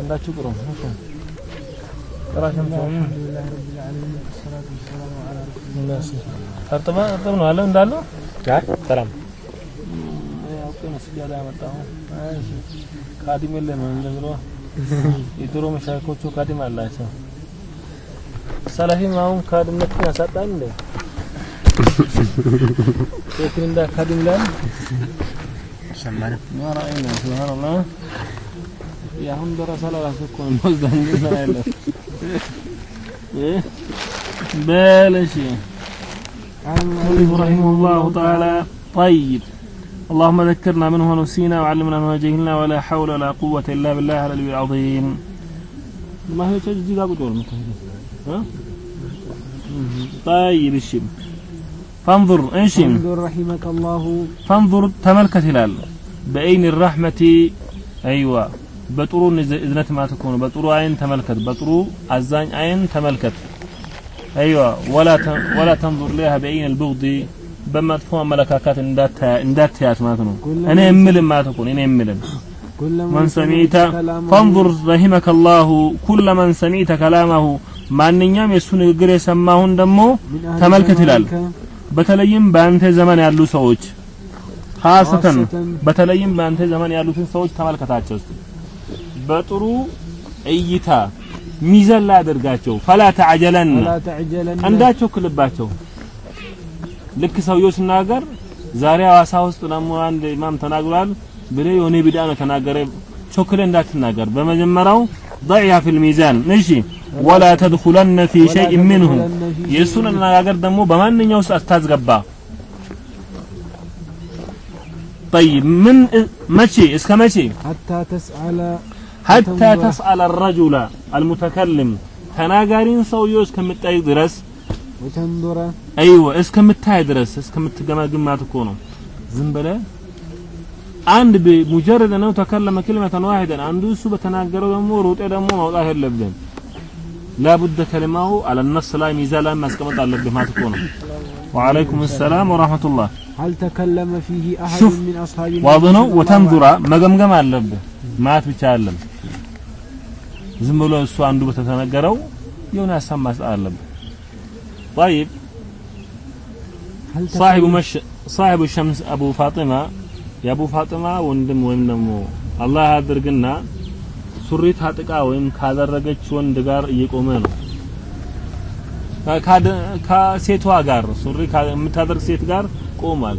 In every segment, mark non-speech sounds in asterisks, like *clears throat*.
አላችሁ ጥሩ ጥራሽም ነው። እርጥብ ነው። አለ እንዳለ ሰላም። መስጊድ ያመጣሁ ካዲም የለም እንደምሮ የድሮ መሻይኮቹ ካዲም አላቸው። ሰለፊም አሁን ካድምነትን ያሳጣል እንዴ? የትን እንዳ ካዲም ላይ ሰማነ ነው ነው ሱብሃንአላህ። يا هم دراسة لا تكون مزدان إيه؟ بلاش رحمه الله تعالى. طيب. اللهم ذكرنا منه ونسينا وعلمنا ما جهلنا ولا حول ولا قوة إلا بالله العلي العظيم. ما هي تجديد أبو دور ها؟ طيب الشم فانظر انشم فانظر رحمك الله. فانظر تملك هلال. بأين الرحمة؟ أيوة በጥሩ እዝነት ማለት እኮ ነው በጥሩ አይን ተመልከት በጥሩ አዛኝ አይን ተመልከት أيوة ولا ت- ولا تنظر لها بعين البغض በመጥፎ አመለካከት እንዳትያት ማለት ነው እኔ የምልም ማለት እኮ ነው እኔ የምልም كل من سمعت كلامه فانظر رحمك الله كل من سمعت كلامه ማንኛውም የእሱ ንግግር የሰማሁን ደግሞ من أهل ተመልከት ይላል زمانك በተለይም በአንተ ዘመን ያሉ ሰዎች ኻሰተን ኻሰተን በተለይም በአንተ ዘመን ያሉትን ሰዎች ተመልከታቸው እስቲ በጥሩ እይታ ሚዛን ላይ አድርጋቸው ፈላ ተዕጀለን ولا تعجلن እንዳትቸኩልባቸው ልክ ሰውየው ሲናገር ዛሬ ሐዋሳ ውስጥ ደግሞ አንድ ኢማም ተናግሯል ብለህ የሆነ ቢድዓ ነው ተናገረ ቸኩለህ እንዳትናገር በመጀመሪያው ضعها في الميزان እሺ ولا تدخلن في ولا شيء منه تدخلن في የእሱን شيء አነጋገር ደግሞ በማንኛው ውስጥ አታስገባ طيب من መቼ እስከ መቼ حتى تسأل حتى وتنظر. تسأل الرجل المتكلم ተናጋሪን ሰውየው እስከምታይ ድረስ وتنظر አይወ እስከምታይ ድረስ እስከምትገመግም ማለት እኮ ነው ዝም ብለህ አንድ በሙጀረድ ነው ተከለመ كلمة واحدة አንዱ እሱ በተናገረው ደግሞ ሩጤ ደግሞ ማውጣት የለብህም لابد كلمه على النص ላይ ሚዛን ላይ ማስቀመጥ አለብህ ማለት እኮ ነው وعليكم السلام ورحمة الله አልተከለመ ፊህ አህድ ሚን አስሃቢ ዋድ ነው؟ ወተንዙራ መገምገም አለብህ። ማለት ብቻ አይደለም። ዝም ብሎ እሱ አንዱ በተተነገረው የሆነ ሀሳብ ማስጣት አለብህ። طيب صاحب مش صاحب الشمس ابو فاطمه يا ابو ወንድም ወይም ደግሞ አላህ አድርግና ሱሪ ታጥቃ ወይም ካደረገች ወንድ ጋር እየቆመ ነው። ከሴቷ ጋር ሱሪ የምታደርግ ሴት ጋር ቆሟል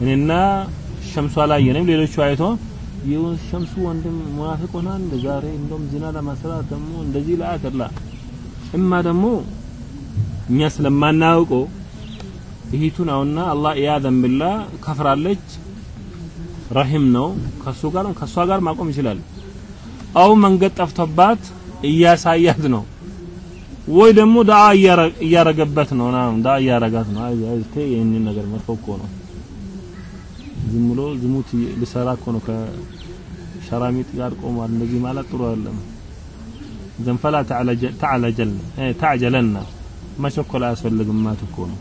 እኔና ሸምሷ ላይ የኔም ሌሎቹ አይቶ ይሁን ሸምሱ ወንድም ሙናፊቅ ሆናል ዛሬ እንደውም ዚና ለማሰራት ደግሞ እንደዚህ ለአከላ እማ ደግሞ እኛ ስለማናውቀው እህቱን አሁንና አላህ ኢያዘን ቢላ ከፍራለች። ረሂም ነው። ከሱ ጋር ከሷ ጋር ማቆም ይችላል። አው መንገድ ጠፍቶባት እያሳያት ነው ወይ ደግሞ ዳዓ እያረገበት ነው ና ዳዓ እያረጋት ነው። አይዞህ አይዞህ ተይ ይህንን ነገር መጥፎ እኮ ነው። ዝም ብሎ ዝሙት ሊሰራ እኮ ነው። ከሸራሚጥ ጋር ቆሟል። እንደዚህ ማለት ጥሩ አይደለም። ዘን ፈላ ተዕጀለና መቸኮል አያስፈልግም ማለት እኮ ነው።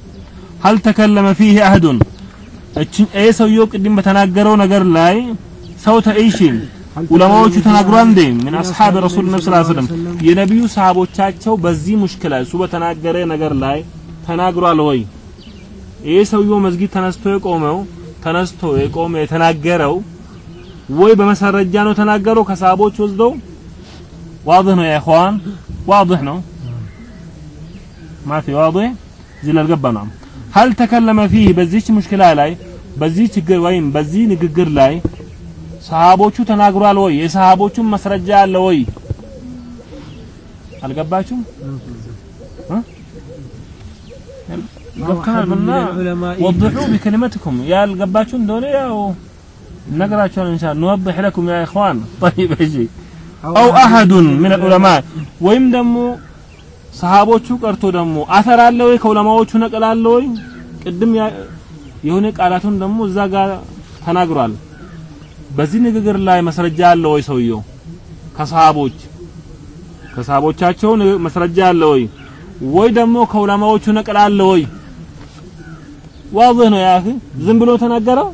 ሀል ተከለመ ፊህ አህዱን። ይህ ሰውየው ቅድም በተናገረው ነገር ላይ ሰው ተእይሽን ዑለማዎቹ ተናግሯል እንዴ ምን አስሐብ ረሱል ነብዩ ሰለላሁ ዐለይሂ ወሰለም የነቢዩ ሰሃቦቻቸው በዚህ ሙሽክላ እሱ በተናገረ ነገር ላይ ተናግሯል ወይ ይህ ሰውየው መስጊድ ተነስቶ የቆመው ተነስቶ የቆመ የተናገረው ወይ በመሰረጃ ነው ተናገረው ከሰሃቦች ወስደው واضح ነው يا اخوان واضح ነው ما في واضح زي القبه نعم هل تكلم فيه በዚህች ሙሽኪላ ላይ በዚህ ችግር ወይም በዚህ ንግግር ላይ ሰሃቦቹ ተናግሯል ወይ? የሰሃቦቹን መስረጃ አለ ወይ? አልገባችሁም? ገብቶናልና ወድሑ ቢከሊመትኩም ያልገባችሁ እንደሆነ ያው ነግራችኋል። ኢንሻ ንወድሕ ለኩም ያ ኢኽዋን ጠይብ እሺ አው አሐዱን ምን ዑለማ ወይም ደግሞ ሰሃቦቹ ቀርቶ ደግሞ አተር አለ ወይ ከዑለማዎቹ ነቀል አለ ወይ? ቅድም የሆነ ቃላቱን ደግሞ እዛ ጋር ተናግሯል። በዚህ ንግግር ላይ መስረጃ አለ ወይ? ሰውየው ከሰሃቦች ከሰሃቦቻቸው ማስረጃ አለ ወይ? ወይ ደግሞ ከዑለማዎቹ ነቅል አለ ወይ? ዋዝህ ነው ያህ ዝም ብሎ ተናገረው።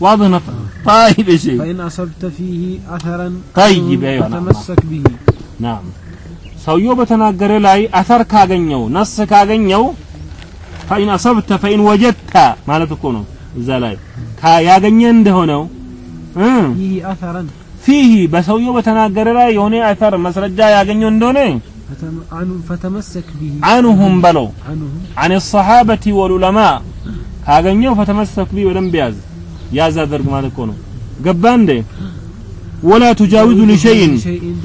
ዋዝህ ነው። طيب يا فإن أصبت فيه أثرا طيب أيوة تمسك به نعم ሰውየው በተናገረ ላይ አተር ካገኘው ነስ ካገኘው ፈኢን አሰብተ ፈኢን ወጀድተ ማለት እኮ ነው እዛ ላይ ካ- ያገኘ እንደሆነው እ فيه أثرا ፊህ በሰውየው በተናገረ ላይ የሆነ አተር መስረጃ ያገኘው እንደሆነ فتم- عنه فتمسك به አንሁም በለው عنه عن الصحابة والعلماء ካገኘው ፈተመሰክ ቢ በደንብ ያዝ ያዝ አድርግ ማለት እኮ ነው ገባ እንዴ ወላ ቱጃዊዙ ሊሸይን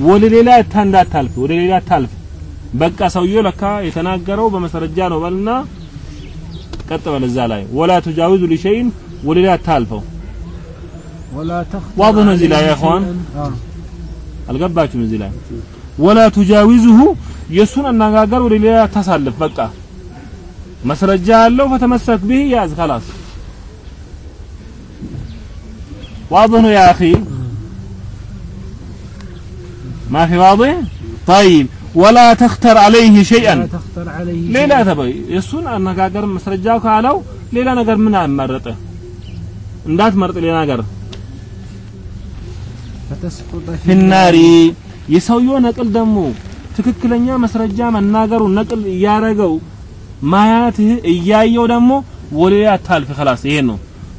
ወደ ሌላ ታ እንዳታልፍ ወደ ሌላ ታልፍ በቃ ሰውየው ለካ የተናገረው በመስረጃ ነው በልና ቀጥ በል እዛ ላይ ወላ ቱጃዊዙ ሊሸይን ወደ ሌላ ታልፈው ولا تخطر واضح نزل عليه يا إخوان؟ شيئاً. آه. አልገባችሁም እዚህ ላይ ወላ ቱጃዊዙሁ የእሱን አነጋገር ወደ ሌላ ታሳልፍ በቃ መስረጃ ያለው ፈተመሰክ ብህ ያዝ خلاص واضح يا اخي ما في واضح طيب ولا تختر عليه ولا شيئا تخطر عليه ሌላ شيئاً. ተበይ የእሱን አነጋገር መስረጃው ካለው ሌላ ነገር ምን አመረጠ እንዳትመርጥ ሌላ ነገር فتسقط في ፊናሪ የሰውየው ነቅል ደግሞ ትክክለኛ መስረጃ መናገሩ ነቅል እያረገው ማያትህ እያየው ደግሞ ወሌላ አታልፍ خلاص ይሄ ነው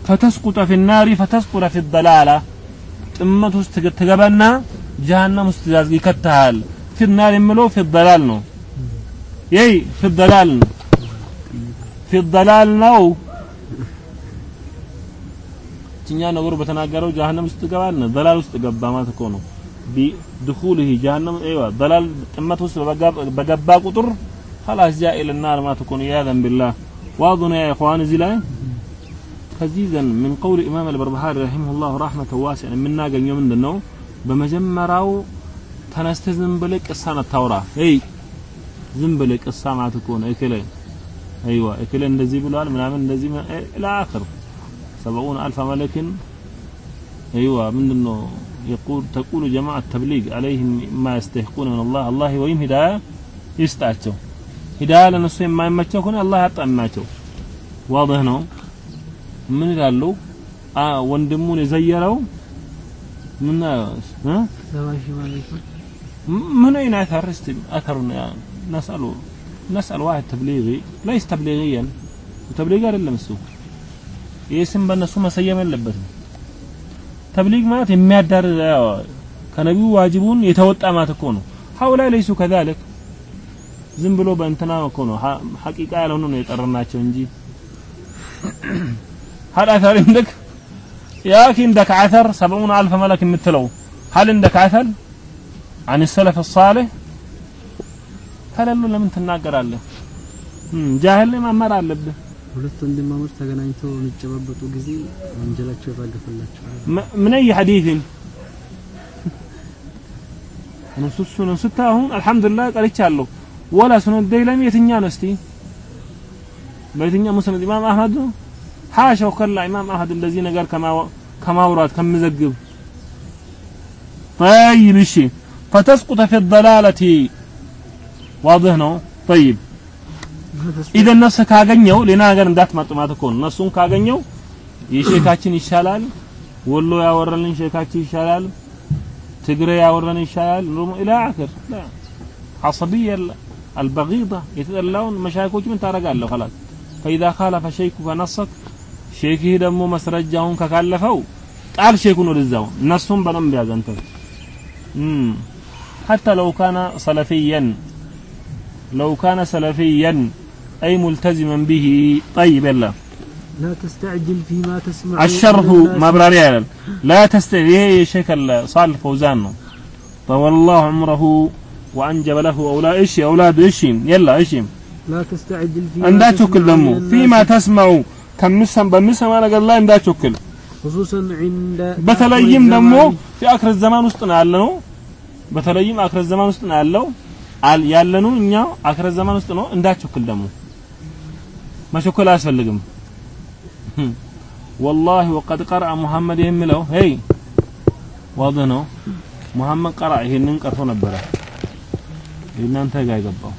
ፈተስቁጠ ፊናሪ ፈተስቁጠ ፊ الضلاله ጥመት ውስጥ ትገ- ትገባና ጀሃነም ውስጥ ያዝ- ይከተሃል ፊናር የምለው ፊ الضلال ነው ይሄ ፊ الضلال ነው ፊ الضلال ነው እኛ ነገሩ በተናገረው ጀሃነም ውስጥ ገባል ነው ዘላል ውስጥ ገባ ማለት እኮ ነው ቢድኹልህ ጀሃነም አይዋ ዘላል ጥመት ውስጥ በገባ- በገባ ቁጥር خلاص جاء الى النار ما تكون عياذا بالله واضح يا اخوان እዚህ ላይ ከዚህ ዘንድ من قول امام البربهاري رحمه الله رحمه واسعه የምናገኘው ምንድነው በመጀመሪያው ተነስተህ ዝም ብለህ ቅሳን አታውራ ይ ዝም ብለህ ቅሳ ማለት እኮ ነው እከለ አይዋ እከለ እንደዚህ ብሏል ምናምን እንደዚህ الى اخر سبعون ألف ملك أيوة من إنه يقول تقول جماعة تبليغ عليهم ما يستحقون من الله الله ويم هداية يستعجوا هداية لنسوا ما يمتشوا كنا الله يطعماتوا واضح ነው ምን ይላሉ አ ወንድሙን የዘየረው ምን እ زواج عليكم من أين أثر است- أثر نسأل نسأل واحد تبليغي ليس تبليغيا وتبليغي አይደለም እሱ ይህ ስም በእነሱ መሰየም የለበትም ተብሊግ ማለት የሚያዳር ያው ከነቢዩ ዋጅቡን የተወጣ ማለት እኮ ነው ሀውላይ ለይሱ ከዛልክ ዝም ብሎ በእንትና እኮ ነው ሐ- ሐቂቃ ያልሆኑ ነው የጠረናቸው እንጂ هل أثر عندك يا أخي عندك أثر سبعون ألف ملك مثله هل عندك أثر አን ሰለፍ ሳሌህ ከሌሉ ለምን ትናገራለህ? ጃህል ላይ ማመር አለብህ። ሁለት ወንድማሞች ተገናኝተው የሚጨባበጡ ጊዜ ወንጀላቸው ይራገፍላቸዋል። ምን አይ ሐዲትን ነሱሱ ነው አሁን አልሐምዱሊላህ ቀርቻለሁ። ወላ ስኖት ለሚ የትኛ ነው እስቲ በየትኛ ሙስነድ ኢማም አህመድ ነው? ሐሻው ከላ ኢማም አህመድ እንደዚህ ነገር ከማውራት ከምዘግብ ጠይብ እሺ فتسقط في الضلالة. واضح نو؟ طيب. إذا النفس كاغنيو لنا أغن دات ما تكون. نفسون كاغنيو يشيكاتين إشالال ولو يا ورلن شيكاتين إشالال تقري يا ورلن إشالال رمو إلى آخر. لا. عصبية البغيضة. يتدلون مشاكوك من تارقا له خلاص. فإذا خالف شيكك نصك شيكه دمو مسرجاهم كخلفه تعال شيكو نرزاهم نصهم بنام بيازنتك. 嗯。Mm. حتى لو كان سلفيا. لو كان سلفيا أي ملتزما به. طيب الله لا تستعجل فيما تسمع. الشرح ما براري لا تستعجل. إيه شكل صالح فوزان طول طيب، الله عمره وأنجب له أولاد. إيش أولاد؟ إيش يلا إيش لا تستعجل فيما أندا تكل لمو فيما تسمع. كمسم بمسهم أنا قال لا لا تكل خصوصا عند بتلايم دمو في آخر الزمان وسطنا علنو በተለይም አክረ ዘማን ውስጥ ነው ያለው። ያለነው እኛ አክረ ዘማን ውስጥ ነው። እንዳትቸኩል ደግሞ መቸኮል አያስፈልግም። ወላሂ ወቀድ ቀረአ ሙሐመድ የሚለው ሄይ ዋضህ ነው። ሙሐመድ ቀራ ይሄንን ቀርቶ ነበረ። እናንተ ጋር የገባው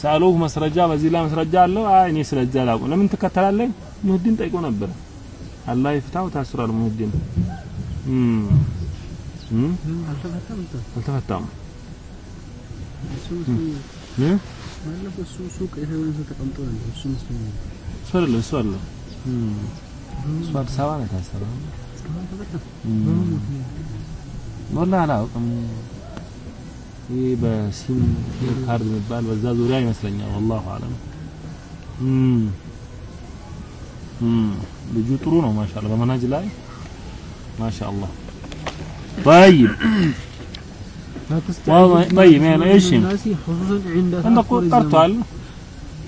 ሳሉህ መስረጃ በዚህ ላይ መስረጃ አለው? አይ እኔ ስለዚህ አላውቅም። ለምን ትከተላለህ? ሙህዲን ጠይቆ ነበረ አላህ ይፍታው ታስሯል ሙህዲን እም እም አልተፈታም እንትን አልተፈታም እሱ ምስሉ እ ባለፈው እሱ ሱቅ የሆነ ሰው ተቀምጦ ነበር እሱ ምስሉ እሱ አይደለም እሱ አለ እሱ አዲስ አበባ ነው የታሰረው እስካሁን ተፈታ እም ወላሂ አላውቅም ይህ በሲም ካርድ የሚባል በዛ ዙሪያ ይመስለኛል ወላሁ አለም እም እም ልጁ ጥሩ ነው ማሻአላ በመናጅ ላይ ማሻአላ طيب والله طيب يعني ايش خصوصا عند እንደ እኮ ቀርቷል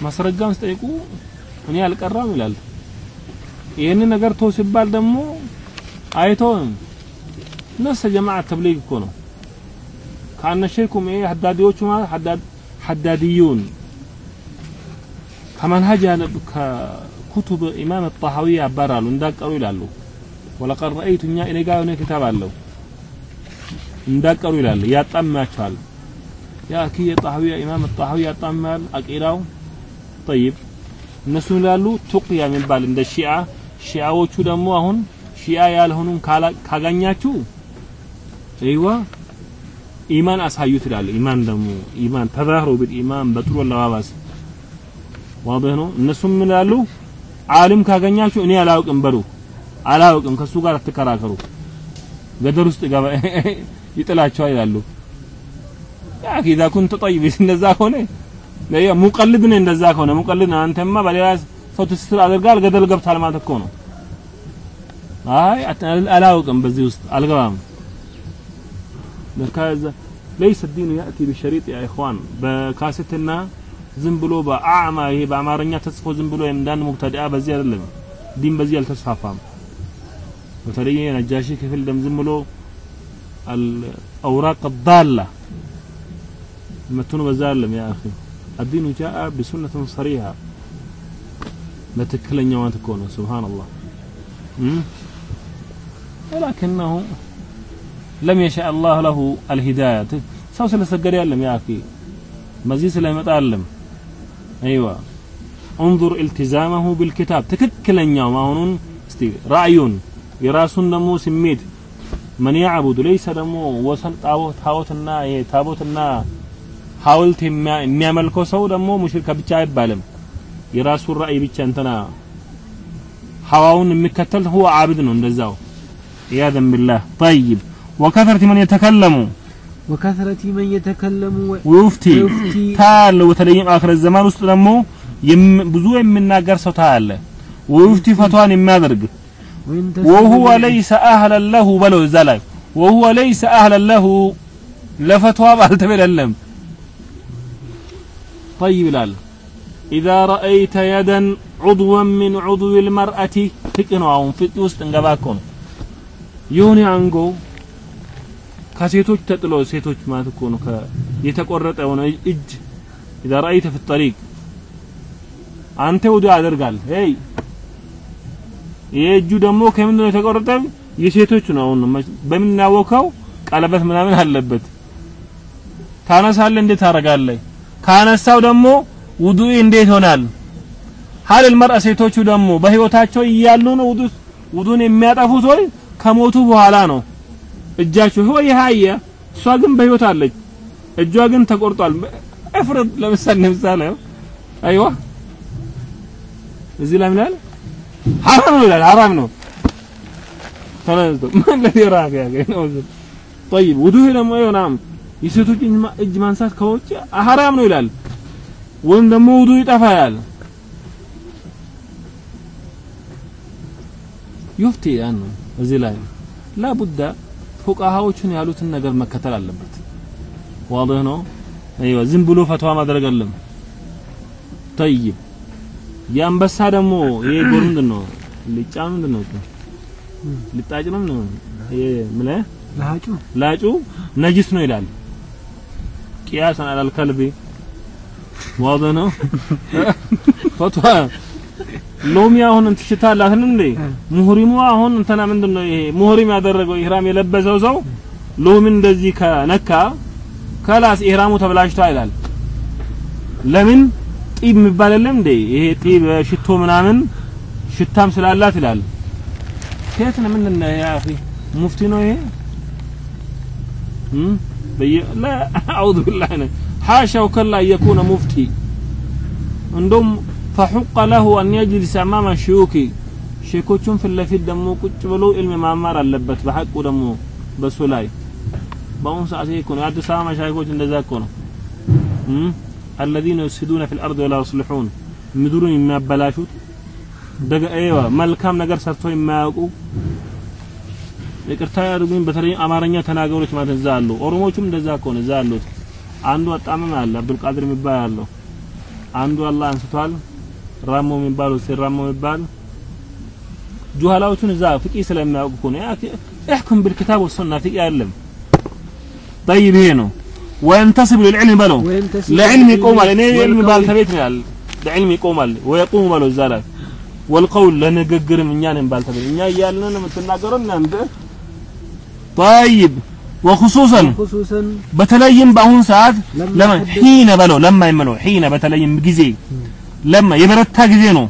ማስረጃውን ስጠይቁ እኔ አልቀራም ይላል ይህንን ነገር ተው ሲባል ደግሞ አይተውም ነፍሰ ጀማዓ ተብሊግ እኮ ነው ከአነ ሸይኩም ይሄ ሀዳዲዎቹ ማለት ሀዳድ ሀዳድዩን ከመንሀጅ ያለ ከኩቱብ ኢማም ጣሃዊ ያባራሉ እንዳቀሩ ይላሉ ወለቀድ ረአይቱ እኛ እኔ ጋር የሆነ ክታብ አለው እንዳቀሩ ይላል። ያጣማቸዋል። ያ አኪ የጣህዊ ኢማም ጣህዊ ያጣማል። አቂዳው ጠይብ። እነሱ ይላሉ? ቱቅያ የሚባል እንደ ሺአ። ሺአዎቹ ደግሞ አሁን ሺአ ያልሆኑን ካገኛችሁ አይዋ ኢማን አሳዩት ይላሉ። ኢማን ደግሞ ኢማን ተዛህሩ ቢልኢማን በጥሩ አለባበስ ዋضح ነው። እነሱም ይላሉ? ዓሊም ካገኛችሁ እኔ አላውቅም በሉ። አላውቅም። ከሱ ጋር አትከራከሩ። ገደል ውስጥ ገባ ይጥላቸዋል ይላሉ ያ ኢዛ ኩንተ ጠይብ *laughs* እንደዛ ከሆነ ሙቀልድ ነህ እንደዛ ከሆነ ሙቀልድ ነህ አንተማ በሌላ ሰው ትስስር አድርጋል ገደል ገብታል ማለት እኮ ነው አይ አላውቅም በዚህ ውስጥ አልገባም ለካዛ ليس الدين ياتي بشريط يا اخوان በካሴትና ዝም ብሎ በአዕማ ይሄ በአማርኛ ተጽፎ ዝም ብሎ እንዳንድ ሙብተዲአ በዚህ አይደለም ዲን በዚህ አልተስፋፋም በተለይ ነጃሺ ክፍል ደም ዝም ብሎ الأوراق الضالة. متون بزالم يا أخي. الدين جاء بسنة صريحة. بتكلن يوم تكون سبحان الله? ولكنه لم يشاء الله له الهداية. سو سلسجر يعلم يا أخي. مزيد سلام يتعلم أيوة. انظر التزامه بالكتاب. تككلن يوم رأيون. يراسون نمو سميت من يعبد ليس ደግሞ ወሰን ጣዖት ታቦትና ታቦትና ሐውልት የሚያመልከው ሰው ደግሞ ሙሽሪክ ብቻ አይባልም የራሱን ራእይ ብቻ እንትና ሐዋውን የሚከተል هو عابد ነው እንደዛው عياذا بالله طيب وكثرة من يتكلم وكثرة من يتكلم ويفتي ويفتي ታያለ በተለይም አክረ ዘማን ውስጥ ደግሞ ብዙ የሚናገር ሰው ታያለ ወይፍቲ ፈቷን የሚያደርግ وهو ليس أهلا له بلو زلاي وهو ليس أهلا له لفتوى بالتبللم طيب لال إذا رأيت يدا عضوا من عضو المرأة فكنوا عون في وسط انقباكم يوني عنقو ከሴቶች ተጥሎ ሴቶች ማለት እኮ ነው የተቆረጠ የሆነ እጅ إذا رأيت في الطريق አንተ ውዱ ያደርጋል ሄይ የእጁ ደግሞ ከምንድን ነው የተቆረጠ? የሴቶች ነው። አሁን በምን ያወቀው? ቀለበት ምናምን አለበት። ታነሳለህ፣ እንዴት ታረጋለህ? ካነሳው ደግሞ ውዱእ እንዴት ይሆናል? ሀል المرأة ሴቶቹ ደግሞ በህይወታቸው እያሉ ነው ውዱእ ውዱን የሚያጠፉት ወይ ከሞቱ በኋላ ነው? እጃቸው ወይ ሀየ እሷ ግን በህይወት አለች፣ እጇ ግን ተቆርጧል። እፍርድ ለምሳሌ ምሳሌ አይዋ እዚህ ላይ ምን ሐራም ነው ይላል ሐራም ነው። ተነስተው ማን *laughs* ለዚህ ራቅ ያገኝ ነው طيب ውዱእ ደግሞ ይሆናም የሴቶች እጅ ማንሳት ከውጭ ሐራም ነው ይላል። ወይም ደግሞ ውዱእ ይጠፋ ያል ዩፍቲ ያን እዚህ ላይ። ላቡዳ ያሉትን ነገር መከተል አለበት። ዋህ ነው? አይዋ ዝም ብሎ ፈትዋ ማድረግ አለም طيب የአንበሳ ደግሞ ይሄ ጎር ምንድን ነው? ልጫ ምንድን ነው? ልጣጭ ነው? ይሄ ምን ላጩ ላጩ ነጅስ ነው ይላል። ቂያሰን አላል ከልቢ ዋضح ነው ፈትዋ ሎሚ አሁን እንትን ሽታ አላት እንዴ? ሙህሪሙ አሁን እንትና ምንድን ነው ይሄ ሙህሪም ያደረገው ኢህራም የለበሰው ሰው ሎሚ እንደዚህ ከነካ ከላስ ኢህራሙ ተበላሽቷል ይላል። ለምን ጢብ የሚባል የለም እንዴ? ይሄ ጢብ ሽቶ ምናምን ሽታም ስላላት ይላል። ከየት ነው ምን ነው ያ አኺ ሙፍቲ ነው ይሄ እም በየ ላ አዑዙ ቢላህ ነው حاشا وكلا أن يكون مفتي عندهم فحق له أن يجلس أمام الشيوخ ሼኮቹን ፊት ለፊት ደግሞ ቁጭ ብሎ ኢልም ማማር አለበት በሐቁ ደግሞ በሱ ላይ በአሁኑ ሰዓት ይሄ እኮ ነው የአዲስ አበባ መሻይኮች እንደዛ እኮ ነው እም الذين يفسدون في الأرض ولا يصلحون ምድሩን የሚያበላሹት ደገ አይዋ መልካም ነገር ሰርቶ የማያውቁ ይቅርታ ያድርጉኝ በተለይ አማርኛ ተናገሮች ማለት እዛ አሉ ኦሮሞቹም እንደዛ እኮ ነው እዛ አሉት አንዱ አጣመም አለ አብዱልቃድር የሚባል አለው አንዱ አላህ አንስቷል ራሞ የሚባል ሁሴን ራሞ የሚባል ጁሃላዎቹን እዛ ፍቂ ስለሚያውቁ እኮ ነው احكم بالكتاب والسنه ፍቂ አይደለም طيب ይሄ ነው ወየንተስብ ልልዕልም በለው ለዕልም ይቆማል እኔ የዕልም ባልተቤት ነው ያለ ለዕልም ይቆማል ወየቁሙ በለው እዛ ላይ. ወልቀውል ለንግግርም እኛ ነን ባልተቤት እኛ እያልን ነው የምትናገረው እናንተ። ጠይብ ወኹሱሰን በተለይም በአሁን ሰዓት ለማ ሂነ በለው ለማ የምለው ሂነ በተለይም ጊዜ። ለማ የበረታ ጊዜ ነው።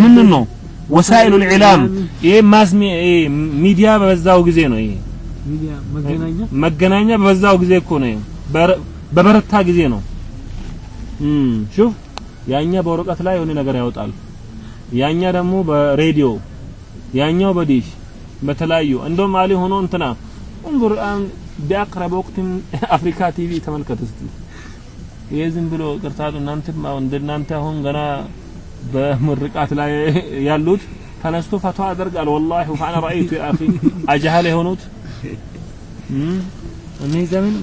ምን ነው? ወሳኢሉ ልዕላም ይሄ ማስ ሚዲያ በበዛው ጊዜ ነው ይሄ። መገናኛ? በበዛው ጊዜ እኮ ነው በበረታ ጊዜ ነው። ሹፍ ያኛ በወረቀት ላይ የሆነ ነገር ያወጣል። ያኛ ደግሞ በሬዲዮ ያኛው በዲሽ በተለያዩ እንደውም አሊ ሆኖ እንትና እንظر አን በአቅረብ ወቅት *laughs* አፍሪካ ቲቪ ተመልከቱ እስቲ። የዝም ብሎ ቅርታሉ እናንተም አሁን እንደናንተ አሁን ገና በምርቃት ላይ *laughs* ያሉት ተነስቶ ፈቷ አደርጋል والله فانا رايت يا اخي የሆኑት። እኔ ዘመን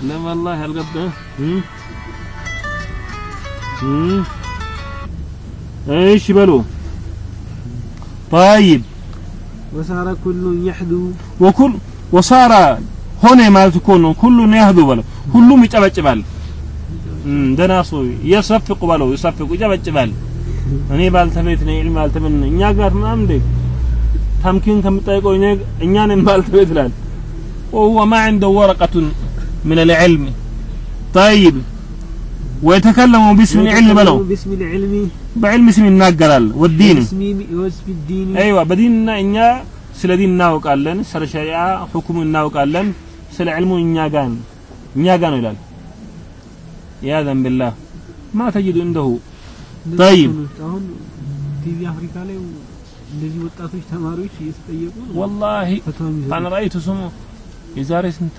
እ ለማ والله አልገባህ እም እም እሺ በሉ طيب وصار كل يحدو ወኩል ወሳራ ሆነ ማለት እኮ ነው ሁሉን ያህዱ በለው ሁሉም ይጨበጭባል እም ደናሱ የሰፍቁ በለው የሰፍቁ ይጨበጭባል እኔ ባልተቤት ነኝ ዒልም ባልተቤት ነኝ እኛ ጋር ምናምን እንዴ ተምኪን ከምጠይቀው እኔ እኛ ነን ባልተቤት ይላል وهو ما عنده ورقة من العلم طيب ويتكلم باسم العلم بلو باسم العلم بعلم اسم ይናገራል والدين باسم واسم الدين አይዋ በዲንና እኛ ስለ ዲን እናውቃለን ስለ ሸሪዓ ሁክሙ እናውቃለን ስለ ዕልሙ እኛ ጋር እኛ ጋር ነው ይላል ያዘን ቢላህ ማ ተጅዱ እንደሁ እንደዚህ طيب. ሆኖ አሁን ቲቪ አፍሪካ ላይ እንደዚህ ወጣቶች ተማሪዎች እየተጠየቁ ነው ወላሂ ፈትዋ የሚሰጡት። አን ረአይቱ ስሙ የዛሬ ስንት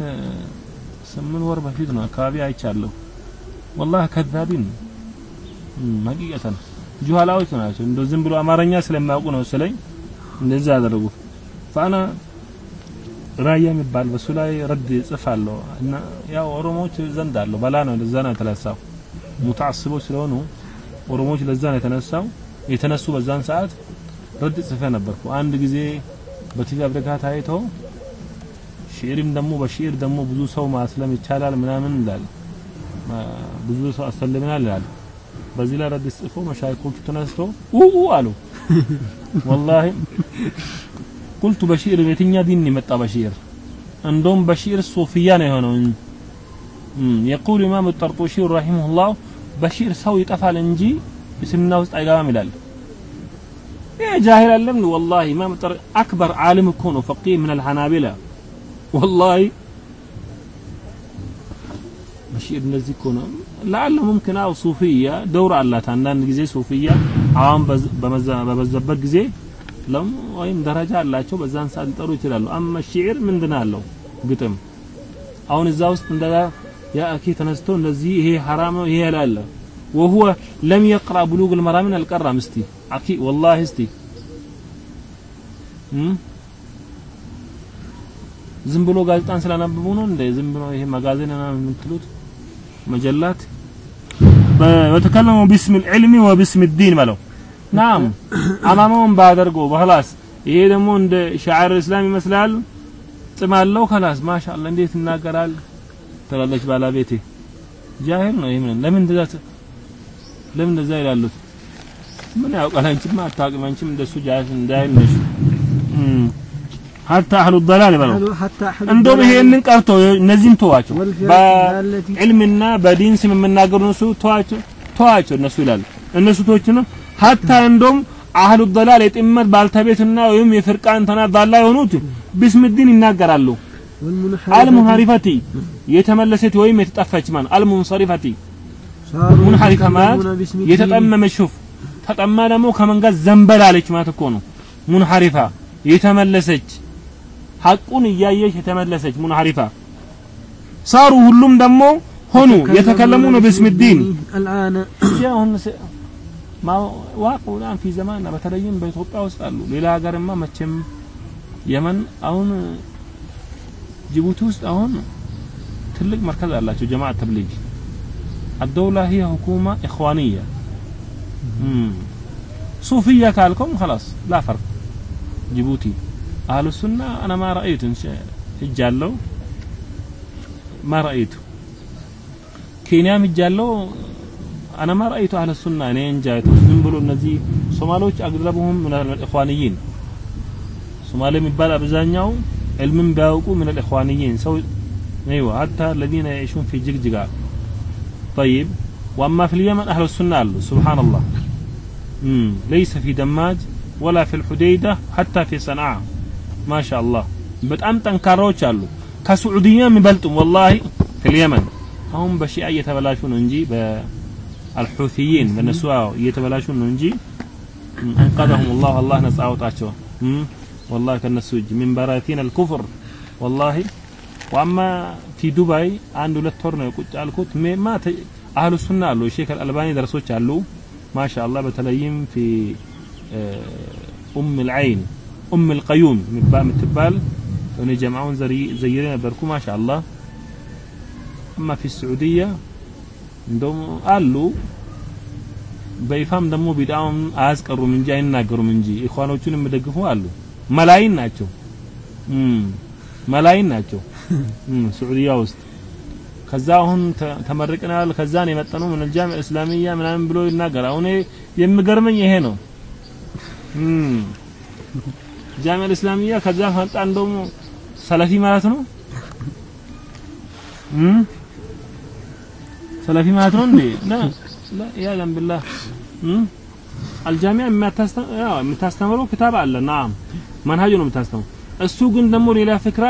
ስምንት ወር በፊት ነው አካባቢ አይቻለሁ። ወላሂ ከዛቢን ሀቂቀተን ጁሃላዎች ናቸው። እንደው ዝም ብሎ አማርኛ ስለማያውቁ ነው ስለኝ እንደዚህ ያደረጉ ፋና ራያ የሚባል በሱ ላይ ረድ ጽፋለሁ እና ያው ኦሮሞዎች ዘንድ አለው። በላ ነው ለዛ ነው የተነሳው። ሙተዓስቦች ስለሆኑ ኦሮሞዎች ለዛ ነው የተነሳው። የተነሱ በዛን ሰዓት ረድ ጽፌ ነበርኩ። አንድ ጊዜ በቲቪ አፍሪካ ታይቶ ሽዕርም ደግሞ በሽዕር ደግሞ ብዙ ሰው ማስለም ይቻላል ምናምን ይላል ማ- ብዙ ሰው አሰልመናል ይላል። በዚህ ላይ ረድ ጽፎ መሻይኮቹ ተነስቶ ኡ አሉ። ወላሂ ቁልቱ በሽዕር የትኛ ዲን ነው የመጣ በሽዕር እንደውም በሽዕር ሱፊያ ነው የሆነው እም፣ የቁል ኢማም ጠርጦሺ ረሂመሁላህ በሽዕር ሰው ይጠፋል እንጂ እስልምና ውስጥ አይገባም ይላል። ይሄ ጃሂል አለም ወላሂ። ኢማም ጠር አክበር ዓሊም እኮ ነው ፈቂህ ምን አልሐናቢላ ወላሂ በሽዕር እንደዚህ እኮ ነው ለአለ ሙምኪን አው ሱፊያ ደውር አላት አንዳንድ ጊዜ ሱፊያ አሁን በዝ- በመዛ- በበዛበት ጊዜ ለም ወይም ደረጃ አላቸው በዛን ሰዓት ሊጠሩ ይችላሉ አማ ሽዕር ምንድን አለው ግጥም አሁን እዛ ውስጥ እንደዛ ያ አኪ ተነስቶ እንደዚህ ይሄ ሐራም ነው ይሄ ያላለ وهو لم يقرأ بلوغ المرام القرام استي أكي والله استي እም? ዝም ብሎ ጋዜጣን ስላነበቡ ነው እንደ ዝም ብሎ ይሄ መጋዘን ምናምን የምትሉት? መጀላት? وتكلموا باسم العلم وباسم الدين ማለት ናም አማማውን ባደርገው በخلاص ይሄ ደግሞ እንደ ሻዕር እስላም ይመስላል። ጥም አለው خلاص ማሻአላ እንዴት እናገራል ትላለች ባላቤቴ ጃሂል ነው ይሄ ለምን እንደዛ ለምን እንደዛ ይላሉት? ምን ያውቃል? አንቺማ አታውቅም። አንቺም እንደሱ ጃሂል እንዳይል ሀታ አህሉ ደላል በለው። እንደውም ይሄንን ቀርቶ እነዚህም ተዋቸው፣ በዕልምና በዲን ስም የምናገሩ እነሱ ተዋቸው፣ ተዋቸው እነሱ ይላሉ። እነሱ ተዎችና ሀታ እንደውም አህሉ ደላል የጥመት ባልተቤትና ወይም የፍርቃን ተናዳላ የሆኑት ቢስምዲን ይናገራሉ። አልሙንሐሪፈቲ የተመለሰች ወይም የተጠፋች ማለት አልሙንሰሪፈቲ ሙንሐሪፈ ማለት የተጠመመች ሹፍ ተጠማ ደግሞ ከመንጋት ዘንበላለች ማለት እኮ ነው። ሙንሐሪፋ የተመለሰች ሐቁን እያየች የተመለሰች ሙንሐሪፋ ሳሩ ሁሉም ደግሞ ሆኑ የተከለሙነ ብስምዲን الآن አሁን ዋቁ ላን ፊ ዘማንና በተለይም በኢትዮጵያ ውስጥ አሉ ሌላ ሀገርማ መቼም የመን አሁን ጅቡቲ ውስጥ አሁን ትልቅ መርከዝ አላቸው ጀማዓ ተብሊግ الدولة هي حكومة إخوانية مم. صوفية كالكم خلاص لا فرق جيبوتي أهل السنة أنا ما رأيت هجالو ما رأيته ኬንያም ሂጃለሁ أنا ረአይቱ አህለ ሱና እኔ እንጃ ዝም ብሎ እነዚህ ሶማሌዎች አግለቡሁም من ኢኽዋንይን ሶማሌ የሚባል አብዛኛው ዕልምን ቢያውቁ من الإخوانيين. ሰው أيوه حتى الذين يعيشون في جلجلة طيب وأما في اليمن أهل السنة قالوا سبحان الله. ليس في دماج ولا في الحديدة حتى في صنعاء. ما شاء الله بتأم تنكروا تشالو كسعودية مبلطم والله في اليمن هم بشيء أي تبلاشون نجي بالحوثيين بالنسوا أي تبلاشون نجي أنقذهم الله الله نسأو تاشو والله كان نسوج من براثين الكفر والله وأما في دبي عنده لتورنا كنت قال كنت ما ت... أهل السنة قالوا الشيخ الألباني درسوا تشالو ما شاء الله بتلايم في أم العين ኡም አልቀዩም የምትባል እኔ ጀማውን ዘይሬ ነበርኩ ማሻአላ እማ ፊ ስዑድያ እንደውም አሉ። በይፋም ደግሞ ቢድዓውን አያስቀሩም እንጂ አይናገሩም እንጂ ኢኳኖቹን የሚደግፉ አሉ። መላይን ናቸው። መላይን ናቸው። *laughs* ስዑድያ ውስጥ። ከዛ አሁን ተመርቀናል። ከዛን የመጠነው ምን አልጃም እስላሚያ ምናምን ብሎ ይናገር አሁን የሚገርመኝ ይሄ ነው። ጃሚዕ እስላሚያ ከዛ ፈጣ እንደውም ሰለፊ ማለት ነው? ሰለፊ ማለት ነው እንዴ? ላ ላ ያ ቢላህ አልጃሚዓ የምታስተምረው ክታብ አለ። ናም። መንሀጁ ነው የምታስተምረው እሱ ግን ደግሞ ሌላ ፍክራ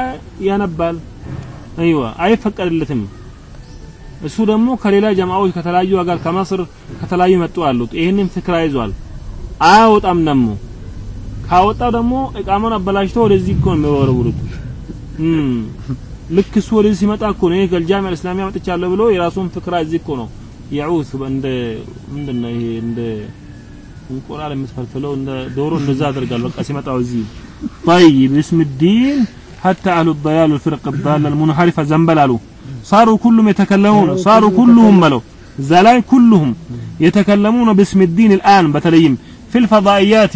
ያነባል። አይዋ አይፈቀድለትም። እሱ ደግሞ ከሌላ ጀማዎች ከተለያዩ ሀገር ከመስር ከተለያዩ መጡ አሉት። ይህንን ፍክራ ይዟል። አያወጣም ደግሞ ካወጣው ደግሞ እቃማን አበላሽቶ ወደዚህ እኮ ነው የሚወረውሩት ልክ እሱ ወደዚህ ሲመጣ እኮ ነው ይሄ ከልጃሚያ እስላሚያ መጥቻለሁ ብሎ የራሱን ፍክራ እዚህ እኮ ነው የዑስ እንደ ምንድነው ይሄ እንደ እንቁላል የምትፈልፍለው እንደ ዶሮ እንደዛ አደርጋል በቃ ሲመጣው እዚህ طيب اسم الدين حتى أهل الضلال والفرق الضالة المنحرفة زنبلالو صاروا كلهم يتكلمون صاروا كلهم ملو زلاي كلهم يتكلمون باسم الدين الآن بتليم في الفضائيات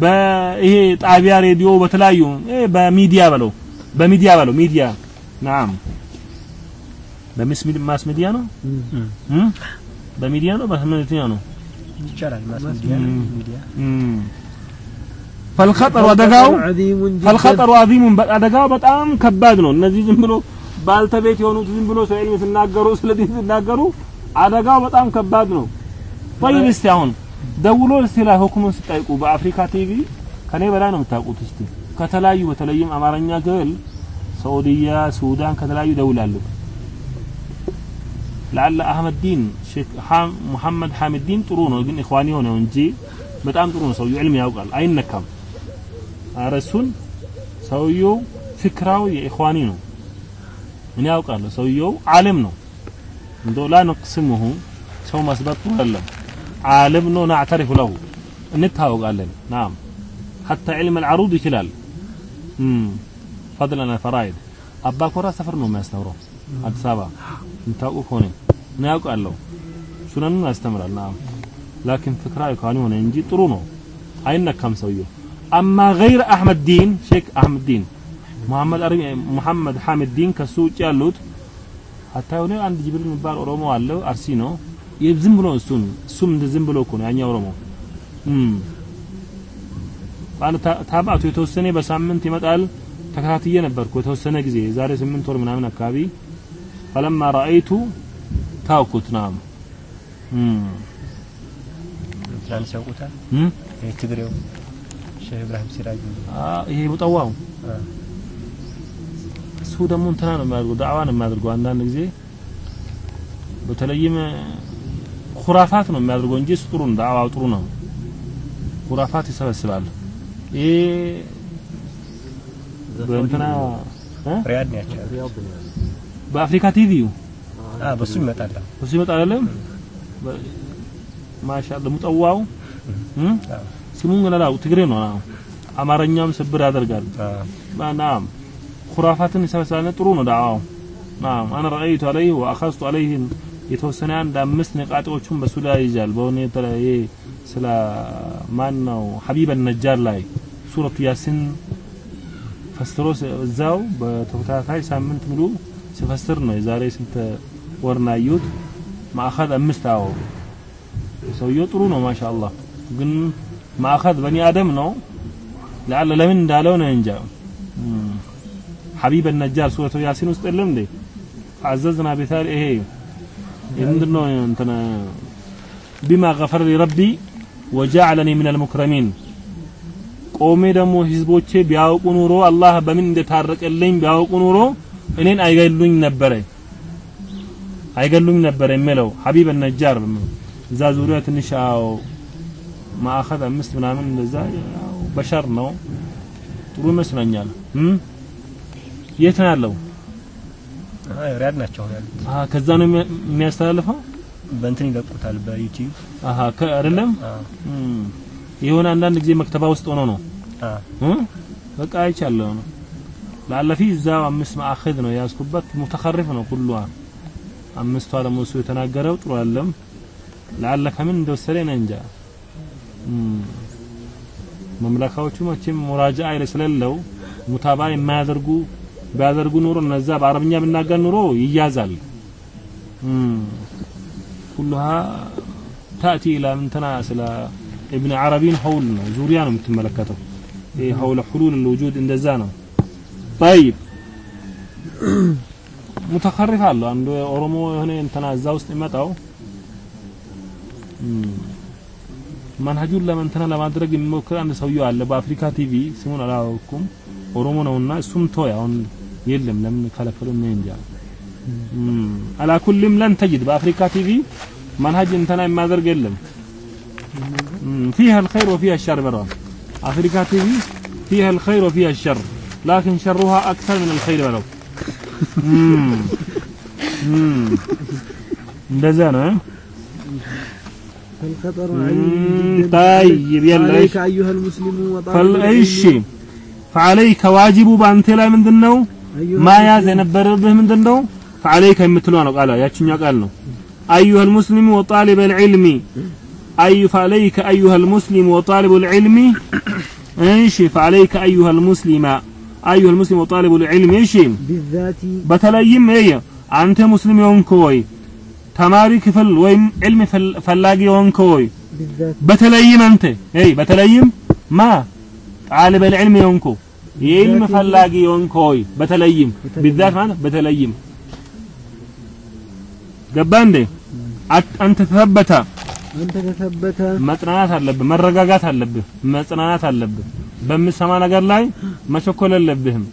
بإيه طابيا راديو بتلايو إيه بميديا بلو بميديا بلو ميديا نعم بمس ماس ميديا نو بميديا نو بس ميديا نو ይቻላል ማስ ሚዲያ ሚዲያ فالخطر አደጋው عظيم جدا فالخطر عظيم አደጋው በጣም ከባድ ነው እነዚህ ዝም ብሎ ባልተቤት የሆኑት ዝም ብሎ ስለ ዒልም ሲናገሩ ስለ ዲን ሲናገሩ አደጋው በጣም ከባድ ነው طيب እስቲ አሁን ደውሎ እስቲ ላይ ሁክሙን ሲጠይቁ በአፍሪካ ቲቪ ከኔ በላይ ነው የምታውቁት? እስቲ ከተለያዩ በተለይም አማርኛ ክፍል ሳዑዲያ ሱዳን ከተለያዩ ይደውላሉ ለአለ አህመድ ዲን ሼክ ሙሐመድ ሐሚድ ዲን ጥሩ ነው ግን ኢኽዋኒ ሆነው እንጂ በጣም ጥሩ ነው። ሰውየው ዕልም ያውቃል አይነካም። ኧረ እሱን ሰውየው ፍክራው የኢኽዋኒ ነው። እኔ ያውቃለሁ ሰውየው ዓለም ነው። لا نظلمه ሰው መስበቅ ጥሩ አይደለም ዓለም ነው نعترف له። እንታወቃለን። نعم። حتى علم العروض ይችላል። فضلا عن فرائض አባ ኮራ ሰፈር ነው የሚያስተምረው። አዲስ አበባ። የምታውቁ ከሆነ እኔ ያውቃለሁ ሱነኑን ያስተምራል። نعم። لكن ፍክራ ኢኽዋኒ ሆነ እንጂ ጥሩ ነው። አይነካም ሰውየው። أما غير አህመድ ዲን ሼክ አህመድ ዲን። ሙሐመድ አረቢ ሙሐመድ ሐሚድ ዲን ከሱ ውጭ ያሉት ሀታ የሆነ አንድ ጅብሪል የሚባል ኦሮሞ አለ አርሲ ነው ዝም ብሎ እሱን እሱም እንደ ዝም ብሎ እኮ ነው ያኛ ኦሮሞ። ታባቱ የተወሰነ በሳምንት ይመጣል። ተከታትዬ ነበርኩ የተወሰነ ጊዜ ዛሬ ስምንት ወር ምናምን አካባቢ። ፈለማ ረአይቱ ታውኩት ናም። ትናንስ ያውቁታል። ትግሬው ሼህ ኢብራሂም ሲራጅ ይሄ ሙጠዋው እሱ ደግሞ እንትና ነው የሚያደርገው ዳዕዋ ነው የሚያደርገው አንዳንድ ጊዜ። በተለይም ኩራፋት ነው የሚያደርገው እንጂ እሱ ጥሩ ነው ዳዕዋው ጥሩ ነው። ኩራፋት ይሰበስባል። ይሄ በእንትና እ? ሪያድ ነው ያቻለ። በአፍሪካ ቲቪ አ በሱ ይመጣል። እሱ ይመጣል አይደለም ማሻአላ ሙጠዋው ስሙን ግን አላው ትግሬ ነው አዎ። አማርኛም ስብር ያደርጋል። ናም ኩራፋትን ይሰበስባል። ጥሩ ነው ዳዕዋው። ናም አነ ረአይቱ አለይህ ወአኸዝቱ አለይህ የተወሰነ አንድ አምስት ንቃጤዎቹን በሱ ላይ ይዛል። በሆነ የተለያየ ስለ ማን ነው ሀቢብ ነጃር ላይ ሱረቱ ያሲን ፈስሮ እዛው በተከታታይ ሳምንት ሙሉ ሲፈስር ነው። የዛሬ ስንት ወር ነው ማእኸዝ አምስት። አዎ ሰውየው ጥሩ ነው ማሻአላህ። ግን ማእኸዝ በኒ አደም ነው። ለአለ ለምን እንዳለው ነው እንጃ። ሐቢብ ነጃር ሱረቱ ያሲን ውስጥ የለም እንዴ? አዘዝና ቢታል ይሄ ምንድነው እንትና ቢማ ገፈረ ሊ ረቢ ወጀዐለኒ ሚነል ሙክረሚን። ቆሜ ደግሞ ህዝቦቼ ቢያውቁ ኑሮ አላህ በምን እንደታረቀልኝ ቢያውቁ ኑሮ እኔን አይገሉኝ ነበረ። አይገሉኝ ነበረ የሚለው ሐቢብ ነጃር። እዛ ዙሪያ ትንሽ ያው ማአኸዝ አምስት ምናምን እንደዛ በሸር ነው። ጥሩ ይመስለኛል። የት ነው ያለው ሪያድ ናቸው። ያሉት። ከዛ ነው የሚያ- የሚያስተላልፈው? በእንትን ይለቁታል በዩቲዩብ። አይደለም? የሆነ አንዳንድ ጊዜ መክተባ ውስጥ ሆኖ ነው። በቃ አይቻለሁ። ነው ላለፊ እዛው አምስት ማአኸዝ ነው ያዝኩበት ሙተኸሪፍ ነው ኩሏ አምስቷ ደግሞ እሱ የተናገረው ጥሩ አለም ለአለ ከምን እንደወሰደ ነው እንጃ። መምለካዎቹ መቼም ሙራጃ አይለ ስለሌለው ሙታባ የማያደርጉ ቢያደርጉ ኑሮ እነዛ በአረብኛ ብናገር ኑሮ ይያዛል እም ኩሉሃ ታእቲ ኢላ ምንተና ስለ ኢብን ዓረቢን ሐውል ነው ዙሪያ ነው የምትመለከተው ይሄ ሐውለ ሁሉል الوجود እንደዛ ነው طيب ሙተኸሪፍ አለው አንዱ ኦሮሞ የሆነ እንትና እዛ ውስጥ ይመጣው መንሀጁን ለመንተና ለማድረግ የሚሞክር አንድ ሰውዬው አለ በአፍሪካ ቲቪ ስሙን አላወቅኩም ኦሮሞ ነውና እሱም ቶይ አሁን የለም ለምን ከለከሉ እኔ እንጃ እም፣ አላ ኩልም ለን ተጅድ በአፍሪካ ቲቪ መንሀጅ እንተና የሚያደርግ የለም እም፣ فيها الخير وفيها الشر برا أفريقيا تي في فيها الخير وفيها الشر لكن شرها أكثر من الخير برا أمم. أمم. እንደዛ ነው እ? فالخطر مم، عظيم جدا طيب يلا عليك إيش؟ أيها المسلم وطالب فالإيش العلم فعليك واجب በአንተ ላይ ምንድነው أيها ما ياز نبره من دندو فعليك مثلنا قال يا شنيا قال له أيها المسلم وطالب العلم أي فعليك أيها المسلم وطالب العلم إيشي فعليك أيها المسلم أيها المسلم وطالب العلم إيشي بالذات بتلايم أي أنت مسلم يونكوي تماري كفل وين علم فل يونكوي يوم كوي بتلايم أنت أي بتلايم ما طالب العلم يوم ይህም ፈላጊ የሆንክ ሆይ በተለይም ቢዛት ማለት በተለይም ገባ እንዴ አንተ ተሰበተ አንተ ተሰበተ መጽናናት አለብህ፣ መረጋጋት አለብህ፣ መጽናናት አለብህ። በምሰማ ነገር ላይ መቸኮል የለብህም።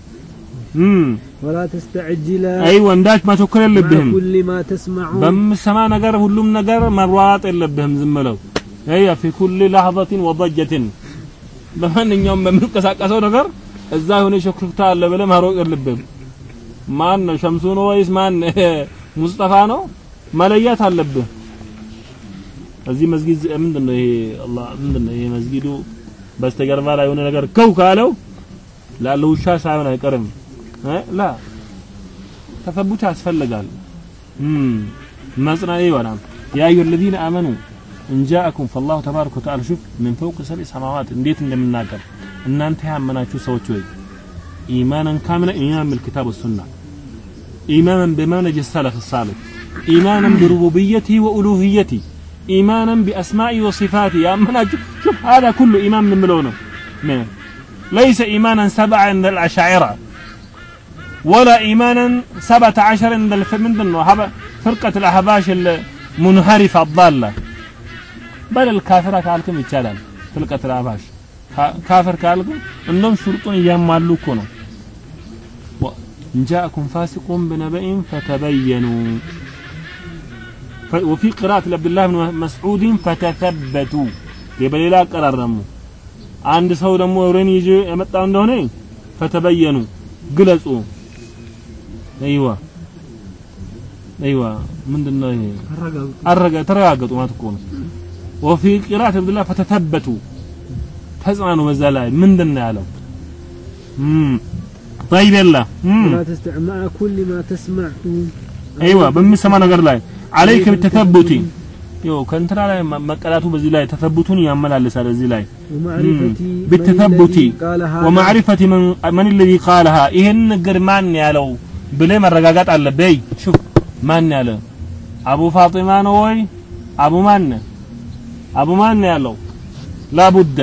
ወላ ተስተዕጅለ አይ ወንዳች መቸኮል የለብህም። በምሰማ ነገር ሁሉም ነገር መሯጥ የለብህም። ዝም ብለው አይ ፊ ኩል ላህዘትን ወደጀትን በማንኛውም በምንቀሳቀሰው ነገር እዛ የሆነ ሹክሹክታ አለ ብለህ መሮጥ የለብህም ማን ነው ሸምሱ ነው ወይስ ማን *laughs* ሙስጠፋ ነው መለየት አለብህ እዚህ መስጊድ ምንድነው ይሄ አላህ ምንድነው ይሄ መስጊዱ በስተጀርባ ላይ የሆነ ነገር ከው ካለው ላለው ውሻ ሳይሆን አይቀርም እ ላ ተፈቡት ያስፈልጋል እም መጽናት ይበላል ያ አዩሀ الذين آمنوا إن جاءكم فالله تبارك وتعالى شوف من فوق سبع سماوات እንዴት እንደምናገር እናንተ ያመናችሁ ሰዎች ወይ ኢማናን ካምለ ኢማን بالكتاب والسنة إيمانا بمنهج السلف الصالح إيمانا بربوبيته وألوهيته إيمانا بأسمائه وصفاته يا منهج شوف هذا كله إيمان من ملونه من ليس إيمانا سبع عند الأشاعرة ولا إيمانا سبعة عشر عند الف- من ضمن هذا فرقة الأحباش المنحرفة الضالة በለል ካፍራ ካልክም ይቻላል ፍልቀት ላፋሽ ካፍር ካልክም እንደውም ሹርጡን እያሟሉ እኮ ነው እንጃአኩም ፋሲቁን ብነበኢን ፈተበየኑ وفي قراءة لعبد الله بن مسعود فتثبتوا የበሌላ አቀራር ደግሞ አንድ ሰው ደግሞ ወሬን ይዤ የመጣው እንደሆነ ፈተበየኑ ግለጹ አይዋ አይዋ ምንድነው ይሄ አረጋ ተረጋገጡ ማለት እኮ ነው وفي قراءة عبد الله ተጽናኑ በዛ ላይ ምንድን ነው ያለው طيب يلا ما በሚሰማ ነገር ላይ عليك بالتثبت ያው ከእንትና ላይ መቀላቱ በዚህ ላይ ተተቡቱን ያመላልሳል እዚህ ላይ። بالتثبت ومعرفة من من الذي قالها ይሄን ነገር ማን ያለው ብለ መረጋጋት አለ በይ شوف ማን ያለ? አቡ ፋጢማ ነው ወይ? አቡ ማን? አቡ ማን ያለው? ላቡደ።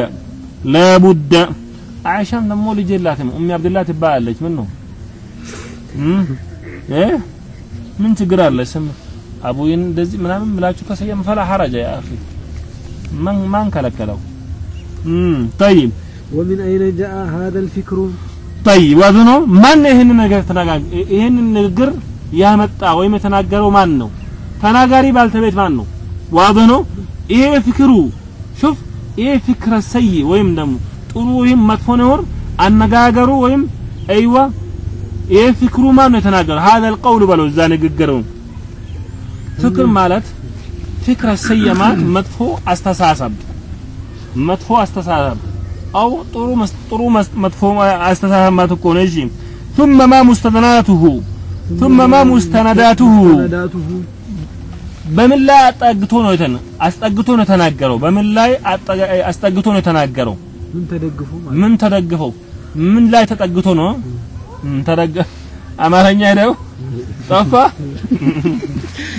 ላቡደ አይሻም ደግሞ ልጅ የላትም ኡሚ አብዱላህ ትባላለች ምን ነው እ ምን ችግር አለ ስም አቡይን እንደዚህ ምናምን ብላችሁ ከሰየም ፈላ ሐረጀ ያ አኺ ማን ማን ከለከለው እም طيب ومن أين جاء هذا الفكر طيب ዋዝኖ ማን ይሄን ነገር ተናጋሪ ይሄን ንግግር ያመጣ ወይም የተናገረው ማን ነው ተናጋሪ ባልተቤት ማን ነው ዋዝኖ ይሄ ፍክሩ ሹፍ ይሄ ፍክረ ሰይ ወይም ደግሞ ጥሩ ወይም መጥፎ ነው አነጋገሩ ወይም አይዋ ይሄ ፍክሩ ማን ነው የተናገረው هذا القول በለው እዛ ንግግረው ፍክር ማለት ፍክረ ሰየማት መጥፎ አስተሳሰብ መጥፎ አስተሳሰብ አው ጥሩ ጥሩ መጥፎ አስተሳሰብ ማለት እኮ ነው እሺ ثم ما مستنداته ثم ما مستنداته سنداته በምን ላይ አጠግቶ ነው የተነ አስጠግቶ ነው የተናገረው በምን ላይ አስጠግቶ ነው የተናገረው من تدقفوا ማለት ምን ተደግፈው ምን ላይ ተጠግቶ ነው ምን ተደገ አማርኛ ሄደው ጠፋ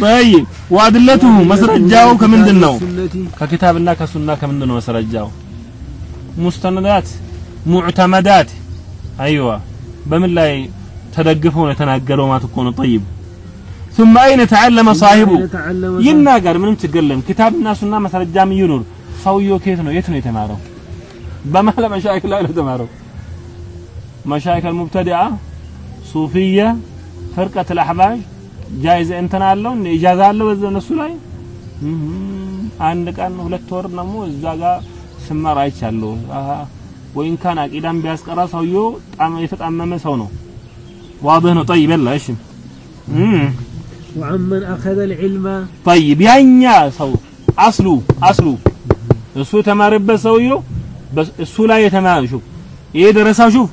طيب وادلته መስረጃው ከምንድን ነው سنتي ከኪታብና ከሱና ከምንድን ነው መስረጃው ሙስተነዳት ሙዕተመዳት አይዋ በምን ላይ ተደግፈው ነው የተናገረው ማለት እኮ ነው طيب ثم أين تعلم صاحቡ ይናገር፣ ምንም ችግር የለም። ኪታብና ሱና ማስረጃም ይኑር። ሰውየው ከየት ነው የት ነው የተማረው? በማለ መሻይክል ላይ ነው የተማረው። መሻይክል ሙብተዲአ፣ ሱፊያ፣ ፍርቀት አልአሕባሽ ጃይዘ እንትና አለው እንደ ኢጃዛ አለው እዛ እነሱ ላይ አንድ ቀን ሁለት ወር ደግሞ እዛ ጋር ስማር አይቻለሁ። አሃ ወይ እንኳን አቂዳም ቢያስቀራ ሰውየው ጣም የተጣመመ ሰው ነው። ዋድህ ነው። وعمن أخذ العلم طيب ያኛ ሰው አስሉ አስሉ እሱ የተማረበት ሰውየው በስ- እሱ ላይ የተማረ ሹፍ ይሄ ደረሳው ሹፍ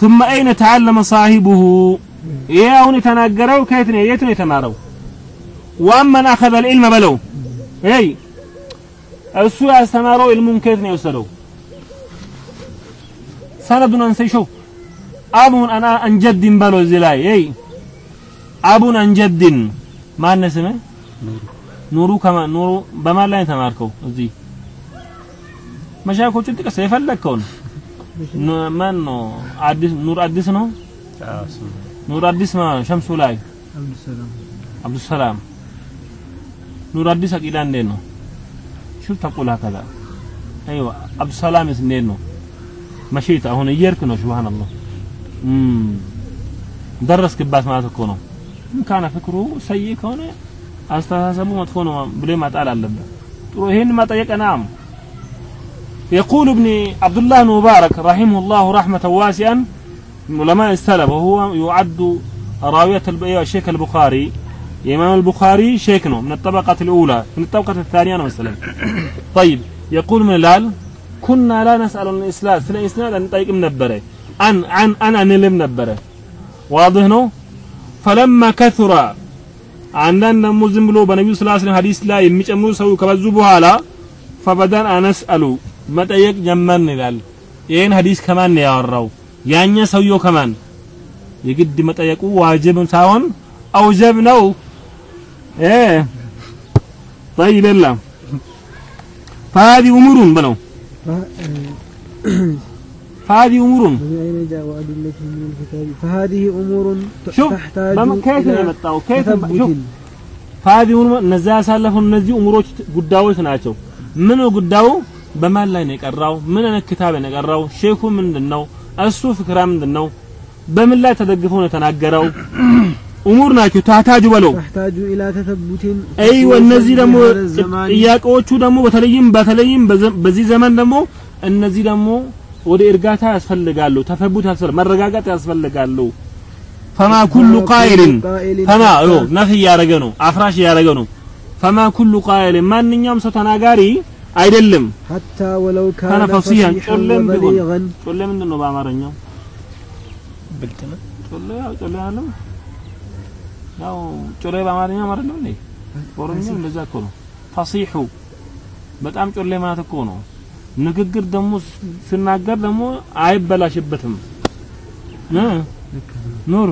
ثم اين تعلم صاحبه ይሄ አሁን የተናገረው ከየት ነው የት ነው የተማረው ومن اخذ العلم በለው እይ እሱ ያስተማረው ilሙን ከየት ነው የወሰደው ሰነዱን አንሰይ ሹፍ አቡን አና አንጀድን በለው እዚህ ላይ እይ አቡን አንጀድን ማነ ስም ኑሩ ከማ ኑሩ በማን ላይ ተማርከው? እዚህ መሻኮቹን ጥቀስ፣ የፈለግከውን ማን ነው? አዲስ ኑር አዲስ ነው። ኑር አዲስ ማን ሸምሱ ላይ አብዱሰላም ኑር አዲስ አቂዳ እንዴ ነው? ሹፍ ተቁላ ከዛ አይዋ አብዱሰላምስ እንዴት ነው? መሽት አሁን እየርክ ነው። ሱብሃንአላህ ደረስክባት ማለት እኮ ነው። ካነ ፍክሩ ሰይ ከሆነ አስተሳሰቡ መጥፎ ነው ብሎ ማጣል አለበት ጥሩ ይሄን መጠየቅ ናም يقول ابن عبد الله بن مبارك رحمه الله رحمة واسعا من علماء السلف وهو يعد راوية الب- الشيخ البخاري إمام البخاري شيخنا من الطبقة الأولى من الطبقة الثانية مثلا طيب يقول من الآل كنا لا نسأل عن الإسلام سنة إسلام أن طيب منبرة عن عن أنا أن اللي منبرة واضح نو فلما كثر አንዳንድ ደግሞ ዝም ብሎ በነቢዩ ስ ስለም ሀዲስ ላይ የሚጨምሩ ሰው ከበዙ በኋላ ፈበዳን አነስአሉ መጠየቅ ጀመርን ይላል ይህን ሀዲስ ከማን ነው ያወራው ያኛ ሰውየው ከማን የግድ መጠየቁ ዋጅብ ሳይሆን አውጀብ ነው እ طيب يلا فهذه امور بلو فهذه امور ومن أين جاء أدلته من الكتاب فهذه أمور ت- شوف تحتاج بم- كيف إلى ነው የመጣው ከየት تثبت شوف فهذه امور እነዚያ ያሳለፉ እነዚህ እሙሮች ጉዳዮች ናቸው ምን ጉዳዩ በማን ላይ ነው የቀራው? ምን አይነት ኪታብ ነው የቀራው? ሼኹ ምንድነው? እሱ ፍክራ ምንድነው? በምን ላይ ተደግፎ ነው የተናገረው? እሙር ናቸው ታታጁ በለው ተሕታጁ ኢላ ተተቡቲን አይወ እነዚህ ደግሞ هذا الزمان ጥያቄዎቹ ደግሞ በተለይም በተለይም በዘ- በዚህ ዘመን ደግሞ እነዚህ ደግሞ ወደ እርጋታ ያስፈልጋሉ ተፈቡት ያስፈልጋሉ መረጋጋት ያስፈልጋሉ። ፈማ ኩሉ ቃኢልን ፈማ ዮ ነፍ እያረገ ነው አፍራሽ እያረገ ነው። ፈማ ኩሉ ቃኢልን ማንኛውም ሰው ተናጋሪ አይደለም። ሐታ ወለው ካነ ፈሲያን ጮለም ቢሆን ጮለም ምንድን ነው በአማርኛው? ብልጥ ነው። ጮለ ያው ጮለ አይደለም ያው ጮለ በአማርኛ አይደለም እንዴ? ኦሮምኛ እንደዛ እኮ ነው። ፈሲሑ በጣም ጮለ ማለት እኮ ነው። ንግግር ደግሞ ስ- ስናገር ደግሞ አይበላሽበትም። እ? ኑሩ።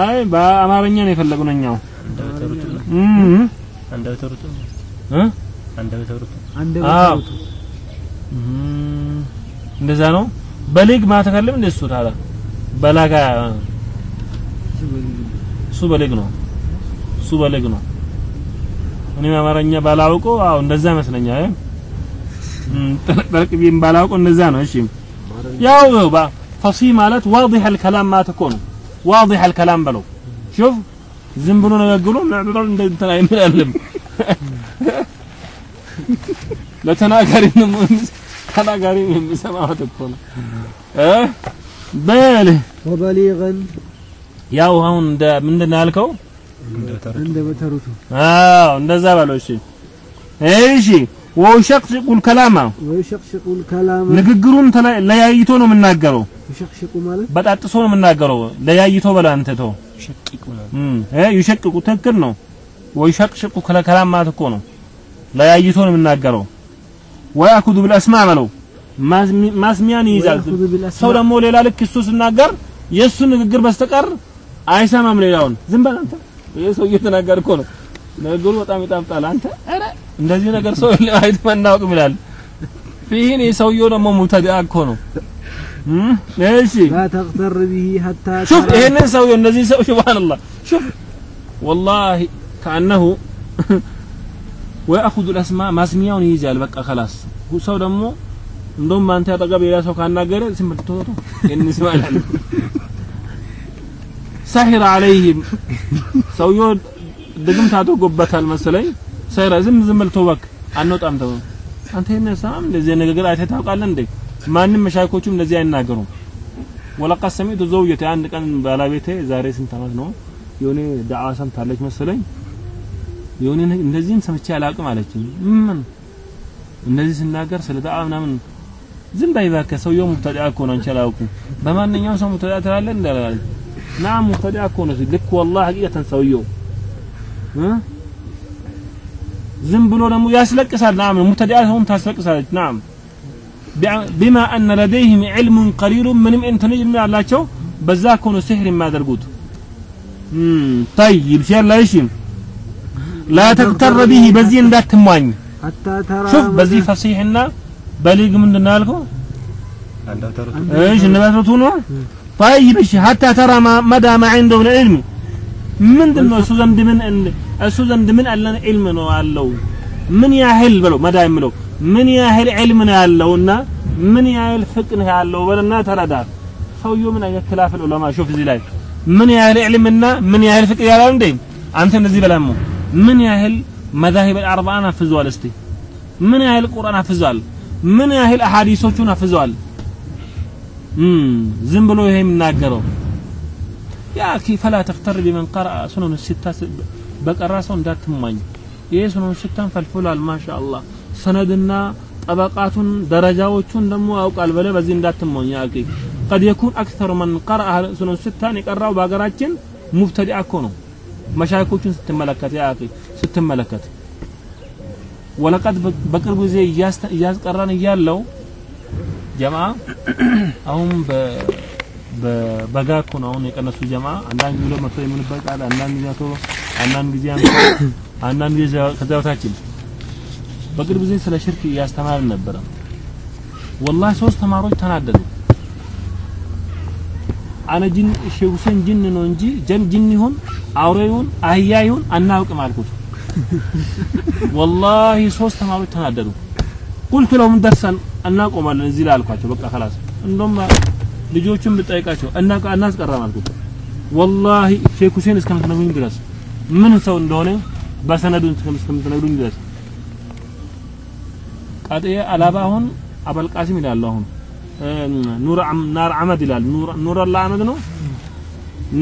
አይ በአማርኛ ነው የፈለግነው እኛው። እንደዛ ነው። በሊግ ማተከለም እንደ እሱ ታዲያ። በላጋ እሱ በሊግ ነው። እሱ በሊግ ነው። እኔም አማርኛ ባላውቁ አዎ እንደዛ ይመስለኛል። ጠለቅ ቢም ባላውቁ እንደዛ ነው። እሺ። ያው ባ ፈሲህ ማለት واضح الكلام ما تكون واضح الكلام በለው። شوف ዝም ብሎ ንግግሩ እንትን አይመለም *laughs* ለተናጋሪ ተናጋሪ የሚሰማው እኮ ነው። እ በል። ወበሊገን ያው አሁን እንደ ምንድን ነው ያልከው? እንደ በተሩቱ አዎ፣ እንደዛ በለው። እሺ፣ እሺ። ወሸቅሽቁ ልከላማ ወሸቅሽቁ ልከላማ ንግግሩን ለያይቶ ነው የምናገረው። ይሸቅሽቁ ማለት በጣጥሶ ነው የምናገረው። ለያይቶ በላ አንተ ተው። ይሸቅቁ እ ይሸቅቁ ትክክል ነው። ወሸቅሽቁ ከላም ማለት እኮ ነው ለያይቶ ነው የምናገረው። ወያኩዱ ብልአስማዕ በለው ማስሚያን ይይዛል። ሰው ደግሞ ሌላ ልክ እሱ ሲናገር የእሱ ንግግር በስተቀር አይሰማም ሌላውን። ዝም በል አንተ ይሄ ሰው እየተናገር እኮ ነው። ነገሩ በጣም ይጣፍጣል። አንተ አረ እንደዚህ ነገር ሰው አይት አናውቅም ይላል። ፊህን ሰውየው ደግሞ ሙብተዲአ እኮ ነው። እሺ ተቅተር ብሂ ሐታ ሹፍ ይሄንን ሰውየው እነዚህ ሰው ሱብሃንአላህ ሹፍ ወላሂ ከአነሁ ወያእኹዙ ልአስማ ማስሚያውን ይይዛል። በቃ ከላስ ሰው ደግሞ እንደውም አንተ አጠገብ ሌላ ሰው ካናገረ ስም ትቶቶ ይህን ስማ ይላል ሰሂር አለይህም። ሰውየው ድግምት አድርጎበታል መሰለኝ። ሰሂራ ዝም ዝም ብለህ እባክህ አንወጣም ተው። አንተ ይሄን እንደዚህ ንግግር አይተህ ታውቃለህ እንዴ? ማንም መሻይኮቹም እንደዚህ አይናገሩም። ወለቀድ ሰሚቱ ዘውጀቴ አንድ ቀን ባለቤቴ ዛሬ ስንት ዓመት ነው? የሆነ ዳዕዋ ሰምታለች መሰለኝ። የሆነ እንደዚህም ሰምቼ አላውቅም አለችኝ። ምን እንደዚህ ስናገር ስለ ዳዕዋ ምናምን ዝም በይ ሰውየው ሙብተዲዓ እኮ ነው አንቺ አላውቅም። በማንኛውም ሰው ሙብተዲዓ ትላለህ እንዳላለች ናም ሙብተዲዓ እኮ ነው ልክ ወላሂ ሐቂቀተን ሰውየው እ ዝም ብሎ ደግሞ ያስለቅሳል ናም ሙብተዲዓ ሰውን ታስለቅሳለች ናም ቢማ አነ ለደይህም ዕልሙን ቀሊሉ ምንም እንትን ዕልም ያላቸው በዛ እኮ ነው ሲሕር የሚያደርጉት ጠይብ ሲያላ እሺ ላ ተግተረ ቢሂ በዚህ እንዳትሟኝ حتى ترى ሹፍ በዚህ مدى- ፈሲሕና በሊግ ምንድን ነው ያልከው አንደበተ ርቱዕ ايش النباتات هنا طيب ايش حتى ترى ما مدى ما عنده من علم من دم እሱ ዘንድ ምን እን- እሱ ዘንድ ምን አለን ዒልም ነው ያለው ምን ያህል በለው መዳ የምለው ምን ያህል ዒልም ነው ያለውና ምን ያህል ፍቅህ ነው ያለው በለና ተረዳ ሰውየው ምን አይነት ክላፍ ዑለማ ሹፍ እዚህ ላይ ምን ያህል ዒልምና ምን ያህል ፍቅህ ያለው እንዴ አንተ እንደዚህ በላሙ ምን ያህል መዛሂብ አልአርባዓን አፍዟል እስቲ ምን ያህል ቁርአን አፍዟል ምን ያህል አሐዲሶቹን አፍዟል እም ዝም ብሎ ይሄ የሚናገረው ያ ኪ ፈላ ተክተር ቢመን ቀረአ ሱነኑ ሲታ በቀራ ሰው እንዳትማኝ። ይሄ ሱነኑ ሲታን ፈልፍሏል። ማሻአላህ ሰነድና ጠበቃቱን ደረጃዎቹን ደግሞ አውቃል በለ በዚህ እንዳትማኝ። ያ ኪ ቀድ የኩን አክተሩ መን ቀረአ ሱነኑ ሲታን የቀራው በሀገራችን ሙብተዲአ እኮ ነው። መሻይኮቹን ስትመለከት ያ ኪ ስትመለከት ወለቀድ በቅርብ ጊዜ እያስቀራን እያለው ጀማ አሁን በበጋ እኮ ነው አሁን የቀነሱ ጀማ አንዳንድ ጊዜ መቶ የምንበት ቃል አንዳንድ ጊዜ መቶ አንዳንድ ጊዜ አንተ አንዳንድ ጊዜ ከዛ በታችን በቅርብ ጊዜ ስለ ሽርክ እያስተማርን ነበረ። ወላሂ ሶስት ተማሪዎች ተናደዱ። አነ ጅን ሼህ ሁሴን ጅን ነው እንጂ ጀን ጅን ይሁን አውሬውን አህያዩን አናውቅም አልኩት። ወላሂ ሶስት ተማሪዎች ተናደዱ። ቁልቱ ለሁም ደርሰን እናቆማለን እዚህ ላይ አልኳቸው በቃ خلاص እንደውም ልጆቹን ብጠይቃቸው እናቃ እናስቀራም አልኩት ወላሂ ሼክ ሁሴን እስከምትነግሩኝ ድረስ ምን ሰው እንደሆነ በሰነዱ እስከምትነግሩኝ ድረስ ቃጤ አላባ አሁን አበልቃሲም ይላሉ አሁን ኑር ናር አመድ ይላል ኑር ኑር አላ አመድ ነው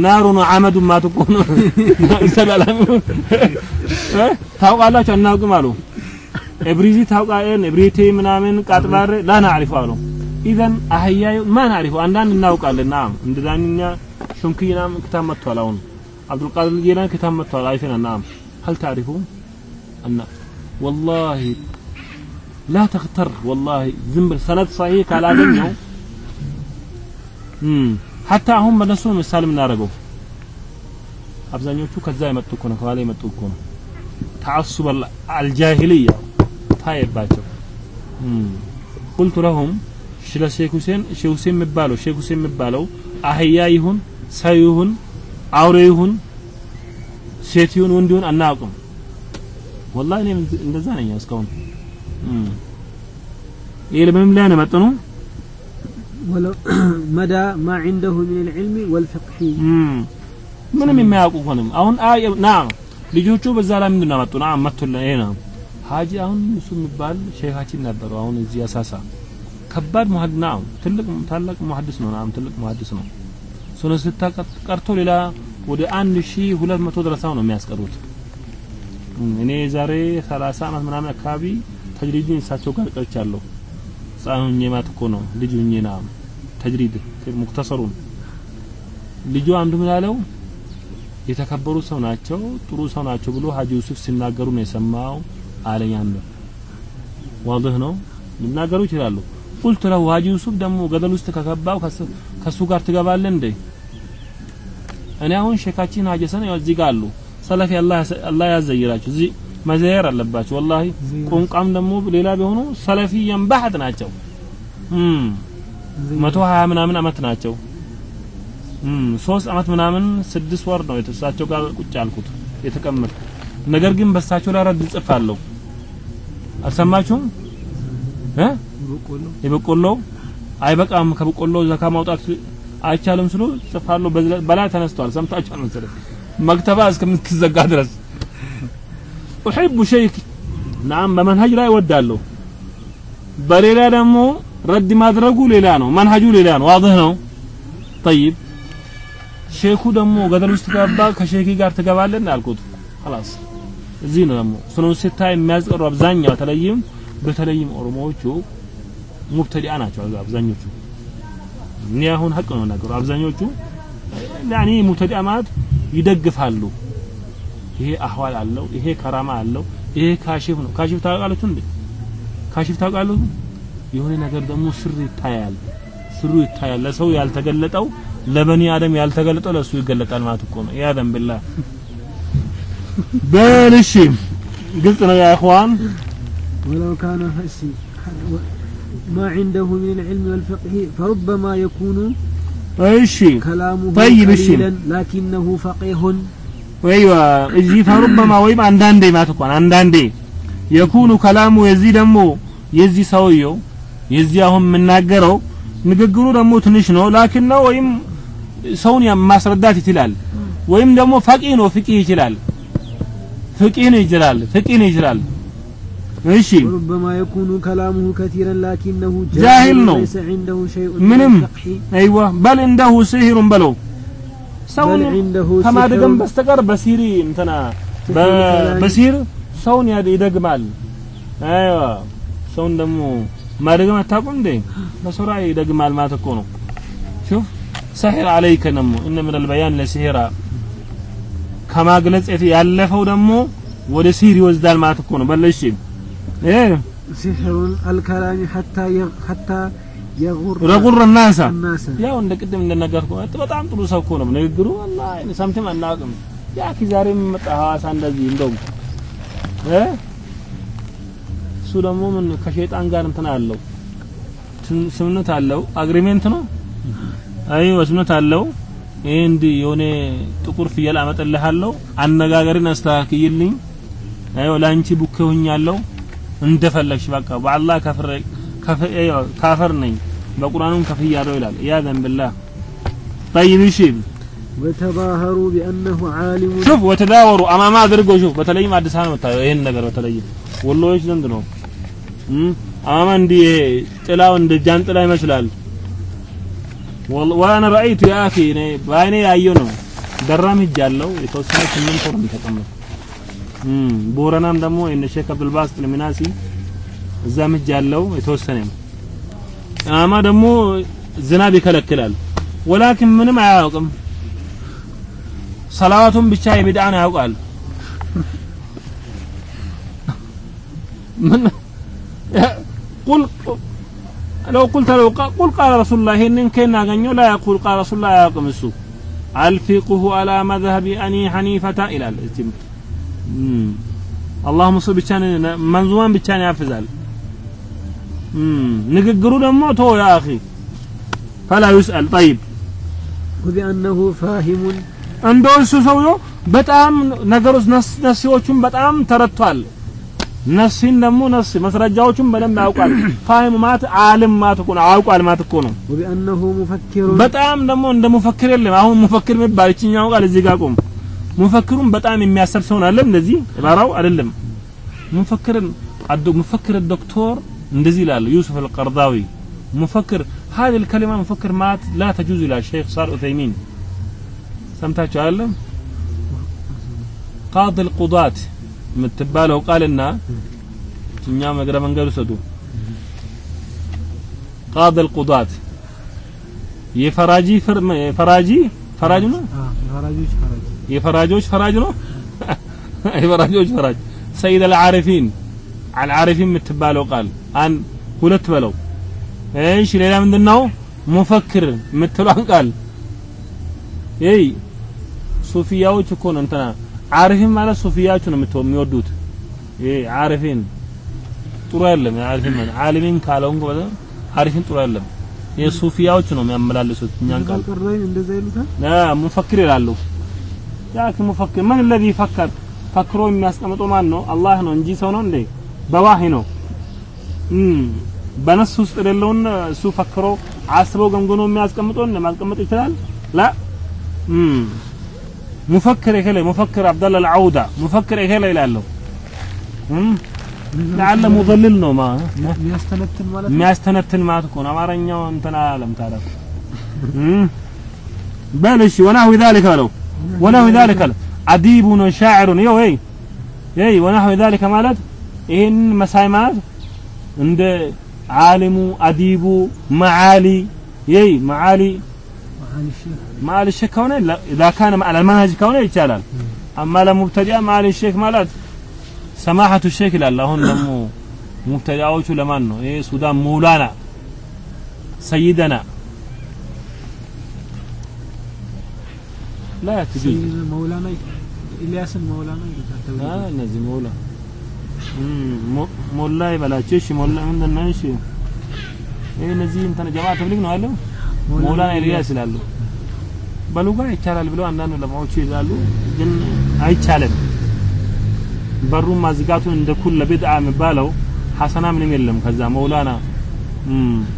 ናሩ ነው አመዱ ማትቆ ነው *laughs* ሰላላም ታውቃላችሁ አናውቅም አሉ እብሪዚ ታውቃለን እብሪቴ ምናምን ቃጥባሬ ላ ናዕሪፉ አሉ ኢዘን አህያዩ ማ ናዕሪፉ አንዳንድ እናውቃለን ናም እንደ ዳንኛ ሹንክይናም ክታብ መጥቷል አሁን አብዱልቃድር ጄላን ክታብ መጥቷል አይተና ናም هل تعرفون أن والله لا تغتر والله زنبل سند صحيح على دنيا ሐታ አሁን በነሱ ምሳሌ የምናደርገው አብዛኞቹ ከዛ የመጡ እኮ ነው ከኋላ የመጡ እኮ ነው ተዓሱብ አልጃሂልያ ታየባቸው ቁልቱ ለሁም ስለ ሼክ ሁሴን ሼክ ሁሴን የሚባለው ሼክ ሁሴን የሚባለው አህያ ይሁን ሰው ይሁን አውሬ ይሁን ሴት ይሁን ወንድ ይሁን አናውቅም ወላሂ እኔም እንደዛ ነኝ እስካሁን ይሄ ለምንም ላይ ነው መጥኑ ولو مدى ما عنده من العلم والفقه ምንም የማያውቁ ሆንም አሁን ና ልጆቹ በዛ ላይ ምንድን ነው መጡ ና መጡልን ይሄ ነው ሀጂ አሁን እሱ የሚባል ሼኻችን ነበሩ። አሁን እዚህ አሳሳ ከባድ ሙሐድ ና ትልቅ ታላቅ ሙሐድስ ነው። ናም ትልቅ ሙሐድስ ነው። ሱነ ስታ ቀርቶ ሌላ ወደ አንድ ሺ ሁለት መቶ ደረሳው ነው የሚያስቀሩት። እኔ ዛሬ 30 አመት ምናምን አካባቢ ተጅሪድን እሳቸው ጋር ቀርቻለሁ። ሁኜ ማለት ነው። ልጅ ሁኜ ተጅሪድ ሙክተሰሩን። ልጁ አንዱ ምን ያለው የተከበሩ ሰው ናቸው ጥሩ ሰው ናቸው ብሎ ሀጂ ዩሱፍ ሲናገሩ ነው የሰማው አለኝ አንዱ ዋضح ነው? ሊናገሩ ይችላሉ። ቁልቱ ለው ሀጂ ዩሱፍ ደግሞ ገደል ውስጥ ከገባው ከሱ ጋር ትገባለህ እንዴ? እኔ አሁን ሼካችን ሀጂ ሰነ እዚህ ጋር አሉ። ሰለፊ አላህ ያዘይራችሁ እዚህ መዘየር አለባቸው። ወላሂ ቁንቋም ደግሞ ሌላ ቢሆኑ ሰለፊያን ባህት ናቸው። መቶ ሀያ ምናምን አመት ናቸው። ሶስት አመት ምናምን ስድስት ወር ነው። የተሳቸው ጋር ቁጭ አልኩት የተቀመጥ ነገር ግን በሳቸው ላይ ረድ ጽፋለሁ አልሰማችሁም? የበቆሎ አይበቃም። ከበቆሎ ዘካ ማውጣት አይቻልም ስሉ ጽፋሉ በላይ ተነስተዋል። ሰምታችኋል መሰለኝ መክተባ እስከምትዘጋ ድረስ ኡሒቡ ሸይክ ናም በመንሀጅ ላይ ወዳለሁ። በሌላ ደግሞ ረድ ማድረጉ ሌላ ነው፣ መንሀጁ ሌላ ነው። ዋضህ ነው። ጠይብ ሼኹ ደግሞ ገደል ውስጥ ገባ። ከሼኪ ጋር ትገባለን አልኩት። خلاص እዚህ ነው ደግሞ ሱነን ሲታ የሚያስቀሩ አብዛኛው በተለይም በተለይም ኦሮሞዎቹ مبتدعة ናቸው አብዛኞቹ። እኔ አሁን ሀቅ ነው ነገሩ አብዛኞቹ يعني مبتدعة ማለት ይደግፋሉ። ይሄ አህዋል አለው ይሄ كرامة አለው ይሄ كشف ነው። كشف ታውቃላችሁ እንዴ? كشف ታውቃላችሁ የሆነ ነገር ደግሞ ስር ይታያል። ስሩ ይታያል። ለሰው ያልተገለጠው ለ بني آدم ያልተገለጠው ለሱ ይገለጣል ማለት እኮ ነው። ያ ደም ቢላህ በልሽ ግልጽ ነው ያ اخوان ولو كان هسي ما عنده من العلم والفقه فربما يكون ايش كلامه طيب እሺ قليلا لكنه فقيه ወይዋ እዚህ ፈሩበማ ወይም አንዳንዴ ማለት እኮ አንዳንዴ የኩኑ ከላሙ የዚህ ደግሞ የዚህ ሰውየው የዚህ አሁን የምናገረው ንግግሩ ደግሞ ትንሽ ነው ላኪን ነው ወይም ሰውን ማስረዳት ይችላል ወይም ደግሞ ፈቂህ ነው ፍቂህ ይችላል ፍቂህ ነው ይችላል ፍቂህ ነው ይችላል እሺ وربما يكون كلامه كثيرا لكنه جاهل نو. ليس عنده شيء ምንም من الفقه አይዋ በል እንደሁ ሲህሩን በለው ሰውን بل عنده ከማድገም سحر በስተቀር በሲሪ እንትና سحر በ- كلام. በሲር ሰውን ያድ- ይደግማል አይዋ ሰውን ደግሞ ማድገም አታውቁም እንዴ በሱራ ይደግማል ማለት እኮ ነው ሹፍ ሰሒር አለይከ ነሞ እነ ምን አልበያን ለሲሂራ ከማግለጽ ያለፈው ደግሞ ወደ ሲህር ይወስዳል ማለት እኮ ነው። በለሽ ይሄ ሲህሩል አልከላሚ ሐታ ሐታ ረጉር ናሳ ያው እንደ ቅድም እንደነገርኩ በጣም ጥሩ ሰው እኮ ነው ንግግሩ። ወላሂ ሰምተም አናውቅም። ያኪ ዛሬ መጣ ሐዋሳ እንደዚህ እንደውም እ እሱ ደግሞ ምን ከሸይጣን ጋር እንትን አለው? ስምነት አለው? አግሪሜንት ነው? አይ ወስምነት አለው? ይሄ እንዲህ የሆነ ጥቁር ፍየል አመጣልሃለሁ አነጋገርን አስተካክይልኝ አዮ ላንቺ ቡክ ሆኛለሁ እንደፈለግሽ በቃ በአላህ ከፍረ ከፍ- አዮ ካፈር ነኝ በቁርአኑም ከፍያለሁ ይላል ያ ዘንብላ طيب እሺ وتظاهروا بأنه عالم ሹፍ ወተዳወሩ አማማ አድርጎ ሹፍ በተለይም አዲስ አበባ መታየው ይሄን ነገር በተለይም ወሎዎች ዘንድ ነው እም አማማ እንዲህ ይሄ ጥላው እንደ ጃንጥላ ይመስላል ወል- ዋና ረአይቱ ያ አኺ እኔ በአይኔ ያየው ነው። ደራም ሄጃለሁ የተወሰነ ስምንት ወር እም ቦረናም ደግሞ እነ ሼክ አብዱል ባስጥ ለሚናሲ እዛም ሄጃለሁ የተወሰነ አማማ ደግሞ ዝናብ ይከለክላል። ወላኪን ምንም አያውቅም። ሰላዋቱን ብቻ የቢድዓን ያውቃል። ምን ቁል ለው ቁልተ ለው ቁል ቃለ ረሱሉላህ ይሄንን ከና አገኘው ላ ያቁል ቃለ ረሱሉላህ አያውቅም እሱ አልፊቅሁ አላ መዝሀቢ አኒ ሐኒፈታ ይላል እቲም አላሁም እሱ ብቻ መንዙማን ብቻ ያፍዛል ንግግሩ ደግሞ ቶ ያ አኺ ፈላ ዩስአል ጠይብ ወቢአነሁ ፋሂሙን እንደው እሱ ሰውዬው በጣም ነገሮች ነፍሲዎቹን በጣም ተረድቷል ነሲን ደግሞ ነስ መስረጃዎቹን በደንብ ያውቃል። ፋሂም ማለት ዓለም ማለት እኮ ነው፣ አውቋል ማለት እኮ ነው። وبأنه مفكر በጣም ደግሞ እንደ ሙፈክር የለም። አሁን ሙፈክር የሚባል እችኛው ቃል እዚህ ጋር ቆም። ሙፈክሩን በጣም የሚያሰብ ሰው አለ እንደዚህ ባራው አይደለም። ሙፈክርን አዶ ሙፈክር ዶክተር እንደዚህ ይላል ዩሱፍ አልቀርዳዊ ሙፈክር هذه الكلمة مفكر مات لا تجوز إلى الشيخ صار عثيمين ሰምታችሁ አይደለም ቃድ القضاة የምትባለው ቃልና እኛ እግረ መንገዱ ሰዱ ቃድ አልቁዳት። የፈራጂ ፈራጂ ፈራጅ ነው? የፈራጆች ፈራጅ። ነው? *laughs* የፈራጆች ፈራጅ። ሰይድ አልዓሪፊን አልዓሪፊን የምትባለው ቃል። አን ሁለት በለው። እሺ ሌላ ምንድነው? ሙፈክር የምትሏን ቃል። ይይ ሱፊያዎች እኮ ነው እንትና ዓሪፊን ማለት ሱፊያዎች ነው የምትወ- የሚወዱት ይሄ ዓሪፊን ጥሩ አይደለም ዓሪፊን ማለት ዓሊሚን ካለው እንኳን ዓሪፊን ጥሩ አይደለም የሱፊያዎች ነው የሚያመላልሱት እኛን ቃል ቀረኝ እንደዛ ይሉታል لا مفكر ይላሉ ያክ ሙፈክር ማን الذي فكر ፈክሮ የሚያስቀምጠው ማን ነው አላህ ነው እንጂ ሰው ነው እንዴ በዋሂ ነው እም በነፍስ ውስጥ የሌለውን እሱ ፈክሮ አስቦ ገምግኖ የሚያስቀምጠውን ማስቀመጥ ይችላል ላ ሙፈክር ይሄ ላይ ሙፈክር አብደላ ልዓውዳ ሙፈክር ይሄ ላይ ላለሁ ለአለ ሙዘልል ነው ሚያስተነትን ማለት ሚያስተነትን ማለት እኮ ነው። አማርኛው እንትን አላለም ታዲያ። በል ذلك አለው ወናሁ ذلك አለ አዲቡ ነው ሻዕሩ ነው ወይ? ወይ ذلك ማለት ይሄን መሳይ ማለት እንደ ዓሊሙ አዲቡ መዓሊ የይ መዓሊ መዓሊ ሼህ ማአል ሼክ ከሆነ ላካነ ማአል አልመንሀጅ ከሆነ ይቻላል። አማ ለሙብተዲያ ማአል ሼክ ማለት ሰማሐቱ ሼክ ይላል። አሁን ደሞ ሙብተዲያዎቹ ለማን ነው? ይሄ ሱዳን መውላና ሰይደና ላ ትጁዝ መውላና ኢልያስን መውላና እነዚህ መውላ ሞላ ይበላቸው። እሺ ሞላ ምንድን ነው? እሺ ይሄ እነዚህ እንትን ጀማዓ ተብሊግ ነው አለው። መውላና ኢልያስ ይላሉ። የሚባለው ጋር ይቻላል ብለው አንዳንድ ዑለማዎቹ ይላሉ። ግን አይቻልም። በሩን ማዝጋቱን እንደ ኩል ቢድዓ የሚባለው ሐሰና ምንም የለም። ከዛ መውላና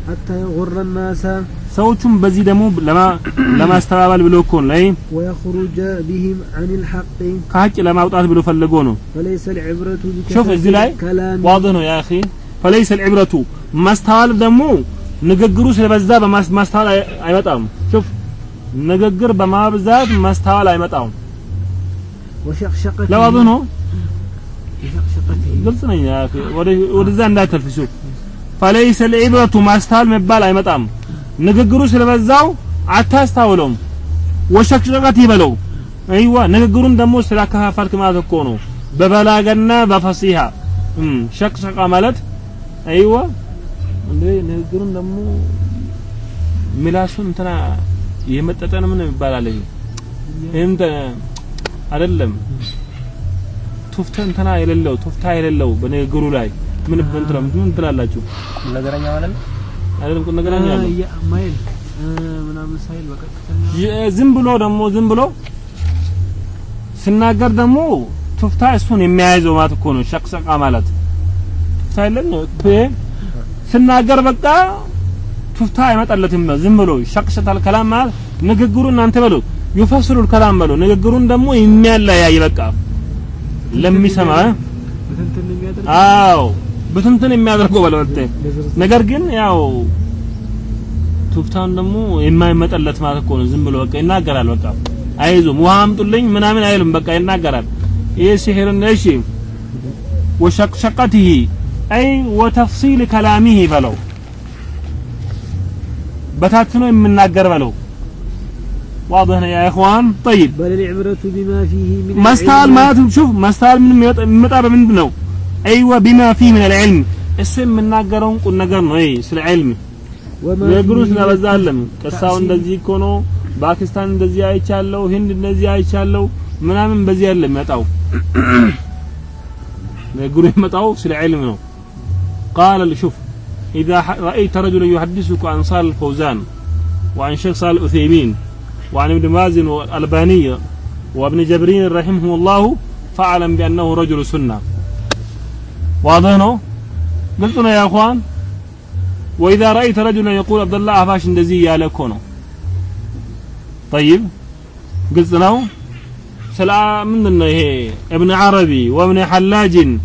حتى يغر ሰዎቹም በዚህ ደግሞ ለማስተባበል ብሎ እኮ ላይ ويخرج بهم عن الحق ከሀቅ ለማውጣት ብሎ ፈልጎ ነው فليس العبرة شوف እዚህ ላይ واضح ነው يا اخي فليس ማስተዋል ደግሞ ንግግሩ ስለበዛ በማስተዋል አይመጣም شوف ንግግር በማብዛት ማስተዋል አይመጣውም። ለዋጡ ነው? ግልጽ ነኝ። ወደዛ እንዳተልፍ ሹ ፈለይሰ ልዕብረቱ ማስተዋል መባል አይመጣም። ንግግሩ ስለበዛው አታስታውለውም። ወሸቅሸቀት ይበለው። አይዋ ንግግሩን ደግሞ ስላከፋፈልክ ማለት እኮ ነው። በበላገና በፈሲሃ። ሸቅሸቃ ማለት አይዋ እንዴ ንግግሩን ደግሞ ምላሱን እንትና የመጠጠን ምን ይባላል ይሄ ይሄም ተ- አይደለም። ቱፍተ እንትና የሌለው ቱፍታ የሌለው በንግግሩ ላይ ምን እንትና ምን ትላላችሁ? ቁም ነገረኛ ማለት ነው። አይደለም ቁም ነገረኛ ያለው ማይል ምናምን ሳይል በቀጥተኛ ይ- ዝም ብሎ ደግሞ ዝም ብሎ ስናገር ደግሞ ቱፍታ እሱን የሚያይዘው ማለት እኮ ነው። ሸቅሸቃ ማለት ቱፍታ የለም። ስናገር በቃ ቱፍታ አይመጣለትም። ዝም ብሎ ሸቅሸታል ከላም ማለት ንግግሩ እናንተ በሉ ይፈስሉል ከላም በሉ ንግግሩን ደግሞ የሚያለያይ በቃ ለሚሰማ አዎ ብትንትን የሚያደርገው በለው ነገር ግን ያው ቱፍታን ደግሞ የማይመጠለት ማለት እኮ ነው። ዝም ብሎ በቃ ይናገራል። በቃ አይዞም ውሃ አምጡልኝ ምናምን አይልም። በቃ ይናገራል። ይህ ሲህር እሺ ወሸቅሸቀትህ አይ ወተፍሲል ከላሚህ በለው በታትኖ የምናገር በለው واضح يا اخوان طيب بل العبرة بما فيه من መስተዋል العلم ማለት شوف መስተዋል ምን የሚመጣ በምንድን ነው አይዋ ቢማ ፊህ ምን العلم እሱ የምናገረውን ቁም ነገር ነው ይሄ ስለ ዒልም وما የእግሩ فيه ስለበዛ من አለም ቅሳው تحسين እንደዚህ እኮ ነው ፓኪስታን እንደዚህ አይቻለው ህንድ እንደዚህ አይቻለው ምናምን በዚህ ያለ የሚመጣው የእግሩ የሚመጣው ስለ ዒልም ነው قال شوف إذا رأيت رجلا يحدثك عن صالح الفوزان وعن شيخ صالح الأثيمين وعن ابن مازن والألباني وابن جبرين رحمه الله فاعلم بأنه رجل سنة. واضح نو؟ قلتنا يا أخوان؟ وإذا رأيت رجلا يقول عبد الله عفاش ندزي يا لكونه طيب قلت له سلام من إيه، ابن عربي وابن حلاج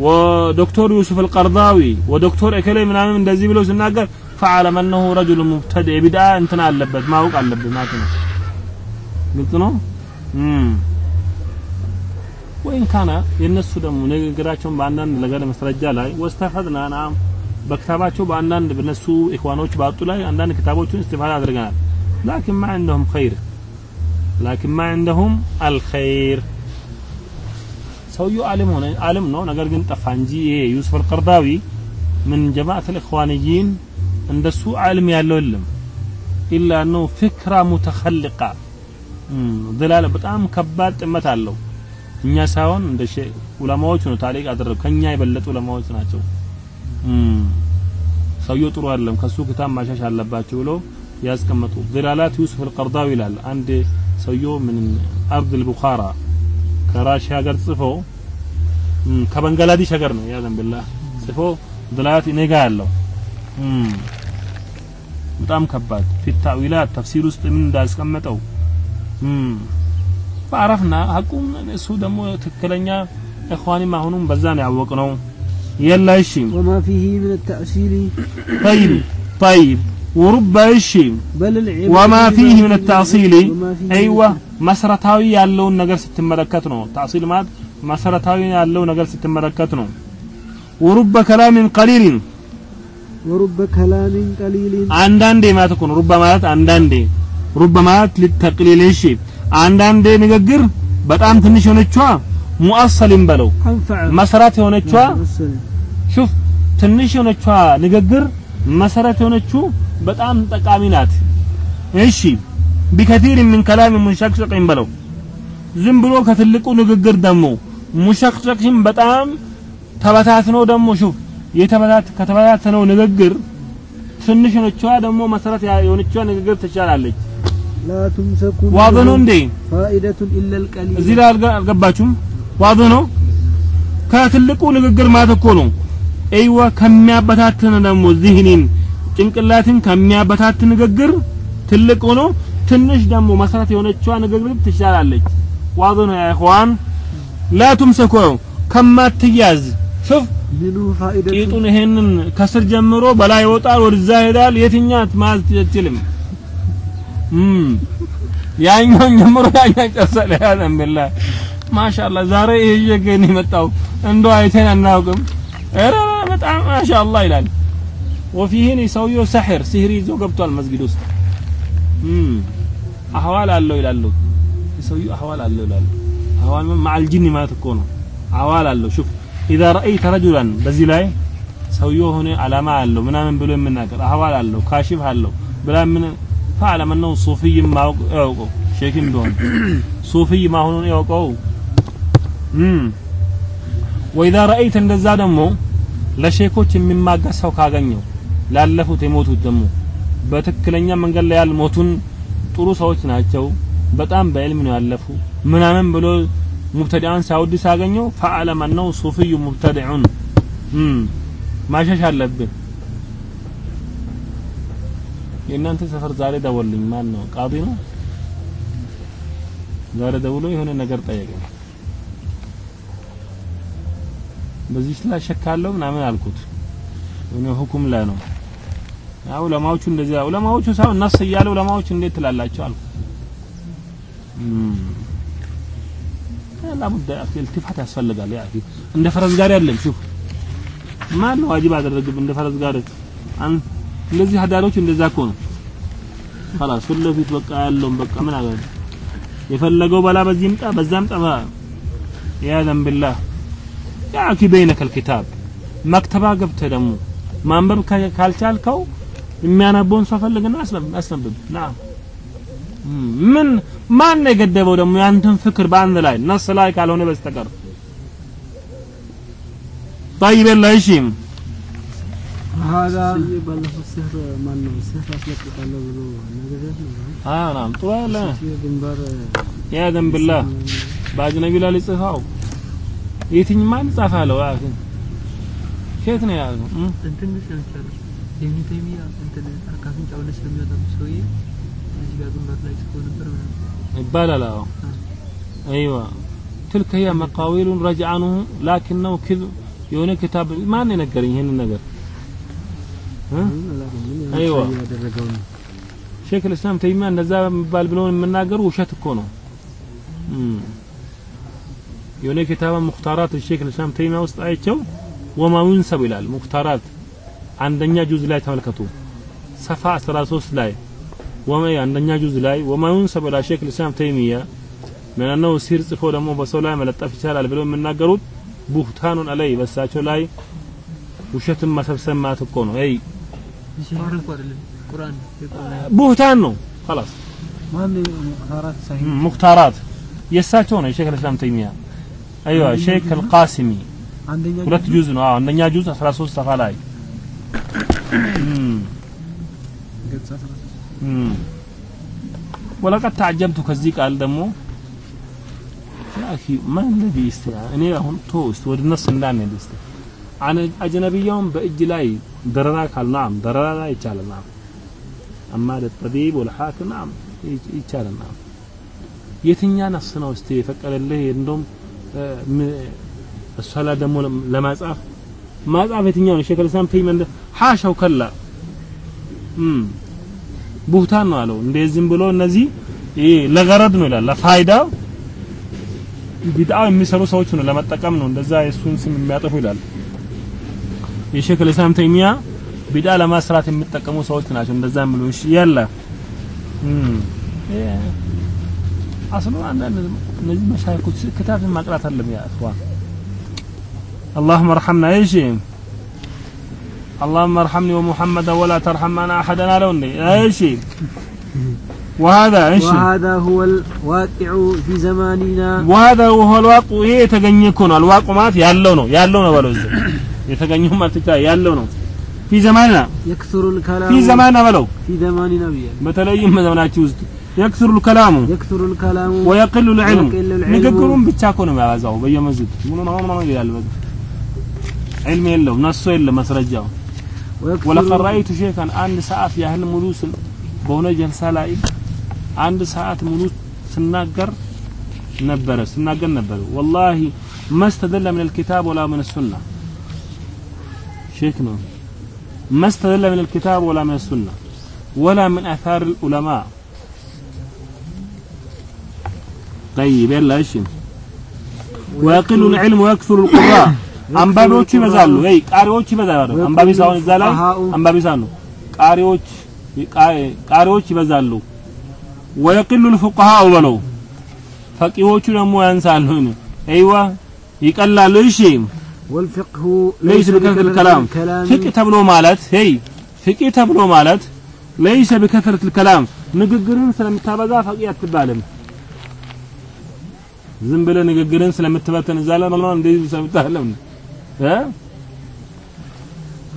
ودكتور يوسف القرضاوي ودكتور እከሌ ምናምን እንደዚህ ብለው ሲናገር فعلم أنه رجل مبتدئ بدعة እንትን አለበት ማወቅ አለበት ማለት ነው ግልጽ ነው እም ወይን ካና የነሱ ደግሞ ንግግራቸውን በአንዳንድ ነገር መስረጃ ላይ ወስተፈድና ናም በክታባቸው በአንዳንድ በነሱ ኢኽዋኖች ባጡ ላይ አንዳንድ ክታቦችን እስቲፋዳ አድርገናል ላኪን ማ عندهم خير ላኪን ማ عندهم الخير ሰውየው ዓለም ሆነ ዓለም ነው ነገር ግን ጠፋ እንጂ ይሄ ዩሱፍ አልቀርዳዊ ምን ጀማዓት الإخوانيين እንደሱ ዓለም ያለው የለም ኢላ ነው ፍክራ ሙተኸልቃ ድላለ በጣም ከባድ ጥመት አለው እኛ ሳይሆን እንደ ሼ ዑለማዎች ነው ታሪክ አደረጉ ከኛ የበለጡ ዑለማዎች ናቸው እም ሰውየው ጥሩ አይደለም ከሱ ክታብ ማሻሽ አለባቸው ብሎ ያስቀመጡ ድላላት ዩሱፍ አልቀርዳዊ ይላል አንድ ሰውየው ምን አርድ البخارى ከራሽያ ሀገር ጽፎ እም ከባንጋላዴሽ ሀገር ነው ያዘን ቢላህ ጽፎ ድላላት እኔ ጋ ያለው እም በጣም ከባድ ፊት ታዊላት ተፍሲር ውስጥ ምን እንዳስቀመጠው እም ፈአረፍና ሐቁም እሱ ደግሞ ትክክለኛ እኽዋኒም አሁኑም በዛ ነው ያወቅነው የላ እሺ وما فيه من التأصيل طيب طيب ورب እሺ بل العبرة وما بما فيه من التأصيل وما فيه من ايوه መሰረታዊ ያለውን ነገር ስትመለከት ነው ታሲል ማለት መሰረታዊ ያለው ነገር ስትመለከት ነው። ወሩበ ከላሚን ቀሊልን ወሩበ ከላሚን ቀሊልን አንዳንዴ ማለት እኮ ነው። ሩባ ማለት አንዳንዴ ሩባ ማለት ለተቅሊል እሺ አንዳንዴ ንግግር በጣም ትንሽ የሆነችዋ ሙአሰልን በለው መሰረት የሆነችዋ ሹፍ ትንሽ የሆነችዋ ንግግር መሰረት የሆነችው በጣም ጠቃሚ ናት። እሺ ቢከቲር ምን ከላም ሙንሸቅሸቅን በለው። ዝም ብሎ ከትልቁ ንግግር ደግሞ ሙሸክሸክሽም በጣም ተበታትኖ ደግሞ ሹፍ ከተበታተነው ንግግር ትንሽኖቿ ደግሞ መሰረት የሆነቿ ንግግር ትቻላለች። ዋዶ ነው እንዴ? እዚህ ላይ አልገባችሁም? ዋዶ ነው። ከትልቁ ንግግር ማለት እኮ ነው። እይዋ ከሚያበታትን ደግሞ ዚህኒን ጭንቅላትን ከሚያበታትን ንግግር ትልቅ ሆኖ ትንሽ ደግሞ መሰረት የሆነቿ ንግግር ትሻላለች። ዋዶ ነው ያ ላቱም ሰኮው ከማትያዝ ሹፍ ቂጡን ይሄንን ከስር ጀምሮ በላይ ይወጣል፣ ወደዛ ይሄዳል። የትኛት ማዝ ትችልም ያኛውን ጀምሮ ያኛው ጨርሰለ። ያዘን ቢላ ማሻአላ። ዛሬ ይሄ የገን የመጣው እንደው አይተን አናውቅም። ኧረ በጣም ማሻአላ ይላል። ወፊህን ሰውየው ሰሕር ሲህር ይዞ ገብቷል መስጊድ ውስጥ አህዋል አለው ይላሉ። ሰውየው አህዋል አለው ይላሉ። አዋል መዓል ጂኒ ማለት እኮ ነው። አዋል አለው። ሹፍ ኢዛ ረአይተ ረጁላን በዚህ ላይ ሰውየው ሆነ አላማ አለው ምናምን ብሎ የምናገር አህዋል አለው ካሽፍ አለው ብላ ምን? ፈአለም ነው ሱፊይ ያውቀው ሼክም ቢሆን ሱፊይ ማሆኑን ያውቀው። ወኢዛ ረአይተ እንደዛ ደግሞ ለሼኮች የሚማገስ ሰው ካገኘው ላለፉት የሞቱት ደግሞ በትክክለኛ መንገድ ላይ ያልሞቱን ጥሩ ሰዎች ናቸው። በጣም በዕልም ነው ያለፉ። ምናምን ብሎ ሙብተዲአን ሳውዲ ሳገኘው ፈዐለም አነሁ ሱፊዩ ሙብተዲዑን። እም ማሸሽ አለብን የእናንተ ሰፈር ዛሬ ደወልኝ። ማን ነው ቃዲ ነው? ዛሬ ደውሎ የሆነ ነገር ጠየቀኝ። በዚህ ላይ ሸካለው ምናምን አልኩት። እኔ ሁኩም ላይ ነው። ያው ዑለማዎቹ እንደዚህ ዑለማዎቹ ሳይሆን ነስ እያለ ዑለማዎቹ እንዴት ትላላቸው? አልኩ ላቡዳ አኺ التفات ያስፈልጋል ያ አኺ እንደ ፈረስ ጋር ያለም ሹፍ ማን ነው ዋጅብ አደረግብ እንደ ፈረስ ጋር አን እንደዚህ ሀዳሮች እንደዛ እኮ ነው خلاص ፊት ለፊት በቃ ያለውን በቃ ምን አገር የፈለገው በላ በዚህም ጣ በዛም ጠባ ያ ذنب ያ አኺ በይነከ الكتاب መክተባ ገብተህ ደግሞ ማንበብ ካልቻልከው የሚያነበውን ሰው ፈልግና አስነብብ ና ምን ማን ነው የገደበው ደግሞ ያንተን ፍክር በአንድ ላይ ነስ ላይ ካልሆነ በስተቀር طيب يلا እሺ هذا ባለፈው ስህር ማን ነው ስህር አስለቅቃለሁ ብሎ ነገርህ ነው አዎ ናም ጥሩ ያለ ግንባር ያ ደንብላ በአጅነቢ ላይ ልጽፋው የትኝ ማን ጻፋለው አኺ ከየት ነው ያለው እንትን ሰምቻለሁ ኢብኑ ተይሚያ እንትን አካፍንጫው ላይ ስለሚወጣ ሰውዬ እዚህ ጋር ግንባር ላይ ጽፎ ነበር ይባላል። አዎ። አይዋ። ትልከ هي መቃዊሉ ረጅ አንሁ ላኪነው ክዝ የሆነ ክታብ ማን የነገረኝ ይህንን ነገር? አይዋ። ሼክ ልስላም ተይሚያ እንደዛ የሚባል ብለውን የምናገሩ ውሸት እኮ ነው። የሆነ ኪታባ ሙክታራት ሼክ ልስላም ተይሚያ ውስጥ አይቸው ወማ ዩንሰብ ይላል ሙክታራት። አንደኛ ጁዝ ላይ ተመልከቱ። ሰፋ 13 ላይ ወማ አንደኛ ጁዝ ላይ ወማ ዩንሰብ ኢላ ሼክ الاسلام ተይሚያ ለነው ሲር ጽፎ ደግሞ በሰው ላይ መለጠፍ ይቻላል ብለው የሚናገሩት ቡህታኑን አለይ በሳቸው ላይ ውሸትን መሰብሰብ ማለት እኮ ነው አይ ሲህር እኮ አይደለም ቁርአን ቡህታን ነው خلاص ማን ሙክታራት ሳሂህ ሙክታራት የእሳቸው ነው የሼክ الاسلام ተይሚያ አይዋ ሼክ القاسمي አንደኛ ሁለት ጁዝ ነው አዎ አንደኛ ጁዝ 13 ሰፋ ላይ ወለቀት ታጀብቱ ከዚህ ቃል ደግሞ ያኪ ማን ለዲ እስቲያ እኔ አሁን ቶ እስቲ ወደ ነፍስ እንዳንሄድ እስቲ። አጀነቢያውን በእጅ ላይ ደረራ ካል ደረራ ላይ ይቻላል አማ ለጠቢብ ወልሐክ ናም የትኛ ነፍስ ነው እስቲ የፈቀደልህ? እንደውም እሷ ላይ ደግሞ ለማጻፍ ማጻፍ የትኛው ነው? ሸይኹል ኢስላም ሐሻው ከላ ቡህታን ነው አለው እንደዚህም ብሎ እነዚህ ይሄ ለገረድ ነው ይላል ለፋይዳ ቢድዓ የሚሰሩ ሰዎች ነው ለመጠቀም ነው እንደዛ የሱን ስም የሚያጠፉ ይላል የሼክ ልሳም ተይሚያ ቢድዓ ለማስራት የሚጠቀሙ ሰዎች ናቸው እንደዛ የሚሉ እሺ ያላ አስሉ አንዳንድ እነዚህ መሻይኮች ክታብን ማቅራት አለም ያ እኽዋን اللهم ارحمنا ايش اللهم ارحمني ومحمدا ولا ترحم معنا احدا لو ايش وهذا ايش وهذا هو الواقع في زماننا وهذا هو الواقع ይሄ የተገኘ እኮ ነው አልዋቁ ማለት ያለው ነው ያለው ነው በለው እዚህ የተገኘው ማለት ይቻላል ያለው ነው في زماننا يكثر الكلام في زماننا በለው في زماننا بيا በተለይም በዘመናችን ውስጥ يكثر الكلام يكثر الكلام ويقل العلم ويقل العلم ንግግሩን ብቻ እኮ ነው የሚያበዛው በየመስጊድ ምን ነው ነው ይላል በቃ علم የለው ነሱ የለም መስረጃው ويكثر ولقد رأيت شيخا አንድ ሰዓት ያህል ሙሉ ስን- በሆነ ጀልሳ ላይ አንድ ሰዓት ሙሉ ስናገር ነበረ ስናገር ነበረ والله ما استدل من الكتاب ولا من السنة شيخ ነው ما استدل من الكتاب ولا من السنة ولا من آثار العلماء طيب يلا ايش ويقل العلم ويكثر القراء አንባቢዎቹ ይበዛሉ ወይ ቃሪዎች ይበዛሉ አንባቢ ሳይሆን እዛ ላይ አንባቢ ሳይሆን ቃሪዎች ቃሪዎች ይበዛሉ ወየቅሉ الفقهاء በለው ፈቂዎቹ ደግሞ ያንሳሉ አይዋ ይቀላሉ እሺ والفقه ليس بكثرة الكلام ፍቅህ ተብሎ ማለት ሄይ ፍቅህ ተብሎ ማለት ليس بكثرة الكلام ንግግርን ስለምታበዛ ፈቂህ አትባልም ዝም ብለህ ንግግርን ስለምትበተን እዛ ላይ መልማል እንደዚህ ሰምታለም እ أو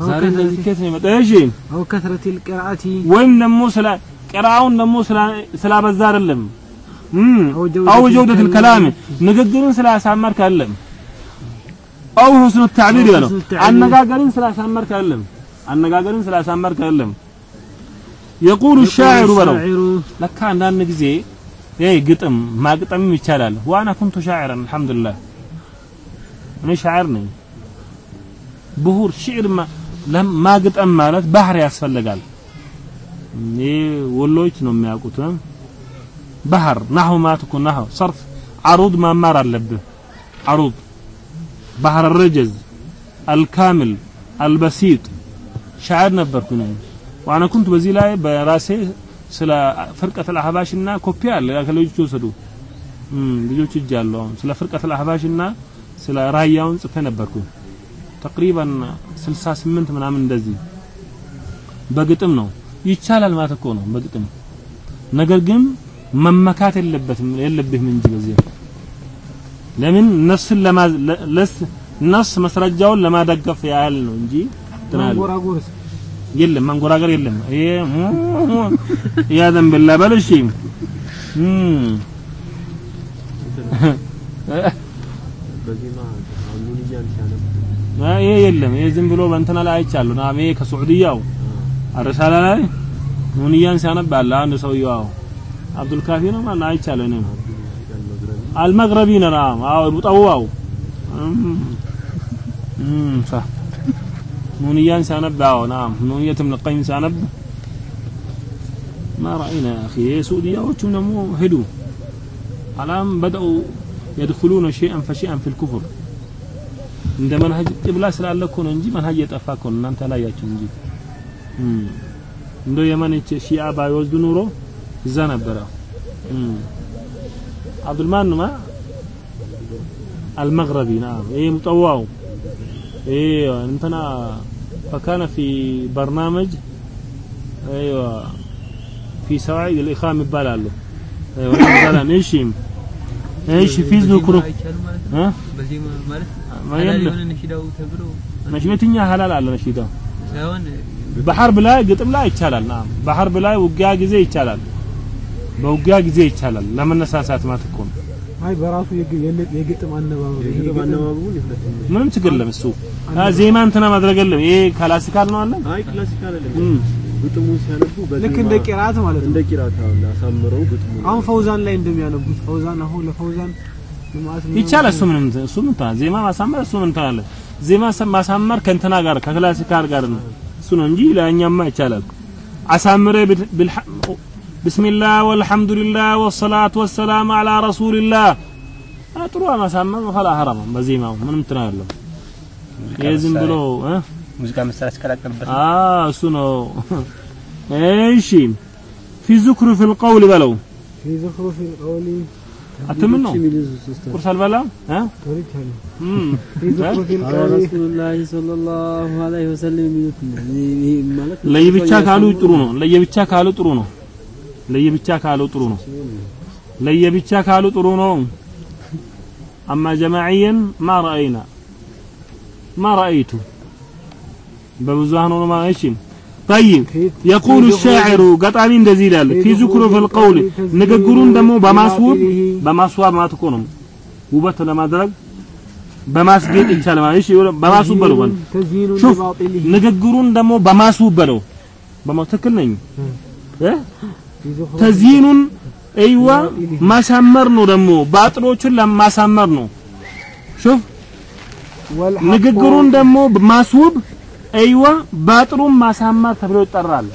ዛሬ ለዚህ ኬት ነው የመጣ። እሺ አው ከثرة القراءة ወይም ደግሞ ስለ ቅራውን ደግሞ ስላበዛ አይደለም። አው ጀውደት الكلام ንግግርን ስላሳመርክ አይደለም። አው ሁስኑ التعبير ይበለው አነጋገርን ስላሳመርክ አይደለም። አነጋገርን ስላሳመርክ አይደለም። የቁሉ الشاعر በለው ለካ አንዳንድ ጊዜ ይሄ ግጥም ማግጠምም ይቻላል። ዋና ኩንቱ ሻዒራን አልሐምዱሊላህ እኔ ሻዒር ነኝ። ብሁር ሽዕር ማግጠም ማለት ባህር ያስፈልጋል። ወሎች ነው የሚያውቁት። ባህር ናሁ ማለት እኮ ናሁ ሰርፍ አሩድ ማማር አለብህ። አሩድ ባህር ረጀዝ አልካምል አልበሲጥ ሻዕር ነበርኩ ነው ዋና ኩንቱ በዚህ ላይ በራሴ ስለ ፍርቀት አልአህባሽና ኮፒ አለ ከልጆች ወሰዱ ልጆች እጅ አለው ስለ ፍርቀት አልአህባሽና ስለ ራህያውን ጽፌ ነበርኩኝ። ተቅሪባን 68 ምናምን እንደዚህ በግጥም ነው። ይቻላል ማለት እኮ ነው በግጥም። ነገር ግን መመካት የለበትም የለብህም እንጂ በዚህ ለምን ነፍስን ለማ ለስ ነፍስ መስረጃውን ለማደገፍ ያህል ነው እንጂ ትናል የለም መንጎራገር የለም። ይሄ ያዘን ብላ በል እሺ። እም በዜማ ኑንያን ሲያነብ ما إيه يلم. إيه زين بلو بنتنا لا إيه تشالو نعم إيه كسعودية أو الرسالة لا إيه نونيان سانا بالا نسويو عبد الكافي نعم لا إيه تشالو نعم المغربين نعم أو آه، بطوو أو امم صح. نونيان سانا باو نعم. نونية من القيم سانا ما رأينا يا أخي. إيه سعودية وشو نمو؟ هدو. علام بدأوا يدخلون شيئا فشيئا في الكفر. እንደ መንሀጅ ቅብላ ስላለ እኮ ነው እንጂ መንሀጅ የጠፋ እኮ ነው እናንተ ላያችሁ እንጂ እም እንደው የመን ሺአ ባይወስዱ ኑሮ እዛ ነበረ እም አብዱልማን ማ المغربي نعم ايه مطوعه ايه انتنا فكان في برنامج ايوه في سواعي الاخام يبالالو ايوه مثلا ايش እሺ ፊ ዙክሩ በዚህ ማለት ሀላል አለ ነሺዳው? ሳይሆን በሐርብ ግጥም ላይ ይቻላል። ና በሐርብ ውጊያ ጊዜ ይቻላል። በውጊያ ጊዜ ይቻላል። ለመነሳሳት ማለት እኮ ነው። አይ በራሱ የግጥም አነባበቡ ምንም ችግር የለም እሱ። ዜማ እንትና ማድረግ የለም። ይሄ ክላሲካል ነው አለ? አይ ክላሲካል አይደለም። ግጥሙን ሲያነቡ ልክ እንደ ቂራት ማለት ነው። እንደ ቂራት አሁን አሳምረው ግጥሙ አሁን ፈውዛን ላይ እንደሚያነቡት ፈውዛን አሁን ለፈውዛን ይቻላል። እሱ ምንም እሱ ምን ታዲያ ዜማ ማሳመር እሱ ምን ታለ ዜማ ማሳመር ከእንትና ጋር ከክላሲካል ጋር ነው። እሱ ነው እንጂ ለኛማ ይቻላል። አሳምረ ቢስሚላህ ወልሐምዱሊላህ ወሰላቱ ወሰላም አላ ረሱሊላህ። ጥሩ ማሳመር ኋላ ሐራም በዜማው ምንም ትናለው የዝም ብሎ ሙዚቃ መሳሪያ ሲቀላቀልበት እሱ ነው። እሺ ፊ ዙክሩ ፊል ቀውል በለው ፊ ዙክሩ ፊል ቀውል አትምን ነው። ቁርስ አልበላ ለየብቻ ካሉ ጥሩ ነው። ለየብቻ ካሉ ጥሩ ነው። ለየብቻ ካሉ ጥሩ ነው። ለየብቻ ካሉ ጥሩ ነው። አማ ጀማዕየን ማ ረአይና? ማ ረአይቱ? በብዙሃን ሆኖ ማ እሺ طيب يقول الشاعر ገጣሚ እንደዚህ ይላል في ذكر في القول ንግግሩን ደግሞ በማስዋብ በማስዋብ ማለት እኮ ነው ውበት ለማድረግ በማስጌጥ ይቻላል ማለት እሺ በማስዋብ በለው በለው ተዝይኑ ሹፍ ለባጢልህ ንግግሩን ደግሞ በማስዋብ በለው በማ- ትክክል ነኝ እ في زخرف ተዝይኑን አይዋ ማሳመር ነው ደግሞ ባጥሎቹን ለማሳመር ነው ሹፍ والحق ንግግሩን ደግሞ ማስውብ እይወ ባጥሩም ማሳመር ተብሎ ይጠራል።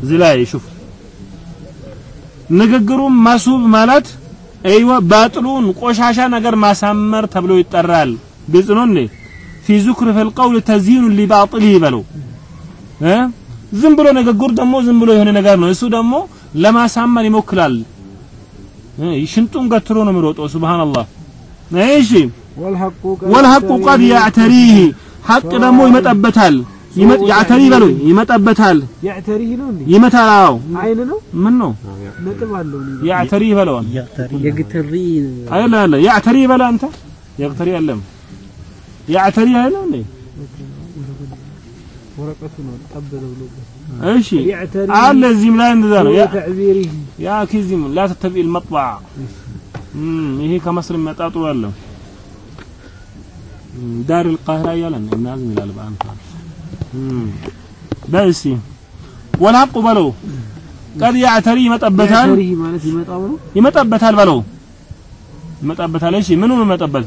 እዚህ ላይ ሹፍ ንግግሩም ማሱብ ማለት እይወ ባጥሩን ቆሻሻ ነገር ማሳመር ተብሎ ይጠራል። ግልጽ ነው እንዴ? ፊ ዙክር ፊል ቀውል ተዚኑ ሊባጥል ይበለው እ ዝም ብሎ ንግግር ደግሞ ዝም ብሎ የሆነ ነገር ነው። እሱ ደግሞ ለማሳመር ይሞክላል። ሽንጡን ገትሮ ነው የሚሮጠው። ሱብሃንአላህ። እሺ ወልሐቁ ቀድ ያዕተሪህ ሐቅ ደግሞ ይመጣበታል። ያዕተሪ በሉኝ ይመጣበታል። ያዕተሪ ነው እንዴ? ይመታል። አዎ አይን ነው። ምን ነው ነጥብ አለው ነው። ያዕተሪ በለዋል። ያዕተሪ አይላ አለ ያዕተሪ በላ አንተ ያዕተሪ አለም ያዕተሪ አይላ እንዴ? ወረቀቱ ነው ጠብ ብሎ እሺ አለ እዚህም ላይ እንደዛ ነው። ያ ኪዚም ላ ተተቢ አልመጥበዓ ይሄ ከመስል የሚመጣ አለው ዳር ልቃህራ እያለን ኢብን አዝም ይላል በአንሳር በእሲ ወልሐቁ በለው ቀድ ያዕተሪ ይመጣበታል ይመጣበታል በለው ይመጣበታል እሺ ምኑ ይመጣበት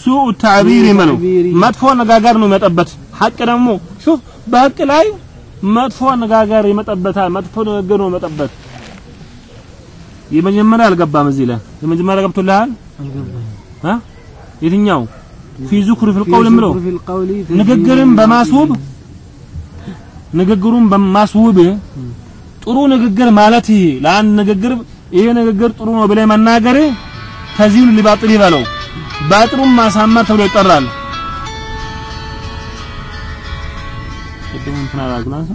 ሱኡ ታዕቢር በለው መጥፎ አነጋገር ነው ይመጣበት ሐቅ ደግሞ ሹፍ በሐቅ ላይ መጥፎ አነጋገር ይመጣበታል መጥፎ ንግግር ነው ይመጣበት የመጀመሪያ አልገባም እዚህ ላይ። የመጀመሪያ ገብቶልሃል? አልገባም የትኛው? ፊ ዙክር ፊል ቀውል የምለው في القول ንግግርን በማስውብ ንግግሩን በማስውብ ጥሩ ንግግር ማለት ይሄ ለአንድ ንግግር ይሄ ንግግር ጥሩ ነው ብለህ መናገር ተዚሁን ሊባጥል ይበለው ባጥሩን ማሳመር ተብሎ ይጠራል። ቅድም እንትን አላልኩም አንተ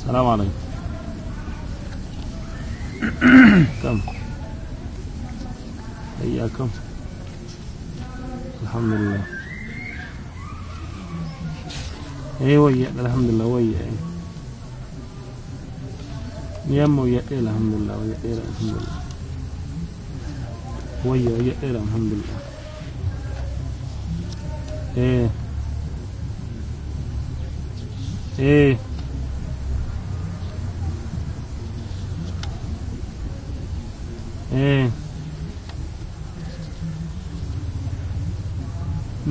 ሰላም አለይኩም *coughs* كم حياكم alxamdulilah alxamdulilah eh, waya niyamo yadhe alxamdulilah wayadhe alxamdulilah waya wayadhe alxamdulilah ee ee ee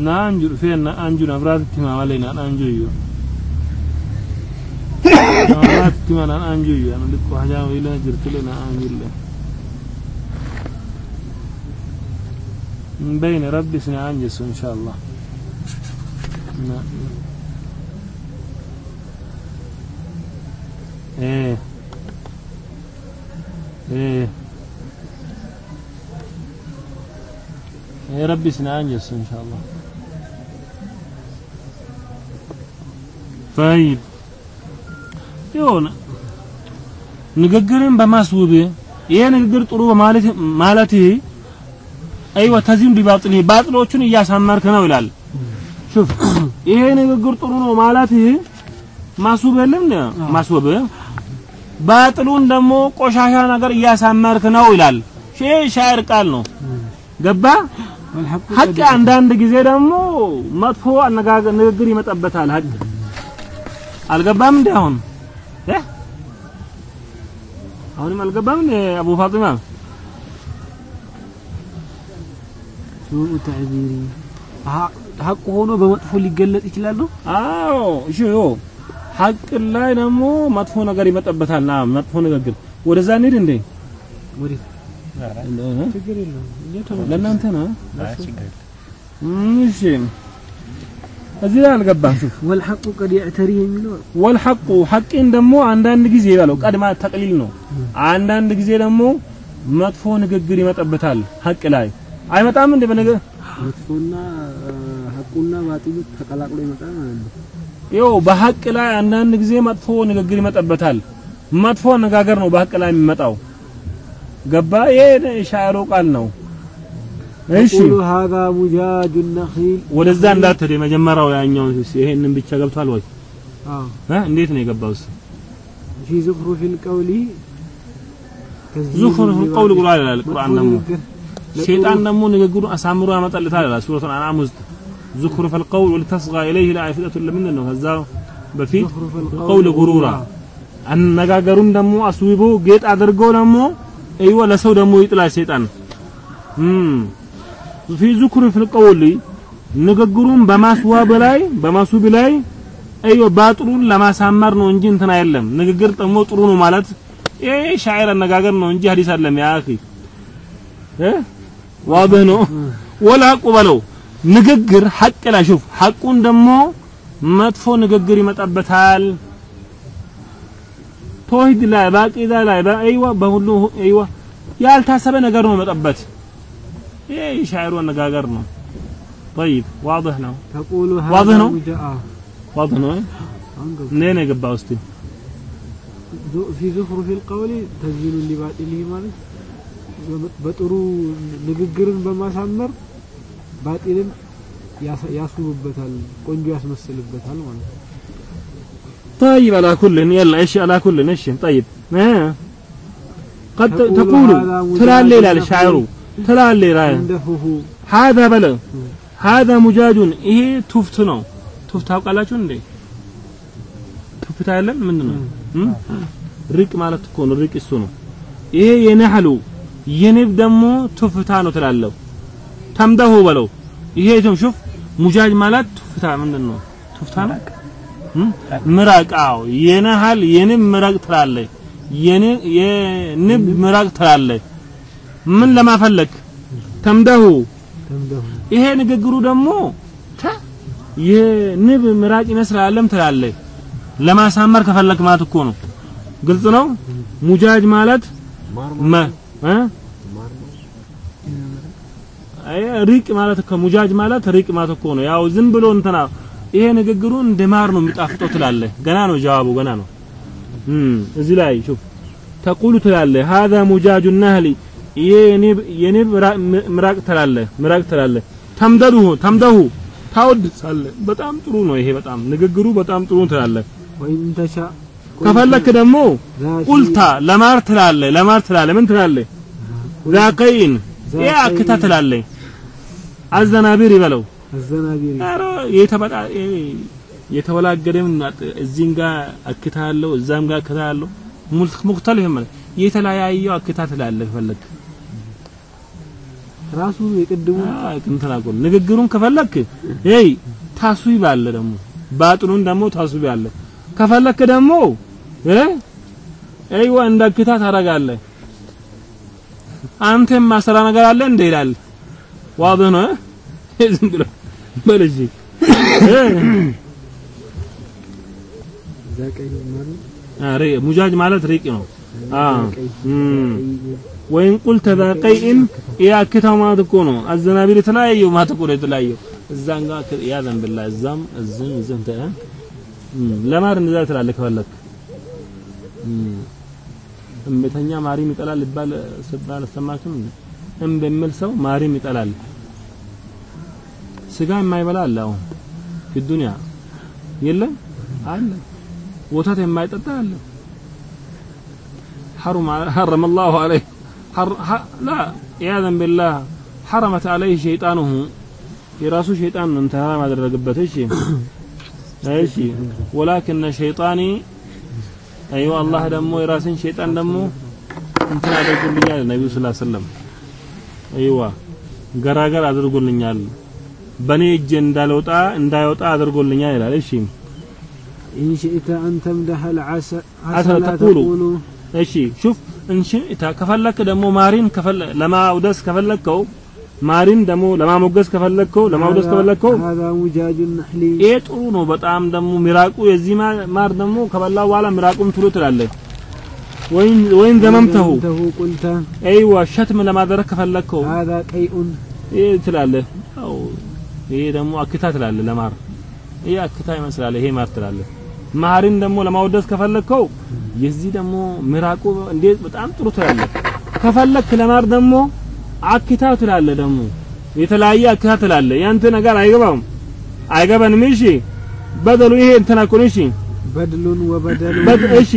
نانجر فين؟ نانجر أمراض تما ولا نانجر أمراض تما نانجر أنا لك حاجة ولا جرت لنا نانجر له من بين ربي سنعنجس إن شاء الله. نعم إيه. إيه. إيه ربي سنعنجس إن شاء الله. ጠይብ ይሁን ንግግርን በማስውብ ይሄ ንግግር ጥሩ ማለት ማለት አይዋ ተዚም ቢባጥኒ ባጥኖቹን እያሳመርክ ነው ይላል። ሹፍ *clears throat* ይሄ ንግግር ጥሩ ነው ማለት ማስወብ የለም ማስወብ ባጥሉን ደግሞ ቆሻሻ ነገር እያሳመርክ ነው ይላል። ሼ ሻዕር ቃል ነው። ገባ ሀቅ አንዳንድ ጊዜ ደግሞ መጥፎ አነጋገር ንግግር ይመጣበታል ሀቅ አልገባም እንዴ አሁን? እ? አሁንም አልገባም እንዴ አቡ ፋጢማ? ሱኡ ተዕቢሪ ሀቅ ሆኖ በመጥፎ ሊገለጥ ይችላል ነው አዎ እሺ ሀቅ ላይ ደግሞ መጥፎ ነገር ይመጣበታል። ና መጥፎ ንግግር። ወደዛ እንሂድ እንዴ? ወዴት? እ? ችግር የለውም። ለእናንተ ነው። እሺ እዚህ ላይ አልገባም ሹፍ ወልሐቁ ቀድ ያዕተሪ የሚለው ወልሐቁ ሐቂን ደግሞ አንዳንድ ጊዜ ይበለው ቀድማ ተቅሊል ነው። አንዳንድ ጊዜ ደግሞ መጥፎ ንግግር ይመጣበታል ሐቅ ላይ አይመጣም እንደ በነገ መጥፎና ሀቁና ባጢሉ ተቀላቅሎ ይመጣል ማለት ነው ይኸው በሐቅ ላይ አንዳንድ ጊዜ መጥፎ ንግግር ይመጣበታል። መጥፎ አነጋገር ነው በሐቅ ላይ የሚመጣው። ገባ? ይሄ ሻዕሩ ቃል ነው። እሺ። ሀዛ ሙጃጁ ነኺል ወደዛ እንዳትሄድ የመጀመሪያው ያኛው ይሄንን ብቻ ገብቷል ወይ? አዎ። እንዴት ነው የገባው እሱ? ፊ ዙኽሩፍ ልቀውሊ ዙኽሩፍ ልቀውል ብሏል ይላል ቁርአን ደግሞ። ሸይጣን ደግሞ ንግግሩን አሳምሮ ያመጣልታል ይላል ሱረቱል አንዓም ውስጥ። ዙኽሩፍ ልቀውል ወልተስጋ ኢለይህ ለአፍኢደቱን ለምንድን ነው? ከዛ በፊት ቀውል ጉሩራ። አነጋገሩን ደግሞ አስውቦ ጌጥ አድርጎ ደግሞ እይወ ለሰው ደግሞ ይጥላል ሸይጣን። እም ፊ ዙክሩፍ القول ንግግሩን በማስዋብ ላይ በማስዋብ ላይ አይወ ባጥሩን ለማሳመር ነው እንጂ እንትን አይደለም ንግግር ደግሞ ጥሩ ነው ማለት ይሄ ሻዕር አነጋገር ነው እንጂ ሐዲስ አይደለም ያ አኺ እ ዋድህ ነው ወልሐቁ በለው ንግግር ሐቅ ላይ ሹፍ ሐቁን ደግሞ መጥፎ ንግግር ይመጣበታል ተውሂድ ላይ በአቂዳ ላይ በአይዋ በሁሉ አይዋ ያልታሰበ ነገር ነው መጠበት ይሄ ሻዕሩ አነጋገር ነው طيب واضح ነው تقول واضح هذا ነው? مجا- آه. واضح ነው أنقذ. እንዴት ነው የገባው እስቲ ዙ- في زخرف القول تزيين لباطله ማለት በመ- በጥሩ ንግግርን በማሳመር ባጢልን ያስ- ያስውብበታል ቆንጆ ያስመስልበታል ማለት ነው طيب على كل يلا ايش على كل ايش طيب آه. قد تقول تقول هذا مجاز ትላለ ራያ ሀዛ በለ ሀዛ ሙጃጁን ይሄ ቱፍት ነው። ቱፍት ታውቃላችሁ እንዴ? ቱፍት አይደለም ምንድነው ነው? ርቅ ማለት እኮ ነው። ርቅ እሱ ነው። ይሄ የነህሉ የንብ ደግሞ ቱፍታ ነው ትላለው። ተምደሁ በለው ይሄ ቱም ሹፍ ሙጃጅ ማለት ቱፍታ ምንድን ነው? ቱፍታ ነው። ምራቃው የነሃል የንብ ምራቅ ትላለህ። የንብ ምራቅ ትላለህ ምን ለማፈለግ ተምደሁ تمده ይሄ ንግግሩ ደግሞ ተ የንብ ምራቅ ይመስላልም ትላለህ ለማሳመር ከፈለክ ማለት እኮ ነው ግልጽ ነው ሙጃጅ ማለት መ እ? አይ ሪቅ ማለት እኮ ሙጃጅ ማለት ሪቅ ማለት እኮ ነው ያው ዝም ብሎ እንትና ይሄ ንግግሩ እንደ ማር ነው የሚጣፍጠው ትላለህ ገና ነው ጀዋቡ ገና ነው እም እዚህ ላይ ሹፍ ተቁሉ ትላለህ هذا ሙጃጁ النهل ይሄ የኔ ምራቅ ትላለህ ምራቅ ትላለህ ተምደዱ ተምደሁ ታወድሳለህ በጣም ጥሩ ነው ይሄ በጣም ንግግሩ በጣም ጥሩ ትላለህ ወይም ተሻ ከፈለክ ደግሞ ቁልታ ለማር ትላለህ ለማር ትላለህ ምን ትላለህ ዛቀይን ያ አክታ ትላለህ አዘናቢር ይበለው። አዘናቢር አረ የተበጣ የተወላገደ እዚህም ጋር አክታ አለው እዛም ጋር አክታ አለው። ሙልክ ሙክተልህ ማለት የተለያየው አክታ ትላለህ ፈለክ ራሱ የቅድሙ እንትና ጎል ንግግሩን ከፈለክ ይይ ታስዊብ አለ ደግሞ ባጥኑን ደግሞ ታስዊብ አለ። ከፈለክ ደግሞ እ አይዋ እንዳክታ ታረጋለህ አንተም ማሰራ ነገር አለ እንደ ይላል። ዋضح ነው? ዝም ብሎ በልጂ ዛቀይ ማለት? አሬ ሙጃጅ ማለት ሪቅ ነው። አ ወይን ቁልተ ዛ ቀይእን ያክታው ማለት እኮ ነው። አዘናቢል የተለያየው ማለት እኮ ነው። የተለያየው እዛን ጋር ያዘን ብላ እዛም እዝም እዝም ተ ለማር እንደዛ ትላለህ ከፈለክ እምበተኛ ማሪም ይጠላል ይባል ስባል አልሰማክም። እምበሚል ሰው ማሪም ይጠላል። ስጋ የማይበላ አለ አሁን ዱንያ የለም አለ። ወተት የማይጠጣ አለ። ሐሩም ሐረመ ዐለይሂ حر ح... لا عياذا بالله حرمت عليه شيطانه የራሱ ሸይጣን ነው እንትን ሐራም ያደረገበት እሺ እሺ ወላኪን ሸይጣኒ አይዋ አላህ ደግሞ የራስን ሸይጣን ደግሞ እንትን አድርጎልኛል ነብዩ ሰለላሁ ዐለይሂ ወሰለም አይዋ ገራገር አድርጎልኛል በኔ እጅ እንዳልወጣ እንዳይወጣ አድርጎልኛል ይላል እሺ إن شئت أن تمدح العسل عسل تقول. እሺ ሹፍ እንሽ ከፈለክ ደግሞ ማሪን ከፈለ ለማውደስ ከፈለከው ማሪን ደግሞ ለማሞገስ ከፈለከው ለማውደስ ከፈለከው هذا مجاج النحل ይሄ ጥሩ ነው በጣም ደግሞ ሚራቁ የዚህ ማ- ማር ደግሞ ከበላው በኋላ ሚራቁም ትሉ ትላለህ ወይን ወይን ዘመምተሁ ذممته قلت አይዋ ሸትም ለማድረግ ከፈለከው هذا قيء ይሄ ትላለህ አው ይሄ ደግሞ አክታ ትላለህ ለማር ይሄ አክታ ይመስላል ይሄ ማር ትላለህ ማሪን ደግሞ ለማውደስ ከፈለከው የዚህ ደግሞ ምራቁ እንዴት በጣም ጥሩ ትላለ። ከፈለክ ለማር ደግሞ አኪታ ትላለ። ደግሞ የተለያየ አኪታ ትላለ። ያንተ ነገር አይገባም አይገባንም። እሺ በደሉ ይሄ እንትና እኮ ነው። እሺ በድሉን ወበደሉ በድ እሺ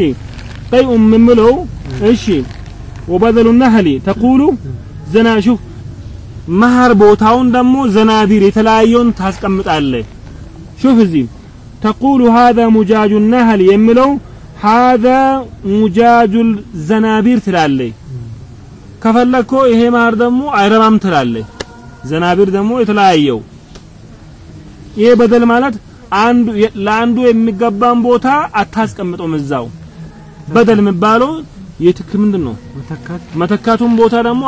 ጠይኡ የምምለው እሺ ወበደሉ ነህሊ ተቁሉ ዘና ሹፍ መሀር ቦታውን ደግሞ ዘናቢር የተለያየውን ታስቀምጣለህ። ሹፍ እዚህ ተቁሉ ሀዛ ሙጃጁ ነህል የምለው ሃዛ ሙጃጁል ዘናቢር ትላለይ። ከፈለኮ ይሄ ማር ደግሞ አይረባም ትላለይ። ዘናቢር ደግሞ የተለያየው ይሄ በደል ማለት አንዱ ለአንዱ የሚገባን ቦታ አታስቀምጠውም። እዛው በደል የሚባለው የትክ ምንድን ነው መተካቱን ቦታ ደግሞ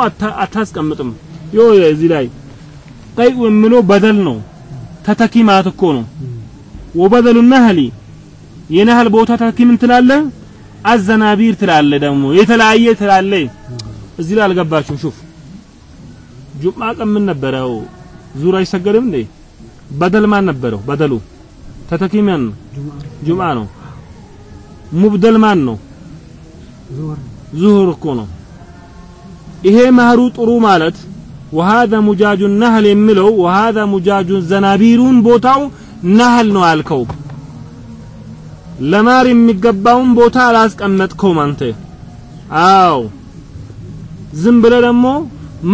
አታስቀምጥም። ዮ እዚህ ላይ ጠይቁ የሚለው በደል ነው። ተተኪ ማለት እኮ ነው ወበደሉ ነህሊ የነህል ቦታ ተተኪ ምን ትላለህ አዘናቢር ትላለህ ደግሞ የተለያየ ትላለህ እዚህ ላይ አልገባችሁም ሹፍ ጁምዓ ቀን ምን ነበረው ዙር አይሰገድም እንዴ በደል ማን ነበረው በደሉ ተተኪ ማን ነው ጁምዓ ነው ሙብደል ማን ነው زور ዙሁር እኮ ነው ይሄ መህሩ ጥሩ ማለት وهذا ሙጃጁ ነህል የሚለው وهذا ሙጃጁ ዘናቢሩን ቦታው ነህል ነው አልከው ለማር የሚገባውን ቦታ አላስቀመጥከውም አንተ። አዎ ዝም ብለህ ደግሞ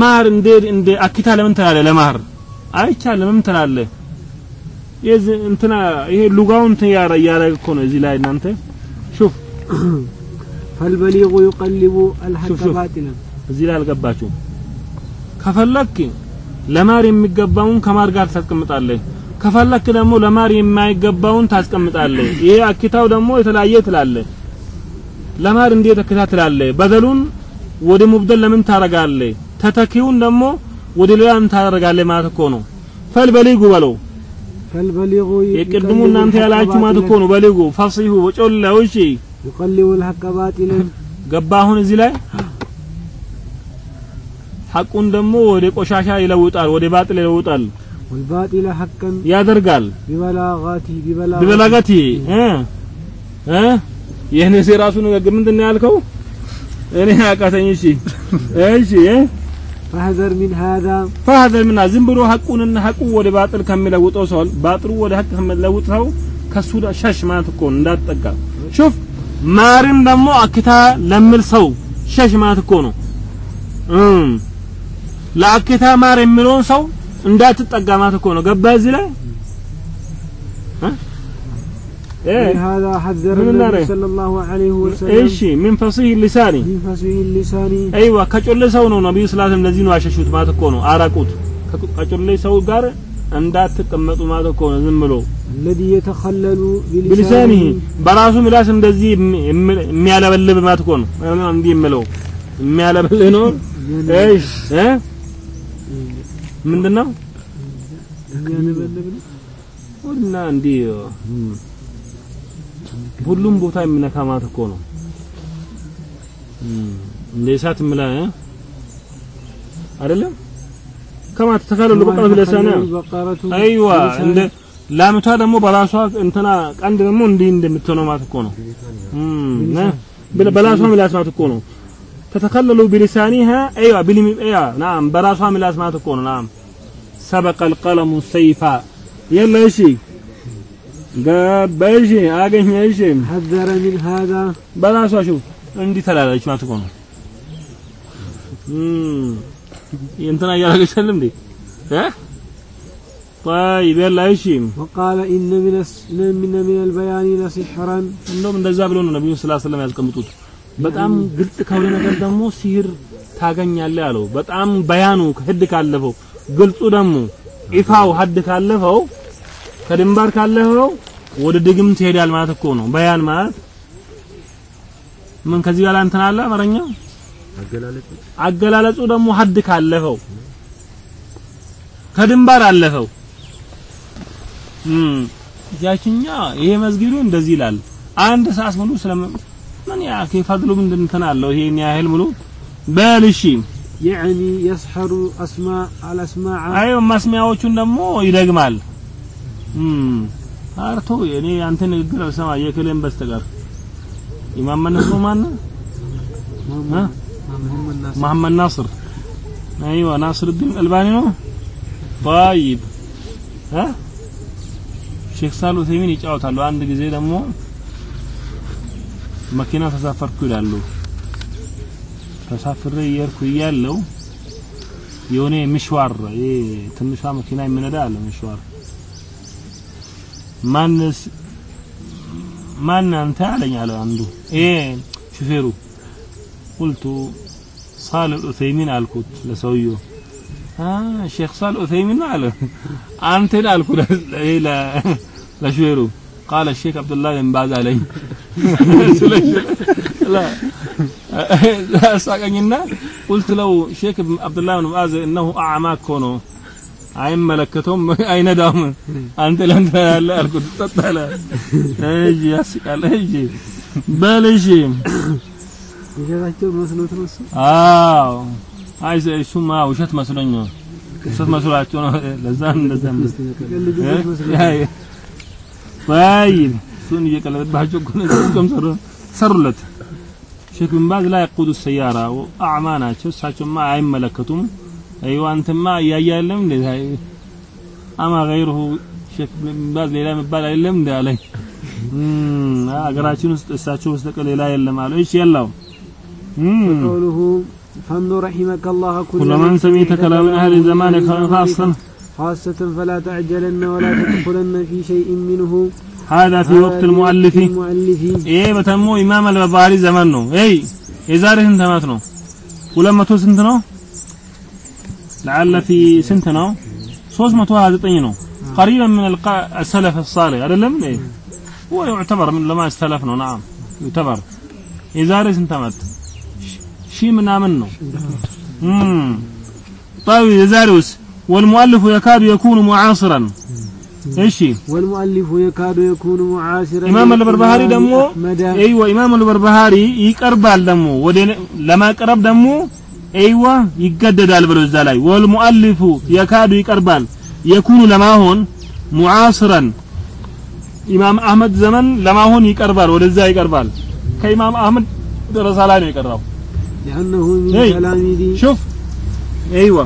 ማር እንደ እንደ አኪታ ለምን ትላለህ? ለማር አይቻልም ለምን ትላለህ? የዚህ እንትና ይሄ ሉጋውን ያረ ያረግ እኮ ነው እዚህ ላይ እናንተ ሹፍ ፈልበሊጉ ይቀልቡ አልሐቅ እዚህ ላይ አልገባችሁም። ከፈለክ ለማር የሚገባውን ከማር ጋር ታስቀምጣለህ። ከፈለክ ደግሞ ለማር የማይገባውን ታስቀምጣለህ ይሄ አኪታው ደግሞ የተለያየ ትላለህ ለማር እንዴት አኪታ ትላለህ በደሉን ወደ ሙብደል ለምን ታረጋለህ ተተኪውን ደግሞ ወደ ሌላ ለምን ታረጋለህ ማለት እኮ ነው ፈልበሊጉ በለው فالبليغ የቅድሙ يقلب እናንተ الحق ያላችሁ ማለት እኮ باطلا ነው በሊጉ ፈሲሁ ወጮላው እሺ يقلب الحق باطلا ገባ አሁን እዚህ ላይ ሐቁን ደግሞ ወደ ቆሻሻ ይለውጣል ወደ ባጥል ይለውጣል ወልባጢለ ሐቀን ያደርጋል። ቢበላጋቲ ይህን ሴ ራሱ ንግግር ምንድን ነው ያልከው? እኔ አቃተኝ። እሺ። እሺ። ፈሐዘር ሚን ሀዛ ፈሐዘር ሚና ዝም ብሎ ሐቁንና ሐቁ ወደ ባጥል ከሚለውጠው ሰው ባጥሉ ወደ ሐቅ ከሚለውጥ ሰው ከሱ ሸሽ ማለት እኮ እንዳትጠጋ። ሹፍ ማርን ደግሞ አክታ ለምል ሰው ሸሽ ማለት እኮ ነው። ለአክታ ማር የሚለውን ሰው እንዳትጠጋ ማለት እኮ ነው ገባ እዚህ ላይ እ እ لهذا حذر من النار. النبي صلى الله عليه وسلم እሺ ምን ፈሲህ ሊሳኒ من فصيح اللسان አይዋ ከጮሌ ሰው ነው ነብዩ ሰለላሁ ዐለይሂ ወሰለም እንደዚህ ነው ያሸሹት ማለት እኮ ነው አራቁት ከ- ከጮሌ ሰው ጋር እንዳትቀመጡ ማለት እኮ ነው ዝም ብሎ الذي يتخلل ብሊሳኒህ بلسانه በራሱ ምላስ እንደዚህ የሚ- የሚ- የሚያለበልብ ማለት እኮ ነው ምናምን እንዲህ የምለው የሚያለበልብ ነው እሺ እ ምንድነው? እና እንዲ ሁሉም ቦታ የሚነካማት እኮ ነው። እንደ እሳት ምላ አይደለም? ከማ ተተከለሉ በቃ ብለሰና አይዋ እንደ ላምቷ ደግሞ በራሷ እንትና ቀንድ ደግሞ እንዲ እንደምትሆነው ማለት እኮ ነው። በላሷ ሚላት ማለት እኮ ነው። تتخلل بلسانها. أيوة بلم أيوة نعم براسها من ما تكون نعم. سبق القلم السيف. يلا إيشي. قاب إيشي أجن إيشي. حذر من هذا. براسها شوف عندي ثلاثة إيش ما تكون. امم ينتنا يا رجل سلم دي؟ ها؟ طيب يلا إيشي. وقال إن من من من البيان لسحرا. من ده زابلون النبي صلى الله عليه وسلم يذكر በጣም ግልጽ ከሆነ ነገር ደግሞ ሲህር ታገኛለህ አለው። በጣም በያኑ ህድ ካለፈው ግልጹ ደግሞ ኢፋው ሀድ ካለፈው ከድንባር ካለፈው ወደ ድግም ትሄዳል ማለት እኮ ነው። በያን ማለት ምን ከዚህ ጋር እንትን አለ አማርኛ? አገላለጹ ደግሞ ሀድ ካለፈው ከድንባር አለፈው። ያችኛ ይሄ መስጊዱ እንደዚህ ይላል። አንድ ሰዓት ሙሉ ስለ ምን ያ ከፈድሉ ምንድን እንትን አለው ይሄን ያህል ሙሉ በልሺ يعني يسحر أسماء الأسماع አይ ማስሚያዎቹን ደግሞ ይደግማል እም አርቶ እኔ አንተ ንግግር አልሰማ የክሌም በስተቀር ኢማም መነሱ ማን እ محمد ناصر መሐመድ ናስር አይዋ ናስር الدين አልባኒ ነው طيب ها ሼክ ሳሉ ኡሰይሚን ይጫወታሉ አንድ ጊዜ ደግሞ መኪና ተሳፈርኩ ይላሉ። ተሳፍሬ እየሄድኩ እያለሁ የሆነ ምሽዋር ይሄ ትንሿ መኪና የሚነዳ አለ ምሽዋር። ማንስ ማን አንተ አለኝ አለ አንዱ። ይሄ ሹፌሩ ቁልቱ ሳል ኡሰይሚን አልኩት ለሰውየው። ሼክ ሳል ኡሰይሚን አለ። አንተን አልኩ ለሹፌሩ قال الشيخ عبد الله بن باز علي لا ሳቀኝና ቁልት ለው ሼክ አብዱላህ ብን ባዝ እነሁ አዕማ እኮ ነው አይመለከተውም አይነዳም አንተ ለምን ያለ አልኩት ጠጣለ እሺ ያስቃል እሺ በል እሺ ውሸታቸው መስሎት ነው እሱ አዎ አይ እሱማ ውሸት መስሎኝ ነው ውሸት መስሏቸው ነው ለዛ እንደዛ ይቀልዱበት መስሎት ነው። طيب እሱን እየቀለደባቸው እኮ ነው እሱም ሰሩ ሰሩለት ሼክ ብን ባዝ ላይ ያቁዱ ሰያራ አዕማ ናቸው እሳቸውማ አይመለከቱም አይዋ አንተማ እያያለም እንዴ አማ ገይሩሁ ሼክ ብን ባዝ ሌላ የሚባል አይደለም እንዴ አለኝ እም፣ አገራችን ውስጥ እሳቸው በስተቀር ሌላ የለም አሉ እሺ የለው እም፣ قوله فانظر رحمك الله كل من سمعت كلام أهل زمانك خاصة خاصة فلا تعجلن ولا تدخلن في شيء منه هذا في وقت المؤلف المؤلف ይሄ በተሞ ኢማም አልበባሪ ዘመን ነው ኤይ የዛሬ ስንት ዓመት ነው ሁለት መቶ ስንት ነው لعل في ስንት ነው 329 ነው قريبا من الق- السلف الصالح አይደለም ايه هو يعتبر من لما السلف ነው نعم يعتبر የዛሬ ስንት ዓመት ሺህ ምናምን ነው امم طيب የዛሬውስ والمؤلف يكاد يكون معاصرا እሺ والمؤلف يكاد يكون معاصرا ኢማም አልበርባሃሪ ደግሞ أحمد አይዋ ኢማም አልበርባሃሪ ይቀርባል ደግሞ ወደ ለማቅረብ ደግሞ አይዋ ይገደዳል ብሎ እዛ ላይ ወልሙአሊፉ የካዱ ይቀርባል የኩኑ ለማሆን ሙዓስረን ኢማም አህመድ ዘመን ለማሆን ይቀርባል ወደዛ ይቀርባል ከኢማም አህመድ ደረሳ ላይ ነው የቀረው لأنه من إيه. تلاميذ شوف ايوه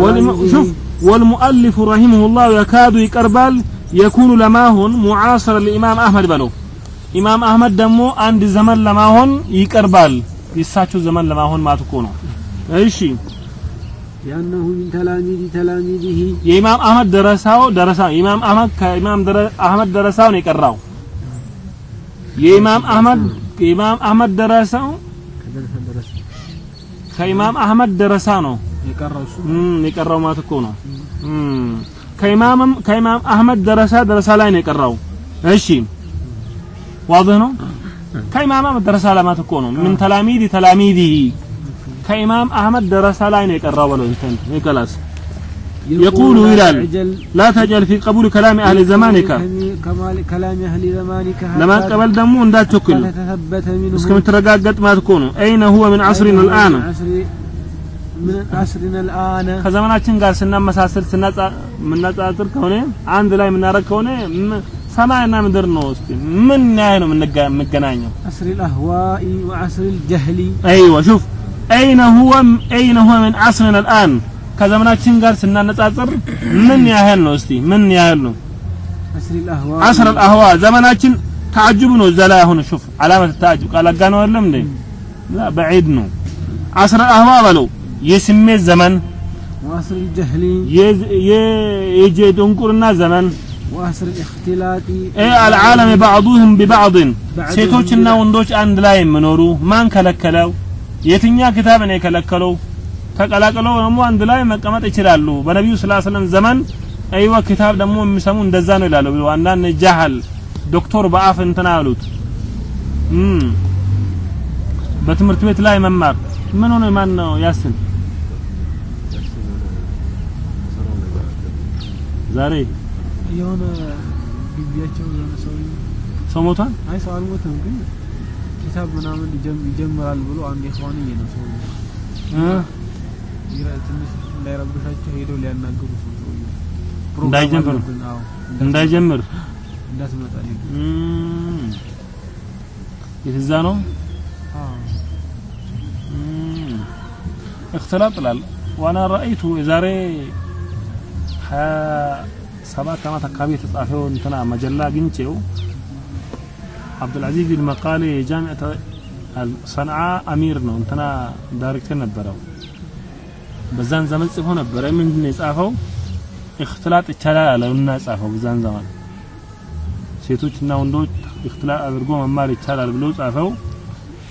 والم... تلاميذه. شوف والمؤلف رحمه الله يكاد يقربال يكون لماهن معاصر الامام احمد بلو ኢማም አህመድ ደግሞ አንድ ዘመን ለማሆን ይቀርባል የእሳቸው ዘመን ለማሆን ማለት እኮ ነው እሺ لأنه من تلاميذ تلاميذه የኢማም አህመድ ደረሳው ደረሳ ኢማም አህመድ ከኢማም ደረ- አህመድ ደረሳው ነው የቀራው የኢማም አህመድ የኢማም አህመድ ደረሳው ከኢማም አህመድ ደረሳ ነው የቀረው ማለት እኮ ነው። ከኢማምም ከኢማም አህመድ ደረሳ ደረሳ ላይ ነው የቀረው። እሺ ዋضح ነው። ከኢማም አህመድ ደረሳ ላይ ማለት እኮ ነው። ምን ተላሚዲ ተላሚዲ ከኢማም አህመድ ደረሳ ላይ ነው የቀረው ብለው እንትን ይከላስ يقول هلال لا تجعل في قبول كلام أهل زمانك كلام أهل زمانك لما قبل دمو اندا تكل اسكم ترقاقت ما تكونوا أين هو من عصرنا الآن من عصر- من عصرنا الآن ከዘመናችን ጋር ስናመሳሰል ስናጻጽር ከሆነ አንድ ላይ የምናደርግ ከሆነ ም- ሰማይና ምድር ነው እስቲ ምን ያህል ነው የምንጋ- የምገናኘው عصر الأهواء وعصر الجهل ايوه شوف اين هو اين هو من عصرنا الان ከዘመናችን ጋር ስናነጻጽር ምን ያህል ነው እስቲ ምን ያህል ነው عصر الأهواء عصر الاهواء ዘመናችን تعجب ነው እዛ ላይ አሁን شوف علامه التعجب ቃል አጋ ነው አይደለም እንዴ لا بعيد ነው عصر الاهواء በለው የስሜት ዘመን وعصر الجهل የ- የ- የድንቁርና ዘመን وعصر الاختلاط ايه العالم بعضهم ببعض بعضهم ሴቶችና ወንዶች አንድ ላይ የሚኖሩ ማን ከለከለው የትኛ ክታብ ነው የከለከለው ተቀላቅለው ደግሞ አንድ ላይ መቀመጥ ይችላሉ በነቢዩ ስላ ስለም ዘመን አይዋ ክታብ ደግሞ የሚሰሙ እንደዛ ነው ይላሉ ብሎ አንዳንድ ጃህል ዶክተር በአፍ እንትና ያሉት እም በትምህርት ቤት ላይ መማር ምን ሆነ ማን ነው ያስን ዛሬ የሆነ ግቢያቸው የሆነ ሰው ሰው ሞቷል። አይ ሰው አልሞተም፣ ግን ኪታብ ምናምን ይጀምራል ብሎ አንድ የሆነ ነው ሰው ትንሽ እንዳይረብሻቸው ሄደው ሊያናገሩ ሰው እንዳይጀምር እንዳይጀምር? እንዳትመጣ የትዛ ነው? እክትላጥላል። ዋና ራእይቱ የዛሬ 27 ዓመት አካባቢ የተጻፈው እንትና መጀላ አግኝቼው አብዱልዓዚዝ ቢን መቃሌ የጃሚዕተ ሰንዓ አሚር ነው። እንትና ዳይሬክተር ነበረው። በዛን ዘመን ጽፎ ነበረ። ምንድን ነው የጻፈው? እክትላጥ ይቻላል አለውና ጻፈው በዛን ዘመን? ሴቶችና ወንዶች እክትላጥ አድርጎ መማር ይቻላል ብሎ ጻፈው።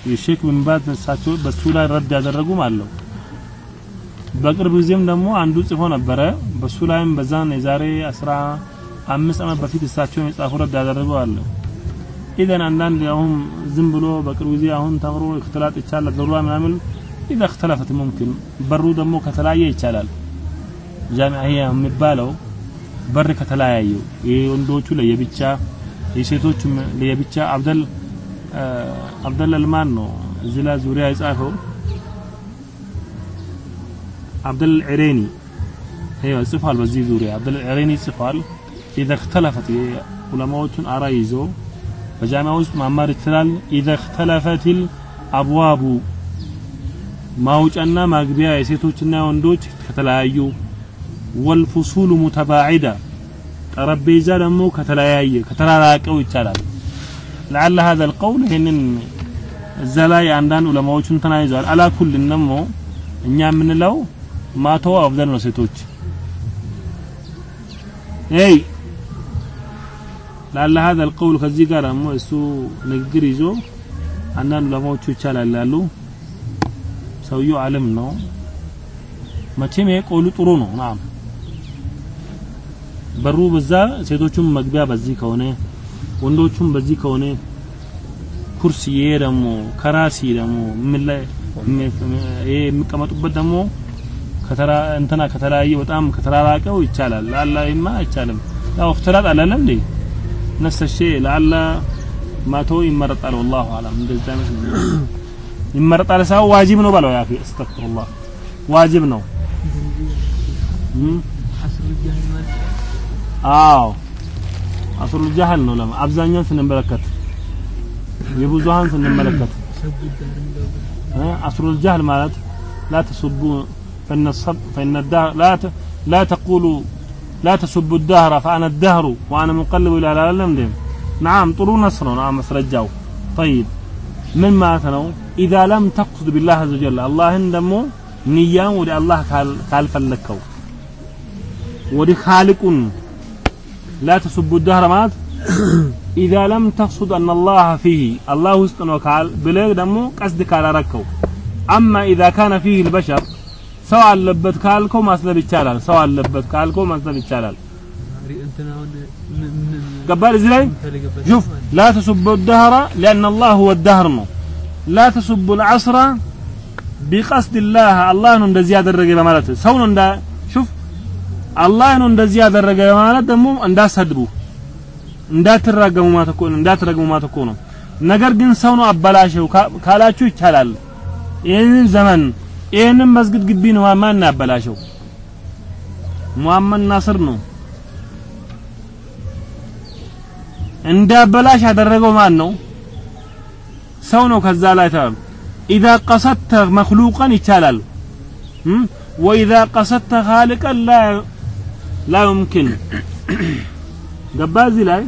የሼክ ብን ባዝ በሱ ላይ ረድ ያደረጉም አለው በቅርብ ጊዜም ደግሞ አንዱ ጽፎ ነበረ። በሱ ላይም በዛን የዛሬ አስራ አምስት ዓመት በፊት እሳቸውን የጻፉ ረድ ያደረገው አለ። ኢዘን አንዳንድ አሁን ዝም ብሎ በቅርብ ጊዜ አሁን ተምሮ እክትላጥ ይቻላል ዘሩራ ምናምን ኢዛ እክተለፈት ሙምኪን በሩ ደግሞ ከተለያየ ይቻላል። ጃሚያ የሚባለው በር ከተለያየው የወንዶቹ ለየብቻ የሴቶቹም ለየብቻ አብደል አብደል አልማን ነው እዚህ ላይ ዙሪያ የጻፈው አብደል ዒሬኒ ይኸው ጽፏል በዚህ ዙሪያ አብደል ዒሬኒ ጽፏል ኢዘ እክተለፈት የዑለማዎቹን አራ ይዞ በጃሚያ ውስጥ ማማር ይችላል ኢዘ እክተለፈት አብዋቡ ማውጫና ማግቢያ የሴቶችና የወንዶች ከተለያዩ ወልፉሱሉ ሙተባዒዳ ጠረጴዛ ደግሞ ከተለያየ ከተራራቀው ይቻላል لعل هذا القول ይሄንን እዛ ላይ አንዳንድ ዑለማዎችን ተናይዘዋል አላ ኩል ደግሞ እኛ የምንለው ማተው አብዛን ነው ሴቶች ኤይ ላለ هذا القول ከዚህ ጋር ደግሞ እሱ ንግግር ይዞ አንዳንድ ዑለማዎቹ ይቻላል ያሉ ሰውየው ዓለም ነው መቼም ይሄ ቆሉ ጥሩ ነው ናም በሩ በዛ ሴቶቹም መግቢያ በዚህ ከሆነ ወንዶቹም በዚህ ከሆነ ኩርሲዬ ደግሞ ከራሲ ደግሞ ምን ላይ ይሄ የሚቀመጡበት ደግሞ ከተራ እንትና ከተለያየ በጣም ከተራራቀው ይቻላል። ለአላ ይማ አይቻልም። ያው እክትላጥ አላለ እንዴ ነሰሼ ለአላ ማቶ ይመረጣል። ወላሁ አለም እንደዛ አይነት ይመረጣል። ሰው ዋጅብ ነው ባለው ያፊ አስተግፍሩላህ ዋጅብ ነው። አዎ አስሩል ጃህል ነው። ለማ አብዛኛውን ስንመለከት የብዙሃን ስንመለከት አስሩል ጃህል ማለት ላ ተሱቡ فإن, فإن الدهر لا لا تقولوا لا تسبوا الدهر فأنا الدهر وأنا منقلب إلى لا لمدم نعم طلوا نعم، نصر نعم رجعوا طيب من معناتنا إذا لم تقصد بالله عز وجل الله هندمو نيا ودي الله ካልፈለከው ወዲ خالق لا تسبوا الدهر مات. *coughs* إذا لم تقصد أن الله فيه الله استنوا قال بلغ دمو قصدك على ካላረከው أما إذا كان فيه البشر ሰው አለበት ካልከው ማስለብ ይቻላል ሰው አለበት ካልከው ማስለብ ይቻላል እንትናውን ምን ምን ገባል እዚህ ላይ ፈልገበት شوف لا تسبوا الدهر لأن الله هو الدهر ነው لا تسبوا العصر بقصد الله الله ነው እንደዚህ ያደረገ በማለት ሰው ነው እንዳ شوف አላህ ነው እንደዚህ ያደረገ በማለት ደግሞ እንዳሰድቡ እንዳትራገሙ ማለት እኮ ነው እንዳትረግሙ ማለት እኮ ነው ነገር ግን ሰው ነው አበላሸው ካ- ካላችሁ ይቻላል ይህንን ዘመን ይህንን መስጊድ ግቢ ነው ማን ያበላሸው? ሙሐመድ ናስር ነው። እንዳበላሽ ያደረገው ማን ነው? ሰው ነው። ከዛ ላይ ተባሉ ኢዛ ቀሰድተ መክሉቀን ይቻላል ወኢዛ ቀሰድተ ኻልቀን ላ ዩምኪን ገባ። እዚህ ላይ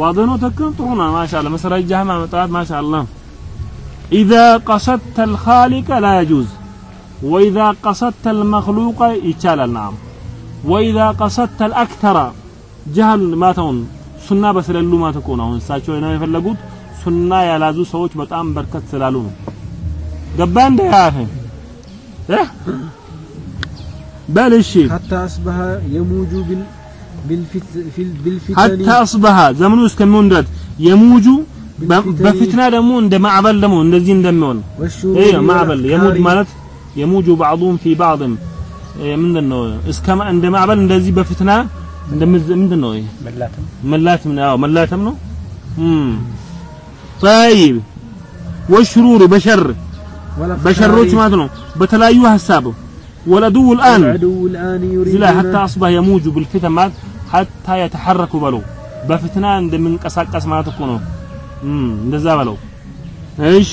ዋዘኖ ተክም ጥሩ ነው። ማሻአላ መሰረት ጃህማ ማሻአላ ኢዛ ቀሰድተ ልኻሊቀ ላ የጁዝ ወኢዛ ቀሰተ ልመክሉቀ ይቻላል ናም ወኢዛ ቀሰተ ልአክተራ ጃህሉን ማታውን ሱና በስለሉ ማለት እኮ ነው። አሁን እሳቸው ነው የፈለጉት። ሱና ያላዙ ሰዎች በጣም በርከት ስላሉ ነው። ገባ እንደ ያፈ በል እሺ። ሐታ አስበሃ የሙጁ ቢል ሐታ አስበሃ ዘመኑ እስከሚሆን ድረስ የሙጁ በፊትና ደግሞ እንደ ማዕበል ደግሞ እንደዚህ እንደሚሆን ማዕበል። የሙድ ማለት የሙጁ بعضهم في بعض እ፣ ምንድን ነው እስከ ማ- እንደ ማዕበል እንደዚህ በፊትና እንደምዝ ምንድን ነው ይሄ መላትም መላትም ነው አዎ መላትም ነው እም طيب والشرور بشر والأفكار በሸሮች ማለት ነው በተለያዩ ሀሳብ ወለዱ الآن والعدو الآن እዚህ ላይ ሐታ يريدون አስባህ የሙጁ بالفتن ማለት ሐታ የተሐረኩ በለው በፍትና እንደምንቀሳቀስ ማለት እኮ ነው እም እንደዛ በለው እሺ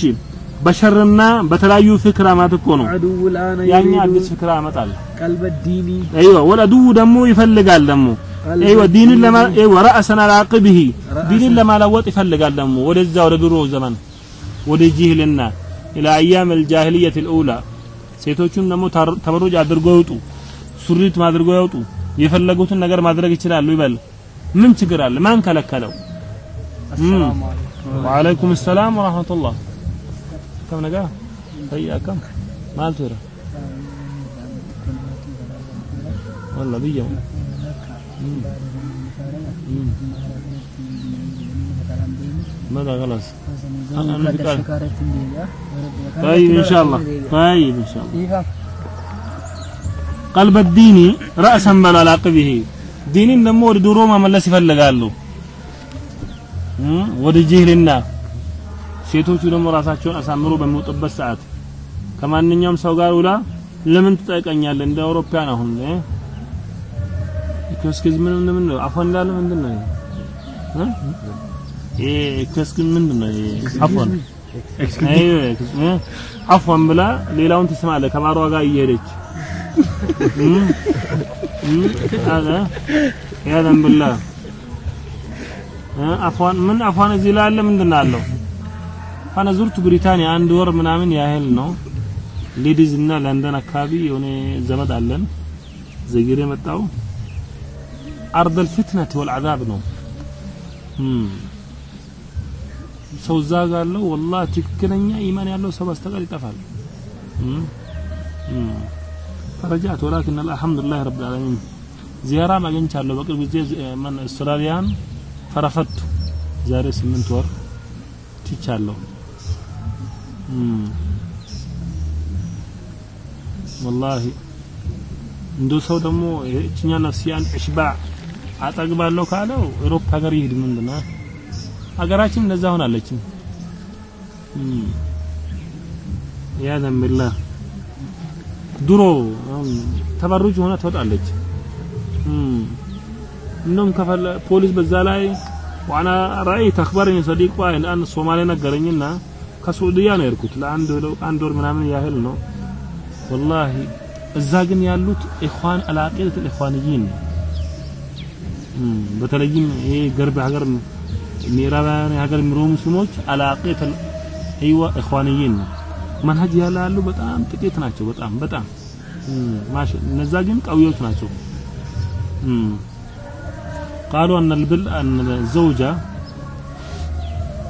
በሸርና በተለያዩ ፍክራ ማለት እኮ ነው العدو الآن ያኛ አዲስ يريدون ፍክራ ያመጣል قلب الدين አይዋ ወለዱ ደግሞ ይፈልጋል ደግሞ قلب አይዋ ዲንን ለማ الدين አይዋ ረአሰን አላቅብህ ረአሰን። ዲንን ለማለወጥ ይፈልጋል ደግሞ ወደዛ ወደ ድሮ ዘመን ወደ ጅህልና ኢላ አያም الجاهليه الاولى ሴቶቹን ደግሞ ታር- ተበሩጅ አድርጎ ይውጡ ሱሪት ማድርጎ ይውጡ የፈለጉትን ነገር ማድረግ ይችላሉ ይበል ምን ችግር አለ ማን ከለከለው አሰላሙ አለይኩም وعليكم السلام ورحمة الله كم نجا هي كم؟ ما ترى والله بيجوا ماذا خلاص. أنا بكار طيب إن شاء الله. طيب إن شاء الله. قلب الدين رأسا ما على عقبه. دين النمور دروما روما من لا سفل لقال له ورد ሴቶቹ ደግሞ ራሳቸውን አሳምሮ በሚወጡበት ሰዓት ከማንኛውም ሰው ጋር ውላ ለምን ትጠይቀኛለህ? እንደ አውሮፓያን አሁን ከስከዝ ምን ምን ነው አፎን እንዳለ ምንድን ነው እ? ይሄ ከስከዝ ምንድን ነው አፎን አፎን ብላ ሌላውን ትስማለህ። ከባሯ ጋር እየሄደች ያደም ብላ አፏን ምን አፏን እዚህ ላይ አለ? ምንድን ነው አለው አነ ዙርቱ ብሪታንያ አንድ ወር ምናምን ያህል ነው። ሊዲዝ እና ለንደን አካባቢ የሆነ ዘመድ አለን ዘጊር የመጣው አርደል ፊትነት ወልዓዛብ ነው። ሰው እዛ ጋር አለው ወላሂ ትክክለኛ ኢማን ያለው ሰው በስተቀር ይጠፋል። ተረጃት ወላኪን አልሐምዱሊላህ ረብል ዓለሚን ዚያራ አግኝቻለሁ። በቅርብ ጊዜ ምን አውስትራሊያን ፈረፈቱ ዛሬ ስምንት ወር ትቻለሁ። ወላሂ እንዶ ሰው ደግሞ እችኛ ነፍሲያን እሽባዕ አጠግባለሁ ካለው ኤሮፓ ሀገር ይሄድ ምንድን ነው? ሀገራችን እንደዛ ሆናለች እም። ያ ዘንብላ ድሮ ተበሩጅ ሆነ ትወጣለች። እም። እንደውም ከፈለ ፖሊስ በዛ ላይ ዋና ረአይት አክበረኝ ሰዲቅ አንድ ሶማሌ ነገረኝና ከሱዑድያ ነው የሄድኩት ለአንድ አንድ ወር ምናምን ያህል ነው ወላሂ እዛ ግን ያሉት ኢኽዋን አልዓቂደት አልኢኽዋንይን ነው እም፣ በተለይም ይሄ ገርብ ሀገር ምዕራባውያን ሀገር የሚኖሩ ሙስሊሞች አልዓቂደት አይዋ ኢኽዋንይን ነው መንሀጅ ያላሉ በጣም ጥቂት ናቸው በጣም በጣም እም፣ ማሽ እነዛ ግን ቀውዮች ናቸው እም። قالوا أن البل أن الزوجة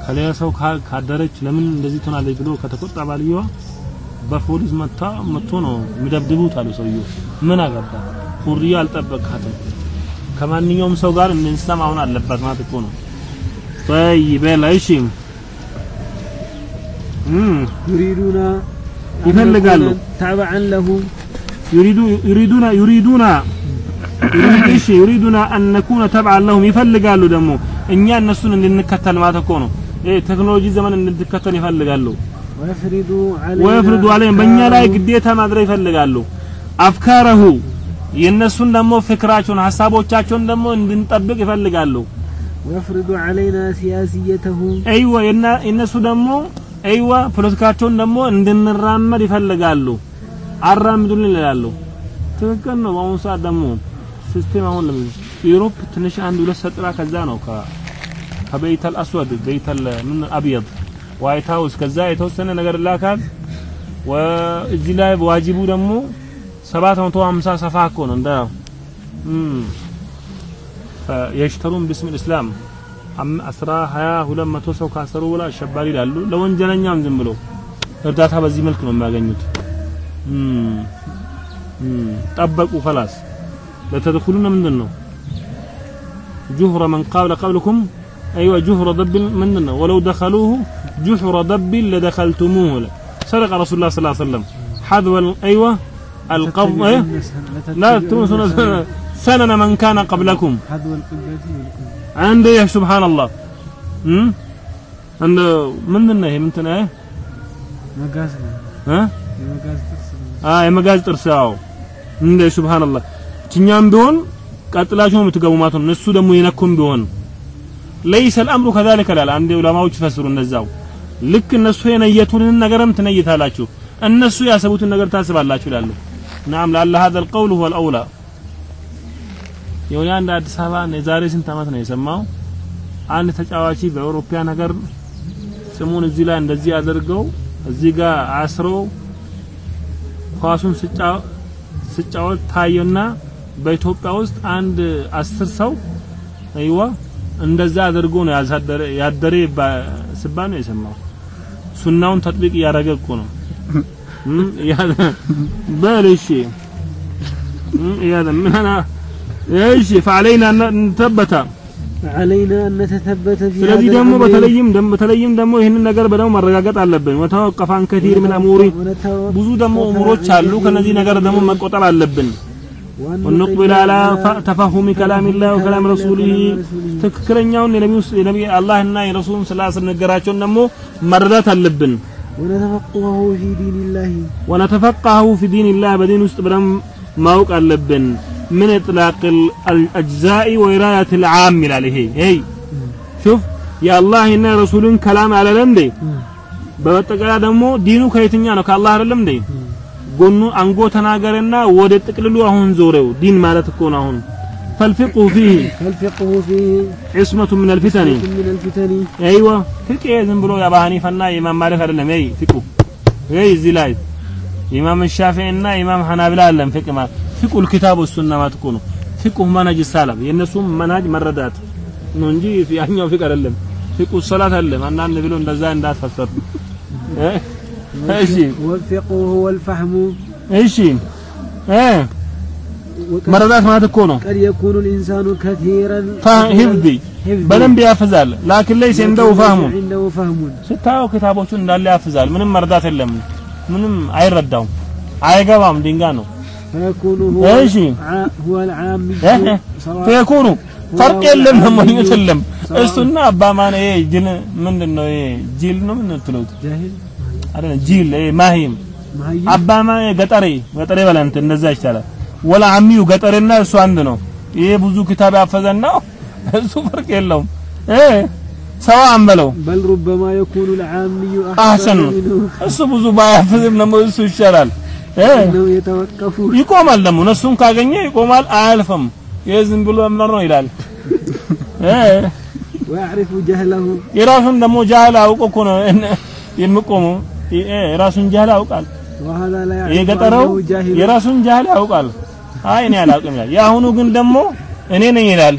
ከሌላ ሰው ካ- ካደረች ለምን እንደዚህ ትሆናለች ብሎ ከተቆጣ ባልየዋ በፖሊስ መታ መጥቶ ነው የሚደብድቡት አሉ ሰውየው ምን አገባ ሁርያ አልጠበቃትም ከማንኛውም ሰው ጋር እንስሳ መሆን አለባት ማለት እኮ ነው طيب يلا እሺ እም يريدون أن ይፈልጋሉ نكون تبعا له يريدو يريدون يريدون يريد ايش يريدون ان نكون تبعا لهم ይፈልጋሉ ደግሞ እኛ እነሱን እንድንከተል ማለት እኮ ነው ይሄ ቴክኖሎጂ ዘመን እንድከተል ይፈልጋሉ። ወይፍሪዱ አለይም በእኛ ላይ ግዴታ ማድረግ ይፈልጋሉ። አፍካረሁ የእነሱን ደግሞ ፍክራቸውን ሀሳቦቻቸውን ደግሞ እንድንጠብቅ ይፈልጋሉ። ወፍርዱ አለይና ሲያሲየተሁ አይዋ የእነሱ ደግሞ አይዋ ፖለቲካቸውን ደግሞ እንድንራመድ ይፈልጋሉ። አራምዱልን ይላሉ። ትክክል ነው። በአሁኑ ሰዓት ደግሞ ሲስቴም አሁን ለምን ዩሮፕ ትንሽ አንድ ሁለት ሰጥራ ከዛ ነው ከ ከበይተል አስወድ በይተል ምን አብየድ ዋይት ሀውስ ከዛ የተወሰነ ነገር ላካል። እዚህ ላይ ዋጅቡ ደግሞ 750 ሰፋ እኮ ነው እንደ የሽተሩን ብስም እስላም አስራ ሀያ ሁለት መቶ ሰው ካሰሩ ብላ አሸባሪ ይላሉ። ለወንጀለኛም ዝም ብሎ እርዳታ በዚህ መልክ ነው የሚያገኙት። ጠበቁ ከላስ ለተድኩሉነ ምንድን ነው ጁሁረ መን ቃብለ ቀብልኩም ايوه جهر ضب من ولو دخلوه جحر ضب لدخلتموه صدق رسول الله صلى الله عليه وسلم حذو ال- ايوه القبض إيه؟ لا تنسون سنن من كان قبلكم حذو القبة والقبة عند ايه سبحان الله امم عند من ነው ይሄ ምንትን ነው መጋዝ ነው እ የመጋዝ ጥርስ ነው አ የመጋዝ ጥርስ አዎ እንደ ሱብሃንአላህ እኛም ቢሆን ቀጥላችሁ ነው የምትገቡ ማለት ነው እነሱ ደግሞ የነኩም ቢሆን ለይሰ ልአምሩ ከዛሊከ ላል አንድ ዑለማዎች ይፈስሩ እነዛው ልክ እነሱ የነየቱንን ነገርም ትነይታላችሁ እነሱ ያሰቡትን ነገር ታስባላችሁ ይላሉ ናም ላለ ሀዘ ልቀውል ሁወ ልአውላ የሆነ አንድ አዲስ አበባ የዛሬ ስንት ዓመት ነው የሰማው? አንድ ተጫዋች በአውሮፓ ነገር ስሙን እዚህ ላይ እንደዚህ አድርገው እዚህ ጋር አስሮ ኳሱን ስጫወት ታየና በኢትዮጵያ ውስጥ አንድ አስር ሰው አይዋ እንደዛ አድርጎ ነው ያሳደረ ያደረ ይባ- ሲባል ነው የሰማው ሱናውን ተጥቢቅ እያደረገ እኮ ነው እም፣ ያ- በል እሺ እም፣ ያ ምን አና እሺ فعلينا أن نثبت علينا أن نتثبت في ስለዚህ هذا ደግሞ الأمر በተለይም ደግሞ በተለይም ደግሞ ይህንን ነገር በደንብ ማረጋገጥ አለብን ወተወቀፋን ከቲር ምን አሙሪ ونتوقف ብዙ ደግሞ እሙሮች አሉ ከነዚህ ነገር ደግሞ መቆጠብ አለብን وأن ونقبل على على ف- تفهم كلام الله وكلام رسوله ትክክለኛውን የነቢዩ የነቢ አላህና የረሱሉን ስላስ ነገራቸውን ደግሞ መረዳት አለብን ونتفقهه في دين الله ونتفقهه في دين الله بدين ውስጥ በደም ማወቅ አለብን من اطلاق الاجزاء ورايه العام ይላል ይሄ ይሄ شوف የአላህና የረሱሉን ከላም አላለም እንዴ በመጠቀያ ደግሞ ዲኑ ከየትኛ ነው ከአላህ አይደለም እንዴ ጎኑ አንጎ ተናገረና ወደ ጥቅልሉ አሁን ዞረው ዲን ማለት እኮ ነው አሁን فالفقه فيه فالفقه فيه عصمة من الفتن من الفتن ايوه فقه ዝም ብሎ የአባ ሐኒፋና የኢማም ማሊክ አይደለም ይሄ ፍቅሁ ይሄ እዚህ ላይ ኢማም ሻፊዒና ኢማም ሐናብላ አለም ፍቅህ ማለት ፍቅሁ الكتاب والسنة ማለት እኮ ነው ፍቅሁ መናጅ ሰላም የእነሱም መናጅ መረዳት ነው እንጂ ያኛው ፍቅህ አይደለም ፍቅሁ ሰላት አይደለም አንዳንድ ብሎ እንደዛ እንዳትፈሰሩ እሺ ወልፊቁሁ ወልፈህሙ እሺ እ መረዳት ማለት እኮ ነው ቀድ የኩኑ ልኢንሳኑ ከቲረን ሂፍዲ በደንብ ያፍዛል ላኪን ለይስ እንደው ፈህሙን ስታየው ክታቦቹን እንዳለ ያፍዛል። ምንም መረዳት የለም። ምንም አይረዳውም። አይገባም። ድንጋ ነው እሺ ፈየኩኑ ፈርቅ የለም መሞኘት የለም እሱና አባማን ይሄ ጅል ምንድን ነው ይሄ ጅል ነው ምን ትሉት جاهل አይደለም ጅል ይሄ ማሂም مهيب አባማ ገጠሬ ገጠሬ በላ እንትን እንደዛ ይቻላል ወላ አሚው ገጠሬና እሱ አንድ ነው ይሄ ብዙ ክታብ ያፈዘና እሱ ፈርቅ የለውም እ ሰው አንበለው بل ربما يكون العامي አህሰን أحسن ነው منه እሱ ብዙ ባያፍዝም ደግሞ እሱ ይሻላል እ أنه يتوقف ይቆማል ደግሞ እነሱን ካገኘ ይቆማል አያልፍም ይሄ ዝም ብሎ መር ነው ይላል እ ويعرف جهله የራሱን ደግሞ ጃህል አውቆ እኮ ነው እነ- የሚቆመው እ የራሱን ጃህል ያውቃል። የገጠረው የራሱን ጃህል ያውቃል። አይ እኔ አላውቅም ይላል። የአሁኑ ግን ደግሞ እኔ ነኝ ይላል።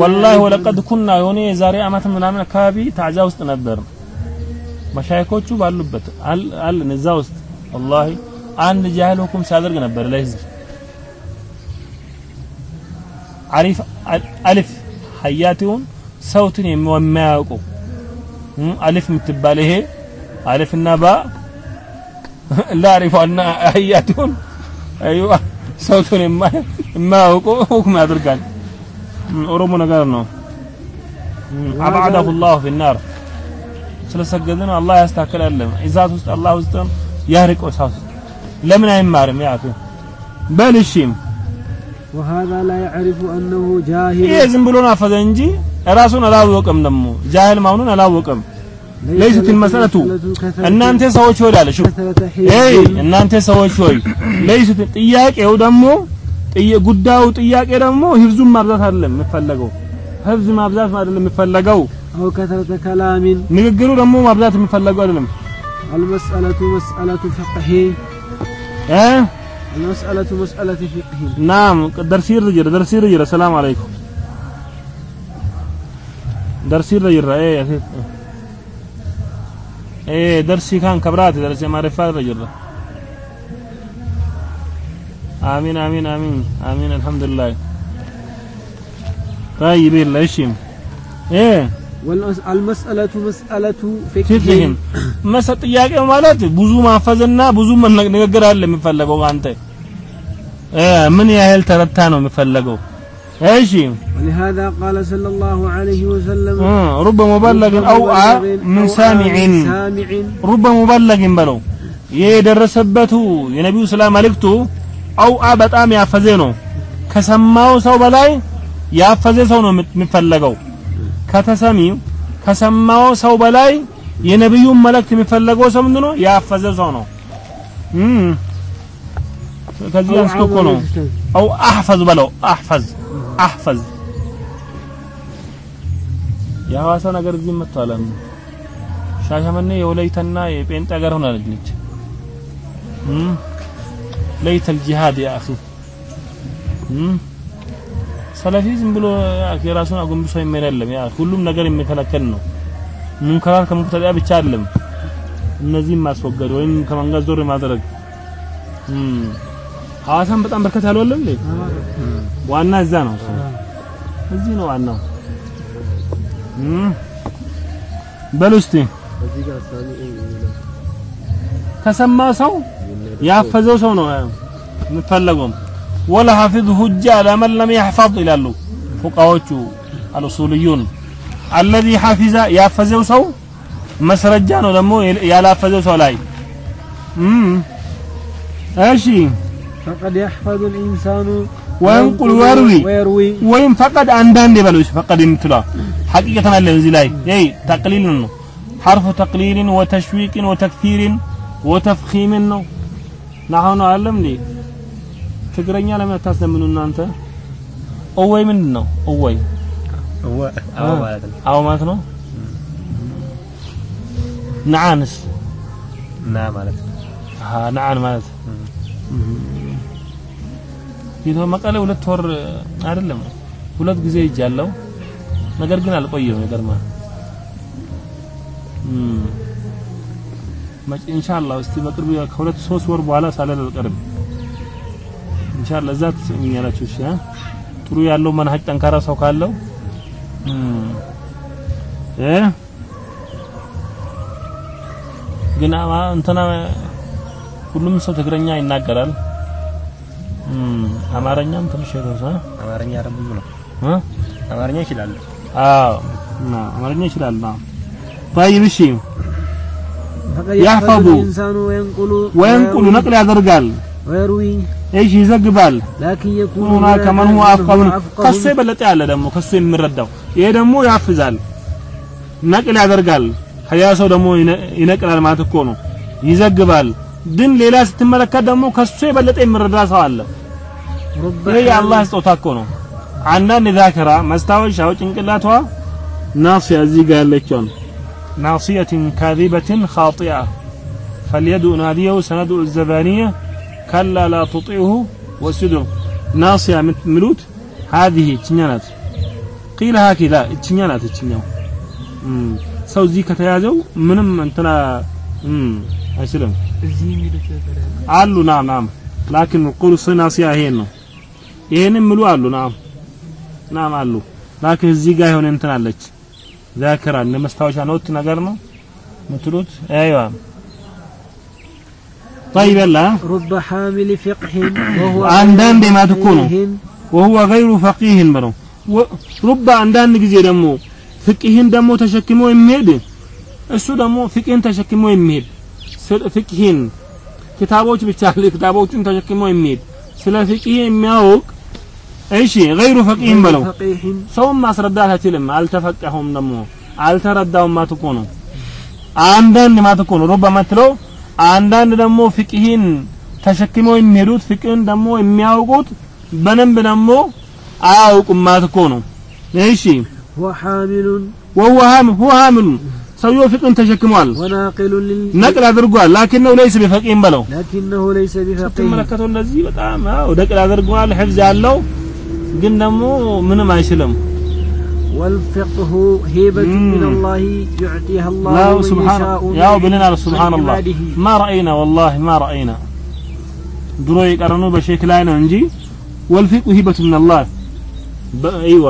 ወላሂ ወለቀድ ኩና የሆነ የዛሬ አመት ምናምን አካባቢ ታዛ ውስጥ ነበር መሻይኮቹ ባሉበት አል እዛ ውስጥ ወላሂ አንድ ጃህል ሁኩም ሲያደርግ ነበር ለህዝብ አሪፍ አልፍ ሀያቲውን ሰውትን የማያውቁ አሊፍ የምትባል ይሄ አሊፍና ባ ላሪፏና ሀያቲውን አይዋ ሰውቱን የማ- የማያውቁ ሁክም ያደርጋል እም፣ ኦሮሞ ነገር ነው እም፣ አብዓደሁ ላሁ ፊናር ስለሰገደ ነው አላህ ያስተካክላል ኢዛት ውስጥ አላህ ውስጥ ያርቀው ሳውስ ለምን አይማርም ያቱ በል እሺም وهذا لا يعرف أنه ይሄ جاهل ዝም ብሎ ናፈዘ እንጂ ራሱን አላወቀም ደግሞ ጃህል መሆኑን አላወቀም ለይሰት المسألة እናንተ ሰዎች ሆይ አለ ሹፍ كثرة ኤይ حفظ እናንተ ሰዎች ሆይ ለይሰት ጥያቄው ደግሞ ጥያ- ጉዳዩ ጥያቄ ደግሞ ህፍዙን ማብዛት አይደለም የሚፈለገው ህፍዝ ማብዛት አይደለም የሚፈለገው أو كثرة كلام ንግግሩ ደግሞ ማብዛት የሚፈለገው አይደለም المسألة مسألة فقه እ المسألة مسألة فقه نعم درسي الرجل درسي الرجل السلام عليكم درسي الرجل ايه يا سيد ايه درسي كان كبرات درسي معرفات الرجل امين امين امين امين الحمد لله طيب يلا ايش ايه والمسألة مسألة فقه ፊቅህም መሰ ጥያቄው ማለት ብዙ ማፈዝና ብዙ መነ- ንግግር አለ የሚፈለገው አንተ እ ምን ያህል ተረታ ነው የሚፈለገው እሺ ولهذا قال صلى الله عليه وسلم እ ሩበ ሙበለግን አው አ ምን ሳሚዒን سامع ሩበ ሙበለግን በለው ይሄ የደረሰበቱ የነቢዩ ሰላም መልእክቱ አው አ በጣም ያፈዘ ነው ከሰማው ሰው በላይ ያፈዘ ሰው ነው የሚፈለገው ከተሰሚው ከሰማው ሰው በላይ የነቢዩን መልእክት የሚፈለገው ሰው ምንድነው ያፈዘ ሰው ነው እም ከዚህ أو አንስቶ እኮ عمل ነው يجتهد. አው አህፈዝ በለው አህፈዝ አህፈዝ የሐዋሳ ነገር እዚህ መጥቷል አሁን ሻሸመኔ የወለይታና የጴንጤ ሀገር ሆናለች ነች እም ለይተ الجهاد يا اخي እም ሰለፊ ዝም ብሎ የራሱን አጎንብሶ የሚሄድ አይደለም ያ ሁሉም ነገር የሚከለከል ነው ሙንከራት ከሙብተዲያ ብቻ አይደለም እነዚህም ማስወገድ ወይም ከመንገድ ዞር ማድረግ እም ሐዋሳም በጣም በርከት ያለው አለ እንዴ? ዋና እዛ ነው። እዚህ ነው ዋናው። በሉ እስቲ ከሰማ ሰው ያፈዘው ሰው ነው የምትፈለገው። ወለ ሐፊዝ ሁጃ ለመን ለም ይሕፈዝ ይላሉ ፉቃዎቹ አልኡሱልዩን። አለዚ ሐፊዛ ያፈዘው ሰው መስረጃ ነው ደግሞ ያላፈዘው ሰው ላይ እሺ فقد يحفظ الإنسان وينقل ويروي ويروي ወይም ፈቀድ አንዳንድ የበሉሽ ፈቀድ የምትለው ሐቂቀተን አለ እዚህ ላይ ይሄ ተቅሊል ነው ሐርፉ ተቅሊልን ወተሽዊቅን ወተክፊርን ወተፍኺምን ነው ናሁ ነው አለም እንዴ ትግረኛ ለምን አታስለምኑ እናንተ? ኦወይ ምንድን ነው? ኦወይ አዎ ማለት ነው አዎ ማለት ነው። ነዓንስ ና ማለት ነው አሃ ነዓን ማለት ይቶ መቀሌ ሁለት ወር አይደለም ሁለት ጊዜ ሄጃለሁ። ነገር ግን አልቆየሁም። ይገርማል። መጭ ኢንሻአላህ እስቲ በቅርቡ ከሁለት ሶስት ወር በኋላ ሳልል አልቀርም። ኢንሻአላህ እዛ ትሰሙኛላችሁ። እሺ? ጥሩ ያለው መንሀጅ ጠንካራ ሰው ካለው እ ግን እንትና ሁሉም ሰው ትግረኛ ይናገራል። አማርኛም ትንሽ የተወሰነ አማርኛ ኧረ ብዙ ነው እ አማርኛ ይችላል አዎ እና አማርኛ ይችላል። አዎ طيب እሺ فقد يحفظ يحفظ الإنسان وينقل ወይንቁሉ ويروي- ነቅል ያደርጋል ويروي እሺ ይዘግባል لكن يكون ሁና هناك ከመን ሁወ من አፍቀሁ هو ከሱ أفقه የበለጠ ያለ ደግሞ ከሱ የሚረዳው ይሄ ደግሞ ያፍዛል ነቅል ያደርጋል ያ ሰው ደግሞ ይነ- ይነቅላል ማለት እኮ ነው ይዘግባል ግን ሌላ ስትመለከት ደግሞ ከሱ የበለጠ የሚረዳ ሰው አለ رب ይሄ የአላህ ስጦታ እኮ ነው አንዳንድ ዛከራ መስታወሻው ጭንቅላቷ ናሲያ እዚህ ጋር ያለችውን ናሲየትን ካዚበትን ኻጢአ ፈልየድኡ ናዲየሁ ሰነድኡ ዘባንየ ከላ ላ ቱጢዑሁ ወስዱ ናሲያ የምትምሉት ሀዚህ እችኛ ናት ቂል ሀኪዛ እችኛ ናት እችኛው እም፣ ሰው እዚህ ከተያዘው ምንም እንትና እም፣ አይችልም እዚህ የሚሉት ነገር ያለ አሉ ናም ናም ላኪን ቁርስ ናሲያ ይሄን ነው ይሄንን ምሉ አሉ ናም ናም አሉ ላኪን እዚህ ጋር የሆነ እንትን አለች ዛክራ እንደ መስታወሻ ኖት ነገር ነው ምትሉት አይዋ طيب يلا رب حامل فقه وهو አንዳንዴ غير ማለት እኮ ነው فقيه وهو غير فقيه ብለው ወ- ሩባ አንዳንድ ጊዜ ደግሞ ፍቅህን ደግሞ ተሸክሞ የሚሄድ እሱ ደግሞ ፍቅህን ተሸክሞ የሚሄድ ስለ- ፍቅህን ክታቦች ብቻ ክታቦቹን ተሸክሞ የሚሄድ? ስለ ፍቅህ የሚያውቅ እሺ ገይሩ ፈቂህም በለው። ሰውም ማስረዳት አይችልም አልተፈቀሁም ደግሞ አልተረዳውም ማትኮ ነው። አንዳንድ ማትኮ ነው። ሩባ ማትለው አንዳንድ ደግሞ ፍቅህን ተሸክመው የሚሄዱት ፍቅህን ደግሞ የሚያውቁት በደንብ ደግሞ አያውቁም ማትኮ ነው። እሺ። ወሐሚሉን ወሁሃም ሁሃምሉን ሰውየው ፍቅህን ተሸክሟል وناقل لل ነቅል አድርጓል ላኪነው ለይስ ቢፈቂህም በለው لكنه ليس بفقيه ስትመለከተው እንደዚህ በጣም አዎ ነቅል አድርጓል ሕፍዝ ያለው ግን ደግሞ ምንም አይችልም والفقه هيبة مم. من الله يعطيها الله لا من سبحان يشاء يا من بلنا سبحان الله عباده. ما رأينا والله ما رأينا ድሮ የቀረኑ በሼክ ላይ ነው እንጂ ወልፊቁ ሂበቱ ምን አላህ አይዋ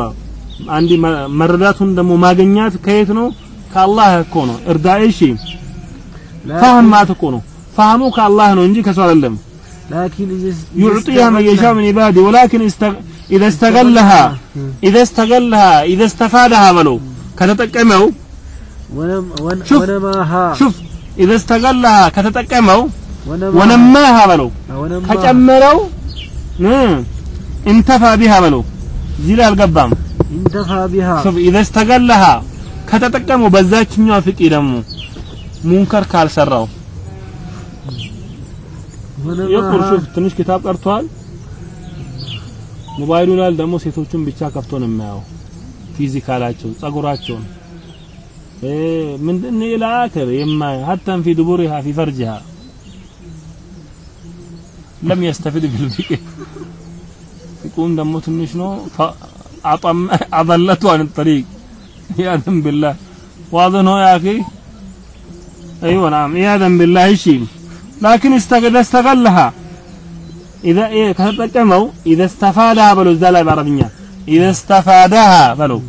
አንዲ መ- መረዳቱን ደግሞ ማግኛት ከየት ነው ከአላህ እኮ ነው። እርዳ እሺ? ፋህም ማለት እኮ ነው። ፋህሙ ከአላህ ነው እንጂ ከሰው አይደለም። ላኪን መን የሻ ምን ኢባዲ ወላኪን ኢዘ ስተገለሃ ኢዘ ስተገለሃ ኢዘ ስተፋደሃ በለው። ከተጠቀመው ሹፍ ኢዘ ስተገለሃ ከተጠቀመው ወነማሃ በለው። ከጨመረው እንተፋ ቢሃ በለው። እዚህ ላይ አልገባም ኢዘ ስተገለሃ ከተጠቀመው በዛችኛው ፍቂ ደግሞ ሙንከር ካልሰራው። የቁር ትንሽ ኪታብ ቀርቷል። ሞባይሉን ያህል ደግሞ ሴቶቹን ብቻ ከፍቶ ነው የሚያየው። ፊዚካላቸው፣ ጸጉራቸውን ምንድን ኢላ አክር የማ ሀታን ፊ ድቡሪሃ ፊ ፈርጅሃ። ለም የስተፊድ ቢል ፊቅ ደግሞ ትንሽ ነው። አጠም አበለቱ አን ጠሪቅ። عياذا بالله. واظنه هو يا أخي؟ أيوة نعم عياذا بالله إيش لكن استغل استغلها إذا إيه كتبتمو إذا استفادها بلو زال بعربية إذا استفادها بلو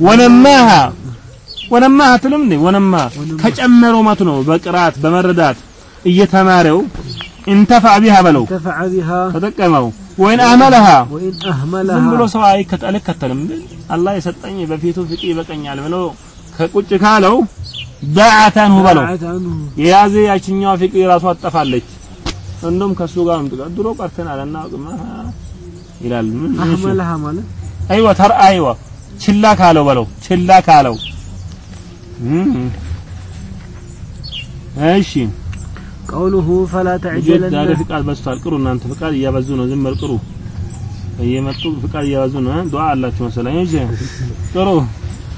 ونماها. ونماها تلمني ونماها. كجمروا ما تنو بقرات بمردات. እየተማረው ኢንተፋዕ ቢሃ በለው ተጠቀመው ወይን አህመለሃ ዝም ብሎ ሰው አልከተልም ግን አላህ የሰጠኝ በፊቱ ፍቂ ይበቀኛል ብሎ ከቁጭ ካለው ዳዓተንሁ በለው። የያዘ ያችኛዋ ፍቂ ራሱ አጠፋለች። እንደውም ከሱ ጋር ምጥቃት ድሮ ቀርተናል አናውቅም ይላል። ምን አህመለሃ ማለት? አይዋ ተር አይዋ ችላ ካለው በለው። ችላ ካለው። እሺ። قوله فلا ልጆች ዛሬ تعجلن ፍቃድ በዝቷል። ቅሩ እናንተ ፍቃድ እያበዙ ነው። ዝም በል ቅሩ። እየመጡ ፍቃድ እያበዙ ነው። እ? ዱዓ አላችሁ መሰለኝ። እሺ ቅሩ።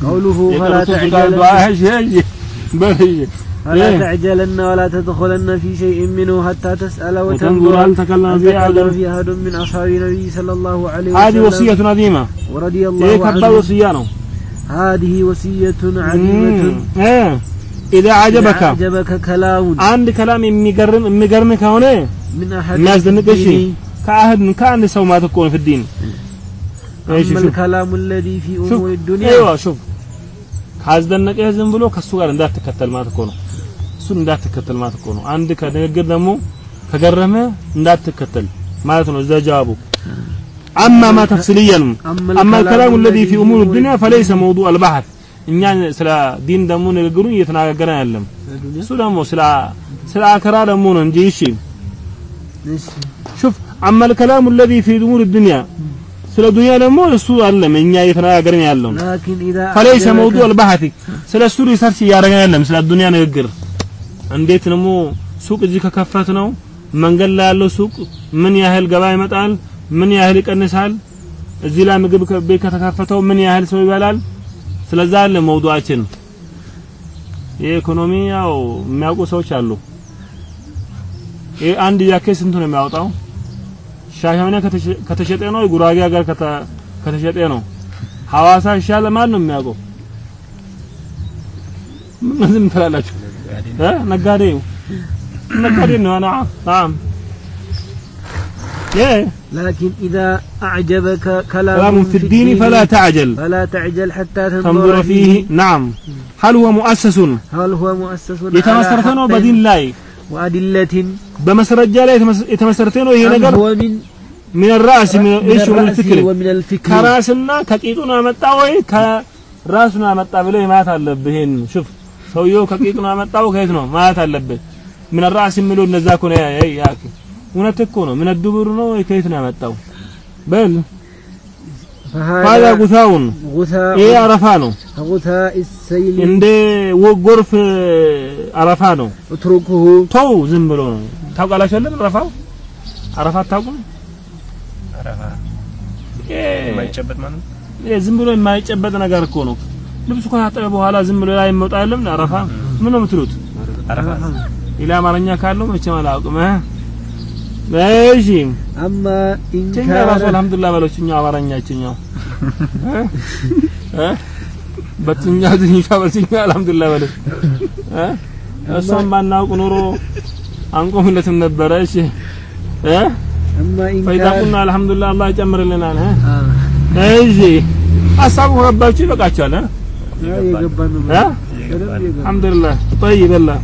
قوله فلا የቀሩትን ፍቃድ ዱዓ تعجلن እሺ እሺ በል እሺ فلا إيه. تعجلن ولا تدخلن في شيء منه حتى تسأل وتنظر وتنظر هل تكلم هل فيه تكلم أحد في أحد من أصحاب النبي صلى الله عليه هذه وسلم وصية عظيمة ورضي ይሄ الله ከባድ عنه ወስያ ነው። هذه وصية عظيمة እ ኢዛ አጀበካ أعجبك كلام አንድ ከላም የሚገርም የሚገርም ከሆነ من أحد የሚያስደንቅ እሺ الدين ከአህድ ከአንድ ሰው ማለት እኮ ነው ፍዲን እሺ أما ሹፍ الكلام الذي في ሹፍ أمور الدنيا አይዋ ሹፍ ካስደነቀህ ዝም ብሎ ከሱ ጋር እንዳትከተል ማለት እኮ ነው። እሱን እንዳትከተል ማለት እኮ ነው። አንድ ከንግግር ደግሞ ከገረመ እንዳትከተል ማለት ነው። እዛ ጀዋቡ አማ ማ ተፍሲልያን አማ الكلام الذي في امور الدنيا فليس موضوع البحث እኛ ስለ ዲን ደግሞ ንግግሩን እየተናገረን አይደለም። እሱ ደግሞ ስለ ስለ አከራ ደግሞ ነው እንጂ እሺ እሺ شوف اما الكلام الذي في امور الدنيا ስለ ዱንያ ደግሞ እሱ አይደለም እኛ እየተናገረን ያለው لكن إذا فليس أعجبك- موضوع البحث ስለ እሱ ሪሰርች እያደረገን አይደለም ስለ ዱንያ ንግግር እንዴት ደግሞ ሱቅ እዚህ ከከፈት ነው መንገድ ላይ ያለው ሱቅ ምን ያህል ገባ ይመጣል ምን ያህል ይቀንሳል እዚህ ላይ ምግብ ከ- ቤት ከተከፈተው ምን ያህል ሰው ይበላል ስለዛ አለ موضوع ኣችን የኢኮኖሚ ያው የሚያውቁ ሰዎች አሉ። አንድ ያኬ ስንት ነው የሚያወጣው? ሻሸመኔ ከተሸጠ ነው፣ ጉራጌ ሀገር ከተሸጠ ነው። ሐዋሳ ይሻለ ማን ነው የሚያውቀው? ምን ዝም ትላላችሁ? ነጋዴው ነጋዴ ነው አና لكن إذا أعجبك كلام, كلام في الدين فلا تعجل فلا تعجل حتى تنظر تنظر فيه نعم هل هو مؤسس هل هو مؤسس የተመሰረተ ነው በዲን ላይ وأدلة በመስረጃ ላይ የተመስ- የተመሰረተ ነው ይሄ أم ነገር هو من من الراس من من ايش من الرأس الفكر ومن الفكر ከራስና ከቂጡ ነው ያመጣ ወይ ከራሱ ነው ያመጣ ብለህ ማለት አለብህ። ይሄን ሽፍ ሰውየው ከቂጡ ነው ያመጣው ከየት ነው ማለት አለብህ። ምን ራስ የሚለው እነዛ እኮ ነው ያ- ያ- ያ- እውነት እኮ ነው። ምን ድብሩ ነው ከየት ነው ያመጣው? በል ሀዛ ጉታውን ይሄ አረፋ ነው። እንደ ጎርፍ አረፋ ነው። ትሩክሁ ተው፣ ዝም ብሎ ነው። ታውቃላችሁ አይደል? አረፋው አረፋ አታውቁም? አረፋ የማይጨበጥ ዝም ብሎ የማይጨበጥ ነገር እኮ ነው። ልብሱ ከታጠበ በኋላ ዝም ብሎ ላይ የማይወጣ አይደለም። አረፋ ምን ነው የምትሉት? አረፋ ኢላ አማርኛ ካለው መቼም አላውቅም። እሺ أما إن ችኛ ራሱ كان አልሐምዱሊላህ በለው ችኛ አማርኛ ችኛው እ እ በትኛ ትንሿ በትኛ አልሐምዱሊላህ በለው እ እሷን ባናውቅ ኖሮ አንቆምለትም ነበረ። እሺ እ أما إن ፈይዛ كان ቁና አልሐምዱሊላህ አላህ ይጨምርልናል። እ آه. እሺ ሀሳቡ ከገባችሁ ይበቃችኋል። እ لا يقبل እ يقبل. አልሐምዱሊላህ طيب الله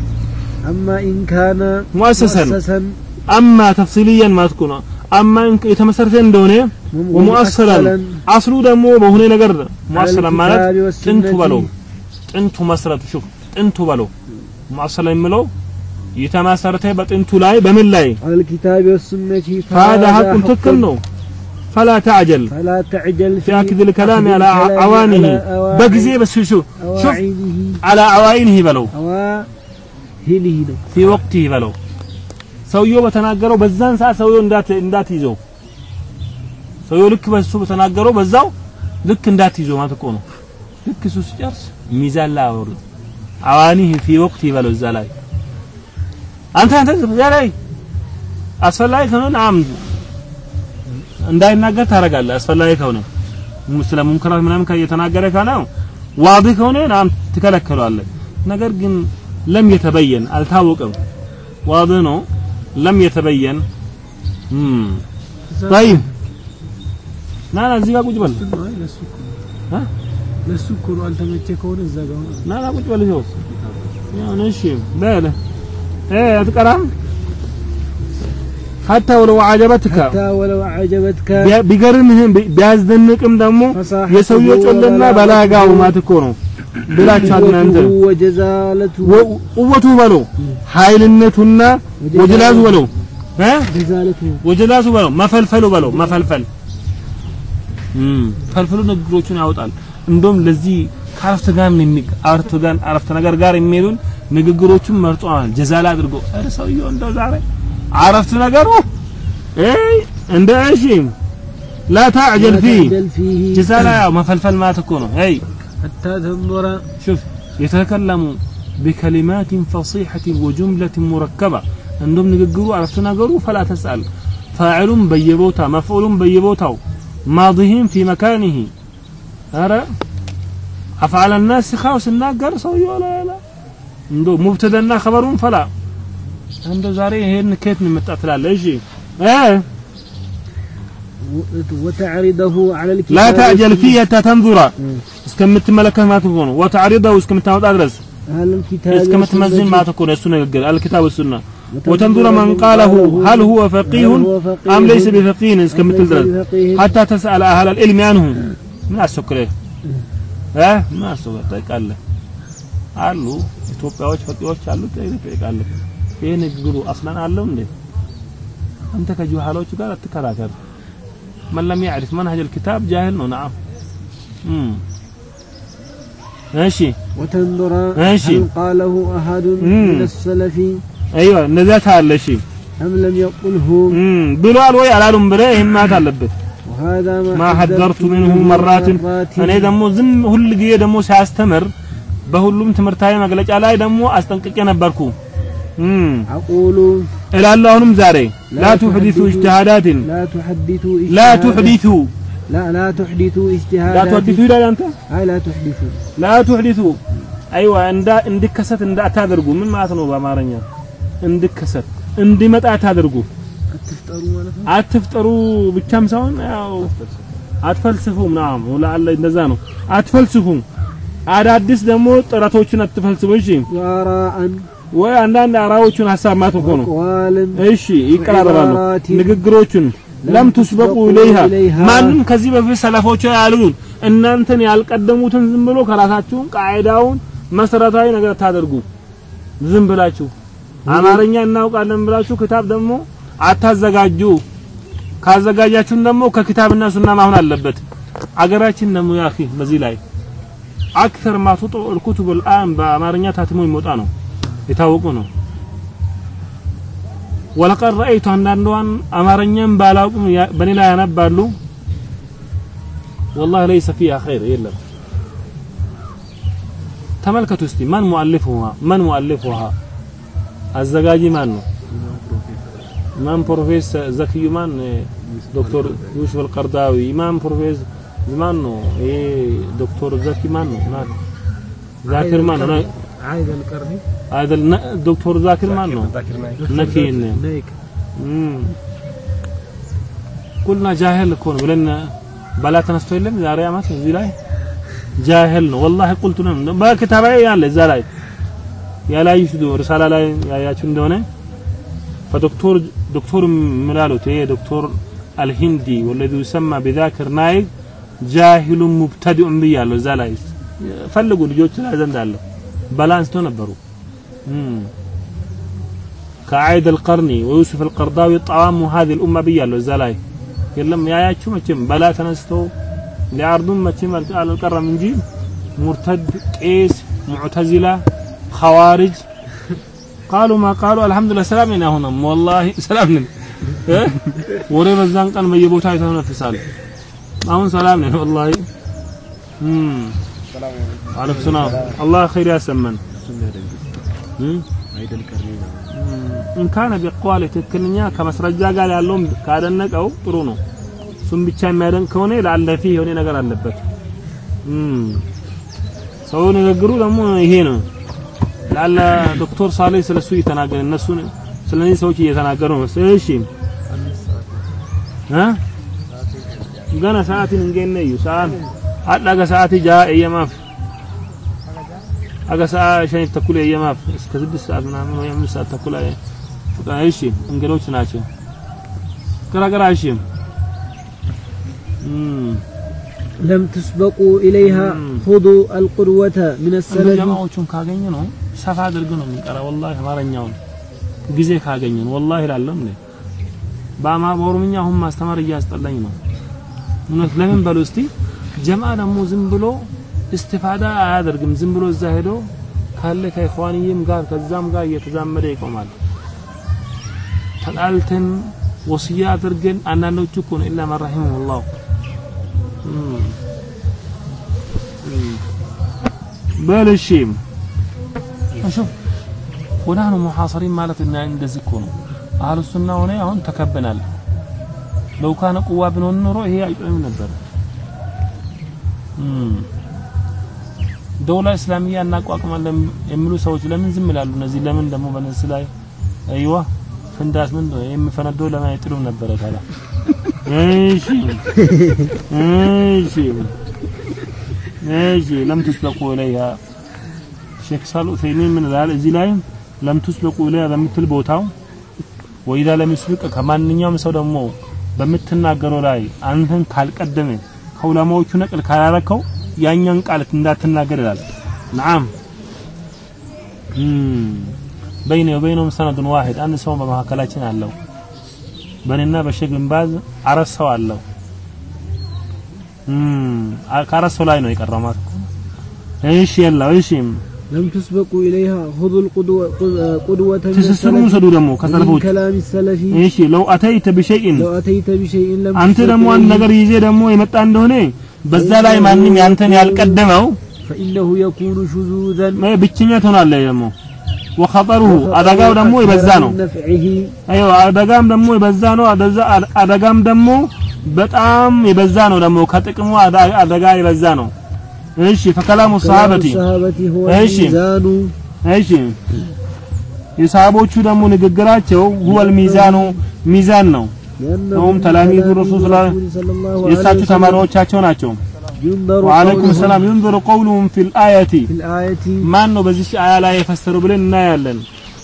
أما إن كان مؤسسا مؤسسا أما تفصيليا ما تكون. أما يتمثل في دوني ومؤصلا. أصلو دمو بهني نقر. مؤصلا مالت تنتو بلو. تنتو مسرت شوف تنتو بلو. مؤصلا يملو يتمسرت بطنتو لاي بمن لاي؟ على الكتاب والسنة فهذا حق تكل فلا تعجل. فلا تعجل في أكد الكلام على عوانه بقزي بس شوف شوف. على عوائنه بلو. في وقته بلو. ሰውየው በተናገረው በዛን ሰዓት ሰውየው እንዳት እንዳትይዘው ሰውየው ልክ በሱ በተናገረው በዛው ልክ እንዳትይዘው ማለት እኮ ነው። ልክ እሱ ሲጨርስ ሚዛን ላይ አወሩት። አዋኒህ ፊ ወቅቲህ በለው እዛ ላይ አንተ አንተ እዛ ላይ አስፈላጊ ከሆነ ናም እንዳይናገር ታደርጋለህ። አስፈላጊ ከሆነ ስለ ሙንከራት ምናምን እየተናገረ ከሆነ ዋዲ ከሆነ ናም ትከለከለዋለህ። ነገር ግን ለም የተበየን አልታወቀም። ዋዲ ነው ለም የተበየን እም طيب ና ና እዚህ ጋር ቁጭ በል አይ ለሱ እኮ ነው። እ? ለሱ እኮ ነው አልተመቸ ከሆነ እዛ ጋር ሆነ ና ና ቁጭ በል ይኸው ያው እሺ በል እ አትቀራም حتى ولو عجبتك حتى ولو أعجبتك ቢያ- ቢገርምህም ቢ- ቢያስደንቅም ደግሞ فصاحته የሰውየው ጮለና በላጋው ማለት እኮ ነው ብላችኋል እናንተ قوته وجزالته ወ- ቁወቱ በለው ኃይልነቱና ወጀላቱ በለው እ جزالته ወጀላቱ በለው መፈልፈሉ በለው መፈልፈል እም ፈልፍሉ ንግግሮቹን ያወጣል። እንደውም ለዚህ ከአረፍተ ጋር የሚ አረፍተ ጋር አረፍተ ነገር ጋር የሚሄዱን ንግግሮቹን መርጧል ጀዛላ አድርጎ ኧረ ሰውየው እንደው ዛሬ አረፍት ነገሩ እይ እንደ እሺ ላ ታዕጀል ፊ تعجل فيه ጀዛላ ያው መፈልፈል ማለት እኮ ነው አይ حتى تنظر. شوف يتكلم بكلمات فصيحة وجملة مركبة. عندهم نققروا عرفت نقروا؟ فلا تسأل. فاعل بيبوتا مفعول بيبوتا ماضيهم في مكانه. أرى؟ أفعل الناس خاوس الناقر؟ سوي ولا لا عنده مبتدأ خبرهم؟ فلا. عنده زاري هين كيف نمتأثل إيش إيه. وتعرضه على الكتاب لا تعجل فيها تتنظر. اسكم متملك ما تكون وتعرضه اسكم تعود ادرس هل الكتاب اسكم تمزن ما تكون. السنة الجل. الكتاب والسنة. وتنظر من قاله هل هو فقيه أم ليس بفقيه؟ اسكم تدرس حتى تسأل أهل العلم عنه. ما السكر ها؟ ما السكر طيب قال አሉ ኢትዮጵያዎች ፈቂዎች አሉ ጠይቃለ ይህ ንግግሩ አስለን አለው እንዴ? አንተ ከጅሃሎቹ ጋር አትከራከር። من لم يعرف منهج الكتاب جاهل ነው نعم امم ماشي وتنظر ماشي. هل قاله أحد مم. من السلف ايوه እነዚያ ታለ እሺ أم لم يقله امم ብሏል ወይ አላሉም ብለህ ይሄን ማለት አለበት وهذا ما, ما حذرت منه مرات እኔ ደግሞ ዝም ሁል ጊዜ ደግሞ ሲያስተምር በሁሉም ትምህርታዊ መግለጫ ላይ ደግሞ አስጠንቅቄ ነበርኩ امم أقول እላለሁ አሁንም ዛሬ ላ لا ትሕዲቱ تحدثوا- እጅትሃዳትን لا تحدثوا ላ اجتهادا- ትሕዲቱ لا لا تحدثوا ላ اجتهادات ትሕዲቱ ይላል አንተ أي لا تحدثوا ላ ትሕዲቱ አይዋ እንዳ እንዲከሰት እንዳታደርጉ ምን ማለት ነው በአማርኛ እንዲከሰት እንዲመጣ አታደርጉ አትፍጠሩ ማለት ነው አትፍጠሩ ብቻም ሳይሆን ያው አትፈልስፉም ናም ወላአለ እንደዛ ነው አትፈልስፉም አዳዲስ ደግሞ ጥረቶችን አትፈልስፉ እሺ وآراء ወይ አንዳንድ አራዎቹን ሀሳብ ማለት እኮ ነው أقوالا እሺ ይቀራረባሉ ወዒባራቲን ንግግሮቹን ለም ትስበቁ ኢለይሃ ኢለይሃ ማንም ከዚህ በፊት ሰለፎች ያሉን እናንተን ያልቀደሙትን ዝም ብሎ ከራሳችሁን ቃዒዳውን መሰረታዊ ነገር ታደርጉ ዝም ብላችሁ አማርኛ እናውቃለን ብላችሁ ክታብ ደግሞ አታዘጋጁ ካዘጋጃችሁን ደግሞ ከኪታብና ሱና ማሆን አለበት አገራችን ደግሞ ያኺ በዚህ ላይ አክተር ማ ትጡ الكتب الآن በአማርኛ ታትሞ ይሞጣ ነው يتاوقونه ولقد رأيت أنهم أمرنهم بالاقم بني لا ينبالوا والله ليس فيها خير إلا تملك تستي من مؤلفها من مؤلفها الزقاجي من من بروفيس زكي من دكتور يوسف القرداوي من بروفيس منو إيه دكتور زكي منو ذاكر منو عايد القرني አይደል ነ- ዶክተር ዛኪር ማን ነው ዛኪር ናይክ ነኪን نايك እም ቁልና ጃሂል እኮ ነው ብለን በላ ተነስቶ የለም ዛሬ አመት እዚህ ላይ ጃሂል ነው ወላሂ ቁልቱ ነው በክታባይ ያለ እዛ ላይ ያላዩት ርሳላ ላይ ያያችሁ እንደሆነ فدكتور دكتور ملالو تي دكتور الهندي والذي يسمى بذاكر نايك جاهل مبتدئ ብያለሁ እዛ ላይ ፈልጉ ልጆች ላይ ዘንድ بالانس تنبرو امم كعيد القرني ويوسف القرضاوي طعام هذه الامه بيا لو زلاي يلم يا يا ياچو مچم بلا تنستو لعرض مچم قال القرى من جيل مرتد قيس معتزله خوارج قالوا ما قالوا الحمد لله سلامنا هنا والله سلامنا وري مزان قال ما يبوتا يتنفسال اهون سلامنا والله امم سلامنا ሰላም አላህ ኸይር ያሰማን እም እንካነ ቢቋል ትክክለኛ ከመስረጃ ጋር ያለውን ካደነቀው ጥሩ ነው። እሱም ብቻ የሚያደንቅ ከሆነ ላለፊ የሆነ ነገር አለበት። ሰው ንግግሩ ደግሞ ይሄ ነው። ላለ ዶክተር ሳሌህ ስለሱ እየተናገረ እነሱን ስለዚህ ሰዎች እየተናገሩ ነው። እሺ እ ገና ሰዓትን እንገነ እዩ ሰዓት አዳገ ሰዓት ጃ እየማፍ አጋሳ ሸኒት ተኩል የማፍ እስከ ስድስት ሰዓት ምናምን ወይ አምስት ሰዓት ተኩል እሺ፣ እንግዶች ናቸው። ቀራቀራ እሺ ለም ትስበቁ ኢለይሃ ሁዱ አልቁድወተ ምን ሰነድ ጀማዎቹን ካገኘ ነው ሰፋ አድርግ ነው የሚቀራ ወላሂ አማርኛውን ጊዜ ካገኘን ወላሂ ላለም ነው በኦሮምኛ አሁን ማስተማር እያስጠላኝ ነው። እውነት ለምን በሉ እስቲ ጀማ ደግሞ ዝም ብሎ እስትፋዳ አያደርግም ዝም ብሎ እዛ ሄዶ ካለ ከኢኽዋንይም ጋር ከዛም ጋር እየተዛመደ ይቆማል። ተጣልተን ወስያ አድርገን አንዳንዶቹ እኮ ነው ኢላ መን ረሒመሁላህ በል እሺ ሹፍ ወናኑ ሙሐሰሪን ማለት እና እንደዚህ እኮ ነው። አህሉ ሱና ሆነ አሁን ተከበናል። ለው ቁዋ ብንሆን ኖሮ ይሄ አይቆይም ነበር። ደውላ እስላሚያ እናቋቁማለን የሚሉ ሰዎች ለምን ዝም ይላሉ? እነዚህ ለምን ደግሞ በነሱ ላይ አይዋ ፍንዳት ምን ነው የሚፈነደው ለምን አይጥሉም ነበረ ታዲያ? እሺ እሺ እሺ ለም ትስበቁ ኢለይሃ ሼክ ሳሉ ዑሰይሚን ምን ይላል እዚህ ላይ ለም ትስበቁ ኢለይሃ በምትል ቦታው ወኢዛ ለም ይስብቅ ከማንኛውም ሰው ደግሞ በምትናገረው ላይ አንተን ካልቀደመ ከዑለማዎቹ ነቅል ካላረከው ያኛን ቃላት እንዳትናገር ይላል። نعم بيني وبينهم ሰነዱን واحد አንድ ሰው በመካከላችን አለው። በእኔና በሼክ ብንባዝ አራት ሰው አለው። ከአራት ሰው ላይ ነው የቀረው ማለት እሺ የለው እሺ። لم تسبقوا إليها خذوا القدوة قدوة تسسرون سدو دمو كسلفوت كلام السلفي إيش لو أتيت بشيء لو أتيت بشيء لم أنت دمو أن نجر يجي دمو يمت عندهني በዛ ላይ ማንም ያንተን ያልቀደመው فإنه يكون شذوذا ብቸኛ ትሆናለህ ደግሞ ወኸጠሩሁ አደጋው ደግሞ የበዛ ነው من نفعه አዮ አደጋም ደግሞ የበዛ ነው አደዛ አደጋም ደግሞ በጣም የበዛ ነው ደግሞ ከጥቅሙ አደ- አደጋ የበዛ ነው እሺ ፈከላሙ كلام ሰሃበቲ الصحابة هو እሺ። الميزان እሺ የሰሃቦቹ ደግሞ ንግግራቸው ሁወል ሚዛኑ ሚዛን ነው لأنه هم من تلاميذ كلام الرسول صلى الله عليه الرسول صلى الله عليه የእሳቸው وسلم ተማሪዎቻቸው ናቸው ينظر ወአለይኩም قولهم ሰላም ينظر قولهم في الآية في الآية ማን ነው በዚህ አያ ላይ የፈሰሩ ብለን እናያለን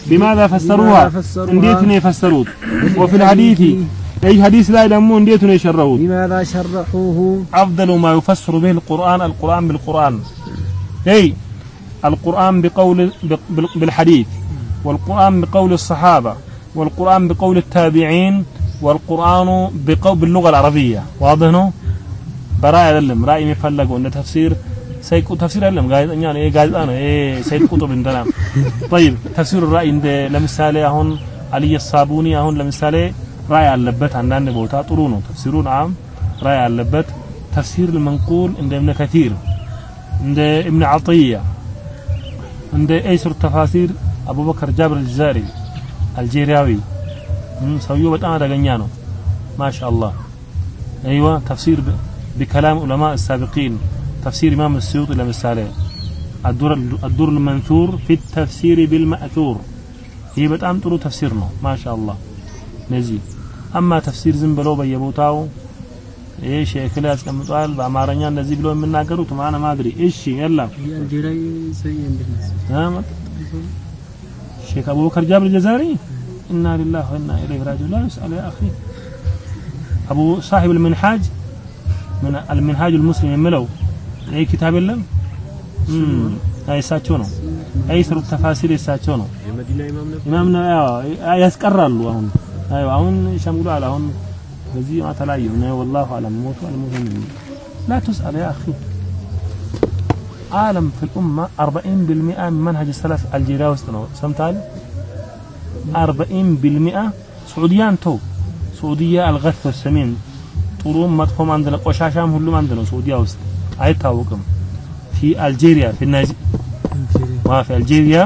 بماذا فسروها بماذا فسروها؟ እንዴት ነው የፈሰሩት وفي الحديث اي حديث ላይ ደግሞ እንዴት ነው የሸረሁት لماذا شرحوه أفضل ما يفسر به القرآن القرآن بالقرآن أي القرآن بقول بال- بالحديث والقرآن بقول الصحابة والقرآن بقول التابعين والقرآن بقول باللغة العربية واضح نو براء አይደለም ራእይ የሚፈለገው እንደ ተፍሲር ሰይቁ ተፍሲር አይደለም ጋዜጠኛ ነው ይሄ ጋዜጣ ነው ይሄ ሰይድ ቁጥብ እንደና طيب ተፍሲር ራእይ እንደ ለምሳሌ አሁን አልይ ሳቡኒ አሁን ለምሳሌ ራእይ አለበት አንዳንድ ቦታ ጥሩ ነው ተፍሲሩን አም ራእይ አለበት ተፍሲር المنقول እንደ እብነ ከቲር እንደ እብነ عطية እንደ ኤስር ተፋሲር አቡበከር ጃብር አልጃሪ አልጄሪያዊ እም፣ ሰውየው በጣም አደገኛ ነው ማሻአላህ አይዋ ተፍሲር ብ- بكلام علماء السابقين تفسير إمام السيوطي لمثاله الدور الدور المنثور في التفسير بالمأثور هي በጣም ጥሩ ተፍሲር ነው ማሻአላህ ነዚህ አማ ተፍሲር ዝም ብሎ በየቦታው ይሄ ሼክ ላይ ያስቀምጧል በአማርኛ እንደዚህ ብሎ የሚናገሩት ማነ ማድሪ እሺ የለም የአልጄሪያዊ ሰውዬ እንዴት ነው? ها شيخ أبو بكر جابر الجزائري إنا لله وإنا إليه راجعون لا يسأل يا أخي أبو صاحب المنهاج من المنهاج المسلم يملو أي كتاب لهم أي ساتشونو أي سر التفاسير يساتشونو የመዲና ኢማም ነበር إمامنا آه، ያስቀራሉ አሁን አይ አሁን ሸምግሎ አለ አሁን በዚህ ማታ ላይ ነው والله أعلم موت المهم لا تسأل يا أخي عالم في الأمة 40% من منهج السلف الجيريا ውስጥ ነው ሰምታል 40% سعوديان تو سعودية الغث والسمين ጥሩም መጥፎም አንድ ነው ቆሻሻም ሁሉም አንድ ነው ሳዑዲያ ውስጥ አይታወቅም في الجيريا في الناج ما في الجيريا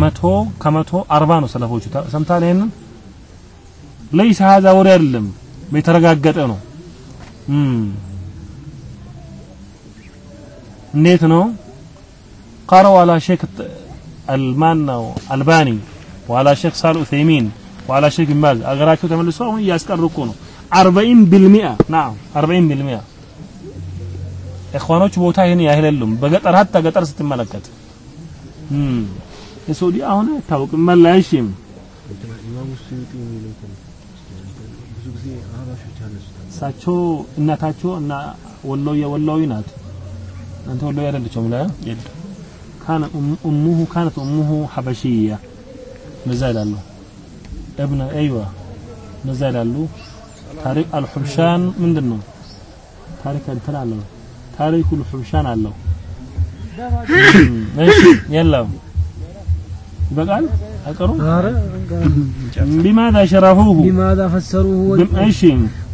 መቶ ከመቶ አርባ ነው ሰለፎቹ ታ- ሰምታል ይሄንን ለይስ هذا ወሬ አይደለም የተረጋገጠ ነው እም እንዴት ነው قرأوا على شيخ المان ነው አልባኒ ዋላ ሼክ ሳል ኡሰይሚን ዋላ ሼክ ቢንባዝ አገራቸው ተመልሶ አሁን እያስቀሩ እኮ ነው። አርበኢን ቢልሚያ ናም አርበኢን ቢልሚያ። እኳኖች ቦታ ይህን ያህል የሉም። በገጠር ሀታ ገጠር ስትመለከት። የሳዑዲ አሁን አይታወቅም። መላይሽም እሳቸው እናታቸው እና ወሎ የወሎዊ ናት። አንተ ወሎዊ አይደለችም ለ ካነ ኡሙሁ ካነት ኡሙሁ ሐበሽያ እንደዛ ይላሉ። እብነ አይዋ እንደዛ ይላሉ። ታሪክ አልሑብሻን ምንድን ነው ታሪክ እንትን አለው። ታሪኩ አልሑብሻን አለው። እሺ የለም። ይበቃል آه، بماذا شرحوه؟ بماذا فسروه؟ إيش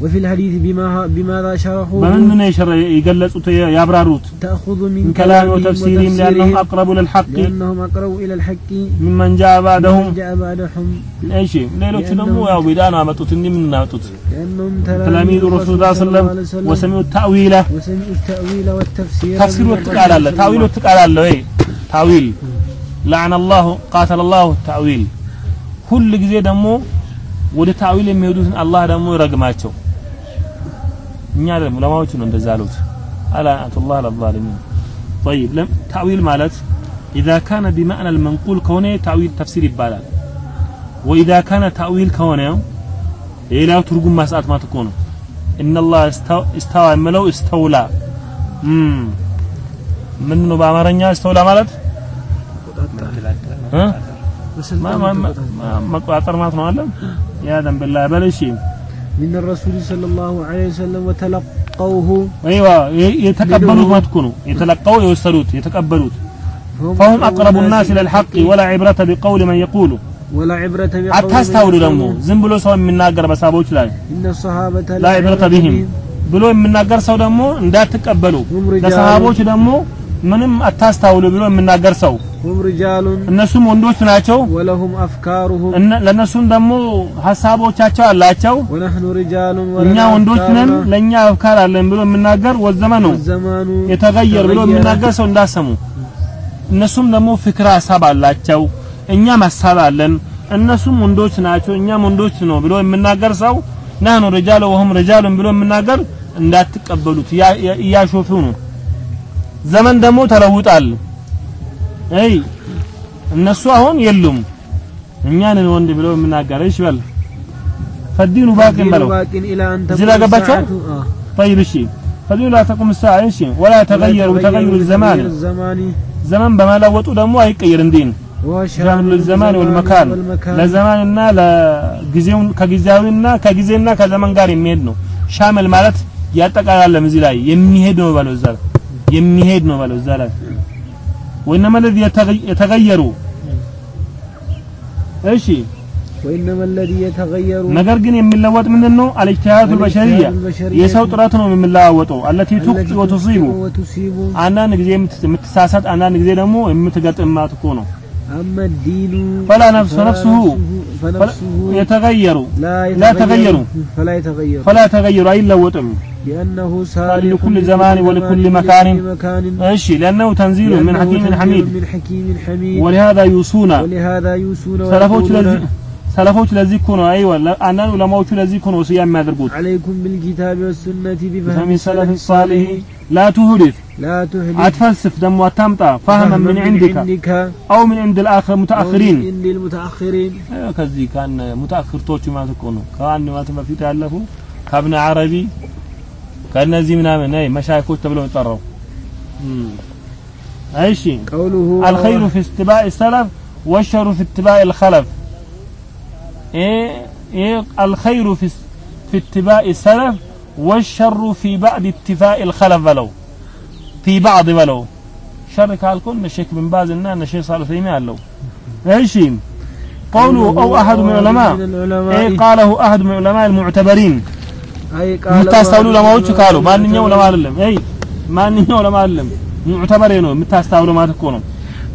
وفي الحديث بما بماذا شرحوه؟ بمن يشرح يجلسوا يبراروت تأخذ من, كلام وتفسير لأنهم أقرب للحق لأنهم أقرب إلى الحق. ممن جاء بعدهم. جاء بعدهم. من أي شيء؟ ليلوك دمو يا بيدان عمتوت إني من نعمتوت لأنهم تلاميذ الرسول صلى الله عليه وسلم وسمعوا التأويل. وسمعوا التأويل والتفسير. تفسير وتقال الله. تأويل وتقال الله. إيه؟ تأويل. ወይ ታዊል لعن الله قاتل الله التأويل ሁል ጊዜ ደግሞ ወደ ታዊል የሚሄዱትን አላህ ደግሞ ይረግማቸው እኛ ደግሞ ለማዎቹ ነው እንደዛ አሉት አላአቱላህ ለዛሊሚን طيب لم تأويل ማለት إذا كان بمعنى المنقول ከሆነ ታዊል ተፍሲር ይባላል وإذا كان تأويل ከሆነ ሌላው ትርጉም ማስጣት ማለት እኮ ነው إن الله استوى የሚለው استولى እም ምን ነው በአማርኛ استولى ማለት እ? ማ- ማ- ማ- ማ- መቆጣጠር ማለት ነው አለ ያ ደንብላ በለሽ من الرسول صلى الله عليه وسلم وتلقوه አይዋ የ- የተቀበሉት ማለት እኮ ነው የተለቀው የወሰዱት የተቀበሉት فهم أقرب الناس إلى الحق ولا عبرة بقول من يقول ولا عبرة بقول አታስታውሉ من ደግሞ يقول. ዝም ብሎ ሰው የሚናገር በሳቦች ላይ إن الصحابة ላ عبرة بهم ብሎ የሚናገር ሰው ደግሞ እንዳትቀበሉ هم رجال ለሰሃቦች ደግሞ ምንም አታስታውሉ ብሎ የምናገር ሰው እነሱም ወንዶች ናቸው። ለእነሱም ደግሞ ሀሳቦቻቸው አላቸው። እኛ ወንዶች ነን፣ ለእኛ አፍካር አለን ብሎ የምናገር ወዘመኑ የተገየር ብሎ የምናገር ሰው እንዳሰሙ እነሱም ደግሞ ፍክር ሀሳብ አላቸው፣ እኛም ሀሳብ አለን። እነሱም ወንዶች ናቸው፣ እኛም ወንዶች ነው ብሎ የምናገር ሰው ናህኑ ሪጃሉ ወሁም ሪጃሉን ብሎ የምናገር እንዳትቀበሉት እያሾፉ ነው። ዘመን ደግሞ ተለውጣል አይ እነሱ አሁን የሉም እኛንን ወንድ ብለው የሚናገር እሺ በል ፈዲኑ ባቂን الدين በለው باق إلى أن زي تقوم لا قبلتها؟ الساعة. آه. طيب እሺ ፈዲኑ لا تقوم الساعة እሺ ولا تغير تغير الزمان تغير الزمان ዘመን በመለወጡ ደግሞ አይቀየርም ዲን وهو ሻምሉ شامل الزمان والمكان والمكان ለዘማንና ለጊዜው ከጊዜያዊና ከጊዜና ከዘመን ጋር የሚሄድ ነው ሻመል ማለት ያጠቃላለም እዚህ ላይ የሚሄድ ነው ባለው እዛ ላይ የሚሄድ ነው ባለው እዛ ላይ وإنما الذي يتغي- يتغير እሺ وإنما الذي يتغير ነገር ግን የሚለወጥ ምንድን ነው አልኢጅቲሃዱ በሸሪያ الاجتهاد البشرية የሰው ጥረት ነው የሚለዋወጠው አለቲ التي ቱቅጢ ወቱሲቡ تخطئ وتصيب አንዳንድ ጊዜ የምት- የምትሳሳት አንዳንድ ጊዜ ደግሞ የምትገጥም ማለት እኮ ነው أما الدين فلا نفس نفسه يتغير. لا, يتغير فلا يتغير. فلا يتغير أي لوطه لأنه سار لكل زمان ولكل مكان. إيش؟ لأنه تنزيل من حكيم حميد. من حكيم حميد. ولهذا يوصون ولهذا يوصون سلفوت سلفوش لذي كونوا أيوة أنا ولا ما وش لذي كونوا صيام ما دربوت عليكم بالكتاب والسنة بفهم السلف الصالح. لا تهرث لا تهرث أتفلسف دم وتمطى فهما من, عندك, أو من عند الآخر متأخرين. عند المتأخرين. أيوة، كذي كان متأخر توش ما تكونوا. كان ما تم في تعلفوا كابن عربي. كان زي من أمن أي مشايخوش تبلو يتطرروا أي شيء. الخير في اتباع السلف والشر في اتباع الخلف. ايه ايه الخير في في اتباع السلف والشر في بعض اتباع الخلف ولو في بعض ولو شر كالكون الشيخ بن باز ان الشيخ صالح تيميه قالوا ايش قوله او احد من العلماء من العلماء ايه قاله احد من العلماء المعتبرين أي قال የምታስተውሉ بعض ለማዎች ካሉ العلماء ማንኛው ለማ አይደለም አይ ማንኛው ለማ አይደለም ሙዕተበሬ ነው የምታስተውሉ ማለት እኮ ነው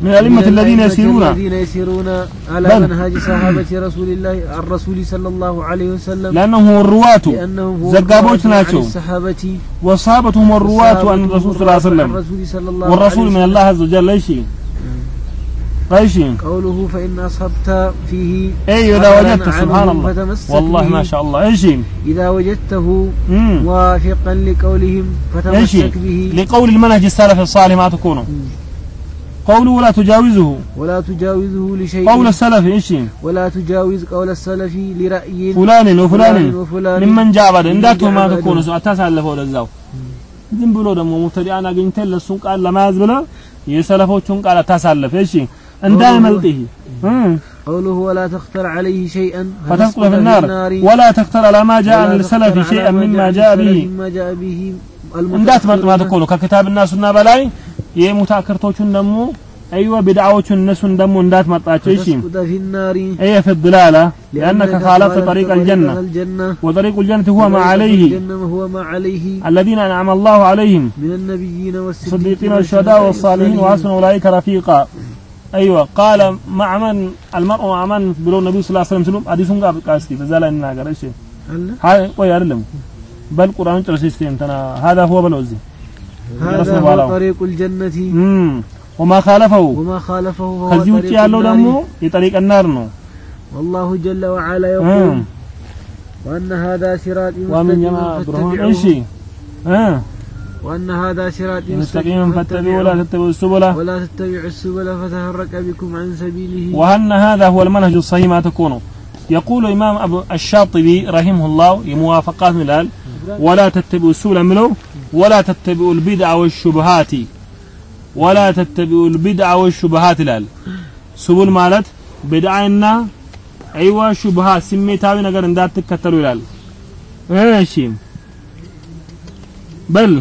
من الأئمة الذين يسيرون. الذين يسيرون على منهج صحابة رسول الله الرسول صلى الله عليه وسلم. لأنهم الرواة. زقابوش ناتشو. الصحابة. وصحابتهم الرواة عن الرسول صلى الله عليه وسلم. والرسول من الله عز وجل ليش إيش آه. قوله فإن أصبت فيه أي إذا وجدت سبحان الله. والله ما شاء الله. إيش إذا وجدته موافقا لقولهم فتمسك به. لقول المنهج السلف الصالح ما تكونه قوله ولا تجاوزه ولا تجاوزه لشيء قول السلف ايش ولا تجاوز قول السلف لرأي فلان وفلان وفلان لمن جاء بعد من እንዳትሆ جاء ማለት እኮ بعده. ነው ሰው አታሳልፈው ለዛው ዝም ብሎ ደግሞ ሙብተዲአን አግኝተን ለሱን ቃል ለመያዝ ብለ የሰለፎቹን ቃል አታሳልፍ እሺ እንዳይመልጥህ قوله ولا تختر عليه شيئا فتسقط في النار ولا تختر على ما جاء ولا للسلف تختر شيئا على ما مما عن جاء السلف به مما جاء به እንዳትመርጥ ማለት እኮ ነው ከክታብና ሱና በላይ የሙታክርቶቹን ደግሞ አይዋ ቢድዓዎቹን እነሱን ደግሞ እንዳትመርጣቸው እሺ فتسقط في النار أي في الضلالة لأنك خالفت طريق الجنة الجنة وطريق الجنة هو ما وطريق عليه الجنة هو ما عليه الذين أنعم الله عليهم من النبيين والصديقين الصديقين والشهداء والصالحين وحسن أولئك رفيقا أيوة قال مع من المرء مع من بلو النبي صلى الله عليه وسلم سلم حديثون قاب قاستي فزالا نناقر ايش الله هاي قوي አይደለም بل قرآن ጨርስ እስቲ እንትና هذا هو بلو እዚህ هذا درسنا هو بعضهم. طريق الجنة امم وما خالفه وما خالفه فهو ከዚህ ውጭ طريق ያለው النار. ደግሞ የጠሪቅ النار ነው والله جل وعلا እም يقول وأن هذا صراطي ومن مستقيما جماعة برهان فاتبعوه እሺ እ وأن هذا صراطي مستقيما فاتبعوا ولا فاتبعوه تتبعوا السبل ولا تتبعوا السبل فتفرق بكم عن سبيله وأن هذا هو المنهج الصحيح ما تكون يقول إمام أبو الشاطبي رحمه الله موافقات من الآل ولا تتبعوا السبل منه ولا تتبعوا البدع والشبهات ولا تتبعوا البدع والشبهات الآل سبل مالت بدعنا أيوة شبهات سميتها بنقر اندات تكتلوا الآل ايش بل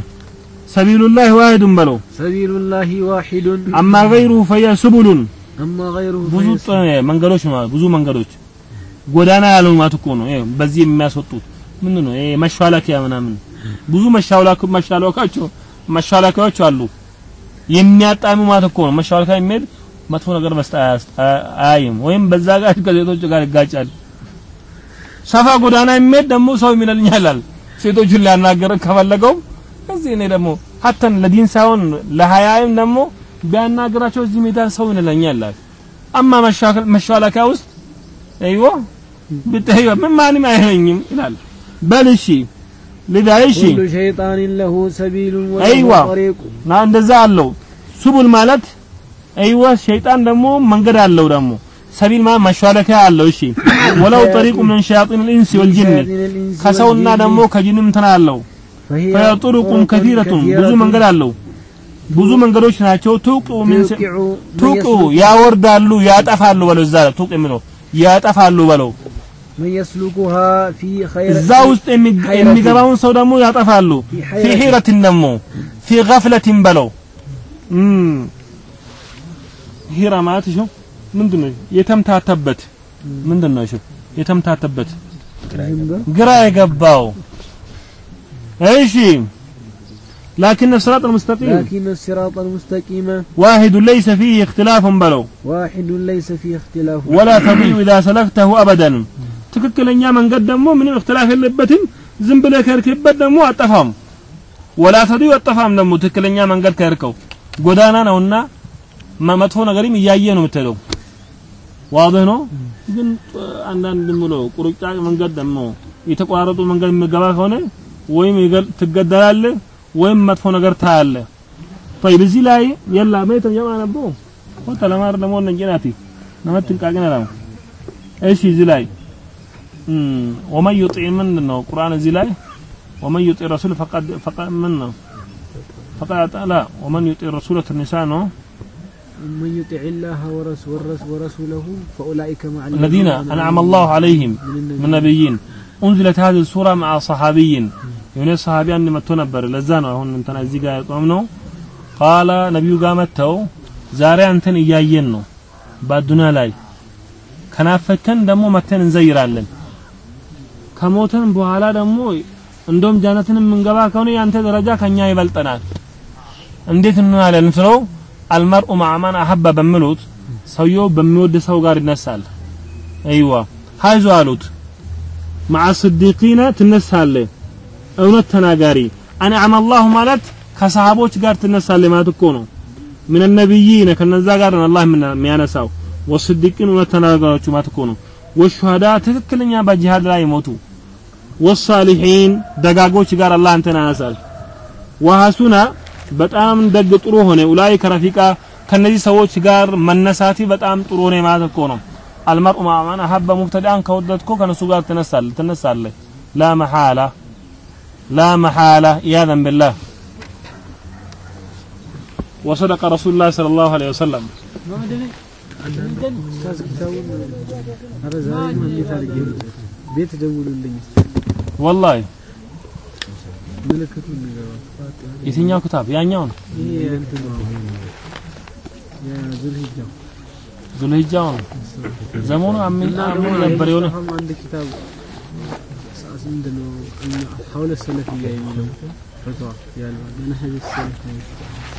سبيل الله واحد بلو سبيل الله واحد أما غيره فهي سبل أما غيره ብዙ فيس- ጥ- መንገዶች ማለት ብዙ መንገዶች ጎዳና ያለው ማለት እኮ ነው። ይሄ በዚህ የሚያስወጡት ምን ነው? ይሄ መሿለኪያ ምናምን ብዙ መሿለክ መሿለካዎች መሿለኪያዎች አሉ የሚያጣሙ ማለት እኮ ነው። መሿለኪያ የሚሄድ መጥፎ ነገር አያ- አያይም ወይም በዛ ጋር ከሴቶች ጋር ይጋጫል። ሰፋ ጎዳና የሚሄድ ደግሞ ሰው ይለኛል ሴቶቹን ሊያናገር ከፈለገው እዚህ እኔ ደግሞ ሀተን ለዲን ሳይሆን ለሀያይም ደግሞ ቢያናገራቸው እዚህ ሜዳ ሰው ይለኛል አማ መሻለኪያ ውስጥ አይዋ ብትሄዩ ምን ማንም አይለኝም ይላል በል እሺ ልዳይ እሺ። ሁሉ ሸይጣን ለሁ ሰቢሉን ወለሁ ና እንደዛ አለው። ሱቡል ማለት አይዋ ሸይጣን ደግሞ መንገድ አለው ደግሞ። ሰቢል ማለት መሿለኪያ አለው። እሺ። *coughs* ወለው ጠሪቁ ምን ሸያጢን ልኢንስ ወልጅን ከሰውና ደግሞ ከጅንም እንትን አለው። ፈጥሩቁን ከቲረቱን ብዙ መንገድ አለው። ብዙ መንገዶች ናቸው። ቱቁ ምን ቱቁ ያወርዳሉ ያጠፋሉ በለው እዛ ቱቁ የሚለው ያጠፋሉ በለው። من يسلكها في خير እዛ ውስጥ የሚ- ሐይረትን። የሚገባውን ሰው ደግሞ ያጠፋሉ ፊ ፊ ሒረትን ደግሞ ፊ ገፍለትን በለው እም፣ ሂራ ማለት እሺ ምንድን ነው የተምታተበት ምንድን ነው እሺ የተምታተበት ግራ የገባው እሺ ላኪን الصراط المستقيم لكن الصراط المستقيم واحد ليس فيه اختلاف بلو واحد ليس فيه اختلاف ولا تضيع إذا سلكته أبدا ትክክለኛ መንገድ ደግሞ ምንም እክትላፍ የለበትም። ዝም ብለህ ከርክበት ደግሞ አጠፋም። ወላ ተዲ አጠፋም ደግሞ ትክክለኛ መንገድ ከርከው። ጎዳና ነውና መጥፎ ነገርም እያየ ነው የምትሄደው። ዋضح ነው? ግን አንዳንድ ብሎ ቁርጫ መንገድ ደግሞ የተቆራረጡ መንገድ የሚገባ ከሆነ ወይም ትገደላለህ ወይም መጥፎ ነገር ታያለህ። طيب እዚህ ላይ የላ ቤተ ጀማ ነበው ወጣ ለማር ነጀናቲ ነመት ጥንቃቄ ነው እሺ እዚህ ላይ ወመን ዩጢዕ ምንድን ነው ቁርአን እዚህ ላይ ወመን ዩጢዕ ረሱል ፈቀድ ፈቀድ ምን ነው ፈቀድ አጣ- ላ ወመን ዩጢዕ ረሱል ትንሳ ነው من يطع الله ورس ورس ورسوله فأولئك مع الذين أنعم الله عليهم من نبيين أنزلت هذه السورة مع صحابي የሆነ ሰሃቢ አንድ መጥቶ ነበር ለዛ ነው አሁን እንትና እዚህ ጋር ያቆም ነው ቃለ ነቢዩ ጋር መጥተው ዛሬ አንተን እያየን ነው በአዱንያ ላይ ከናፈከን ደግሞ መተን እንዘይራለን ከሞተን በኋላ ደግሞ እንደውም ጃነትን የምንገባ ከሆነ ያንተ ደረጃ ከኛ ይበልጠናል። እንዴት እንሆናለን ስለው አልመርኡ ማዕማን አሀባ በሚሉት ሰውየው በሚወድ ሰው ጋር ይነሳል። አይዋ ሀይዞ አሉት። መዓ ስዲቂነ ትነሳለህ። እውነት ተናጋሪ አንዓመ አላሁ ማለት ከሰሃቦች ጋር ትነሳለህ ማለት እኮ ነው። ምን ነብይነ ከነዛ ጋር ነው አላህ የሚያነሳው። ወስዲቂን እውነት ተናጋሪዎቹ ማለት እኮ ነው። ወሹሃዳ ትክክለኛ በጂሃድ ላይ ሞቱ ወሳሊሒን ደጋጎች ጋር አላህ አንተን ያነሳል ወሐሱና በጣም ደግ ጥሩ ሆነ ኡላይ ከረፊቃ ከነዚህ ሰዎች ጋር መነሳቲ በጣም ጥሩ ሆነ ማለት እኮ ነው አልመርኡ ማዕማን አሀበ ሙብተዳን ከወደድኮ ከነሱ ጋር ትነሳለህ ትነሳለህ ላ መሐላ ላ መሐላ ኢያዘን ቢላህ وصدق رسول الله صلى الله عليه وسلم ኡስታዝ ኪታቡን ኧረ ዛሬ እንዴት አድርጌ ቤት ደውሉልኝ ወላሂ የትኛው ክታብ ያኛው ነው ዙልሂጃው ነው ዘመኑ አምን አምን ነበር የሆነ አንድ ክታብ ምንድነው ሀውለ ሰለፍያ የሚለው ፈትዋ ያለው መንሀጅ ሰለፍያ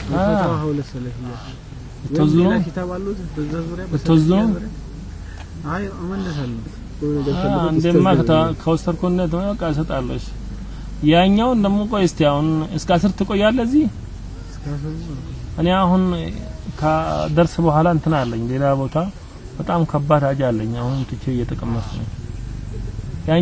ፈትዋ ሀውለ ሰለፍያ ተዝኖ ኪታብ አሉት በዛ ዙሪያ ተዝኖ አይ እመለሳለሁ እንደማ ከተ- ከወሰድኩነት ነው። በቃ እሰጣለሁ እሺ ያኛውን ደግሞ ቆይ እስቲ አሁን እስከ አስር ትቆያለህ እዚህ? እኔ አሁን ከደርስ በኋላ እንትን አለኝ ሌላ ቦታ በጣም ከባድ ሀጃ አለኝ። አሁን ትቼ እየተቀመጥኩ ነው። ያኛ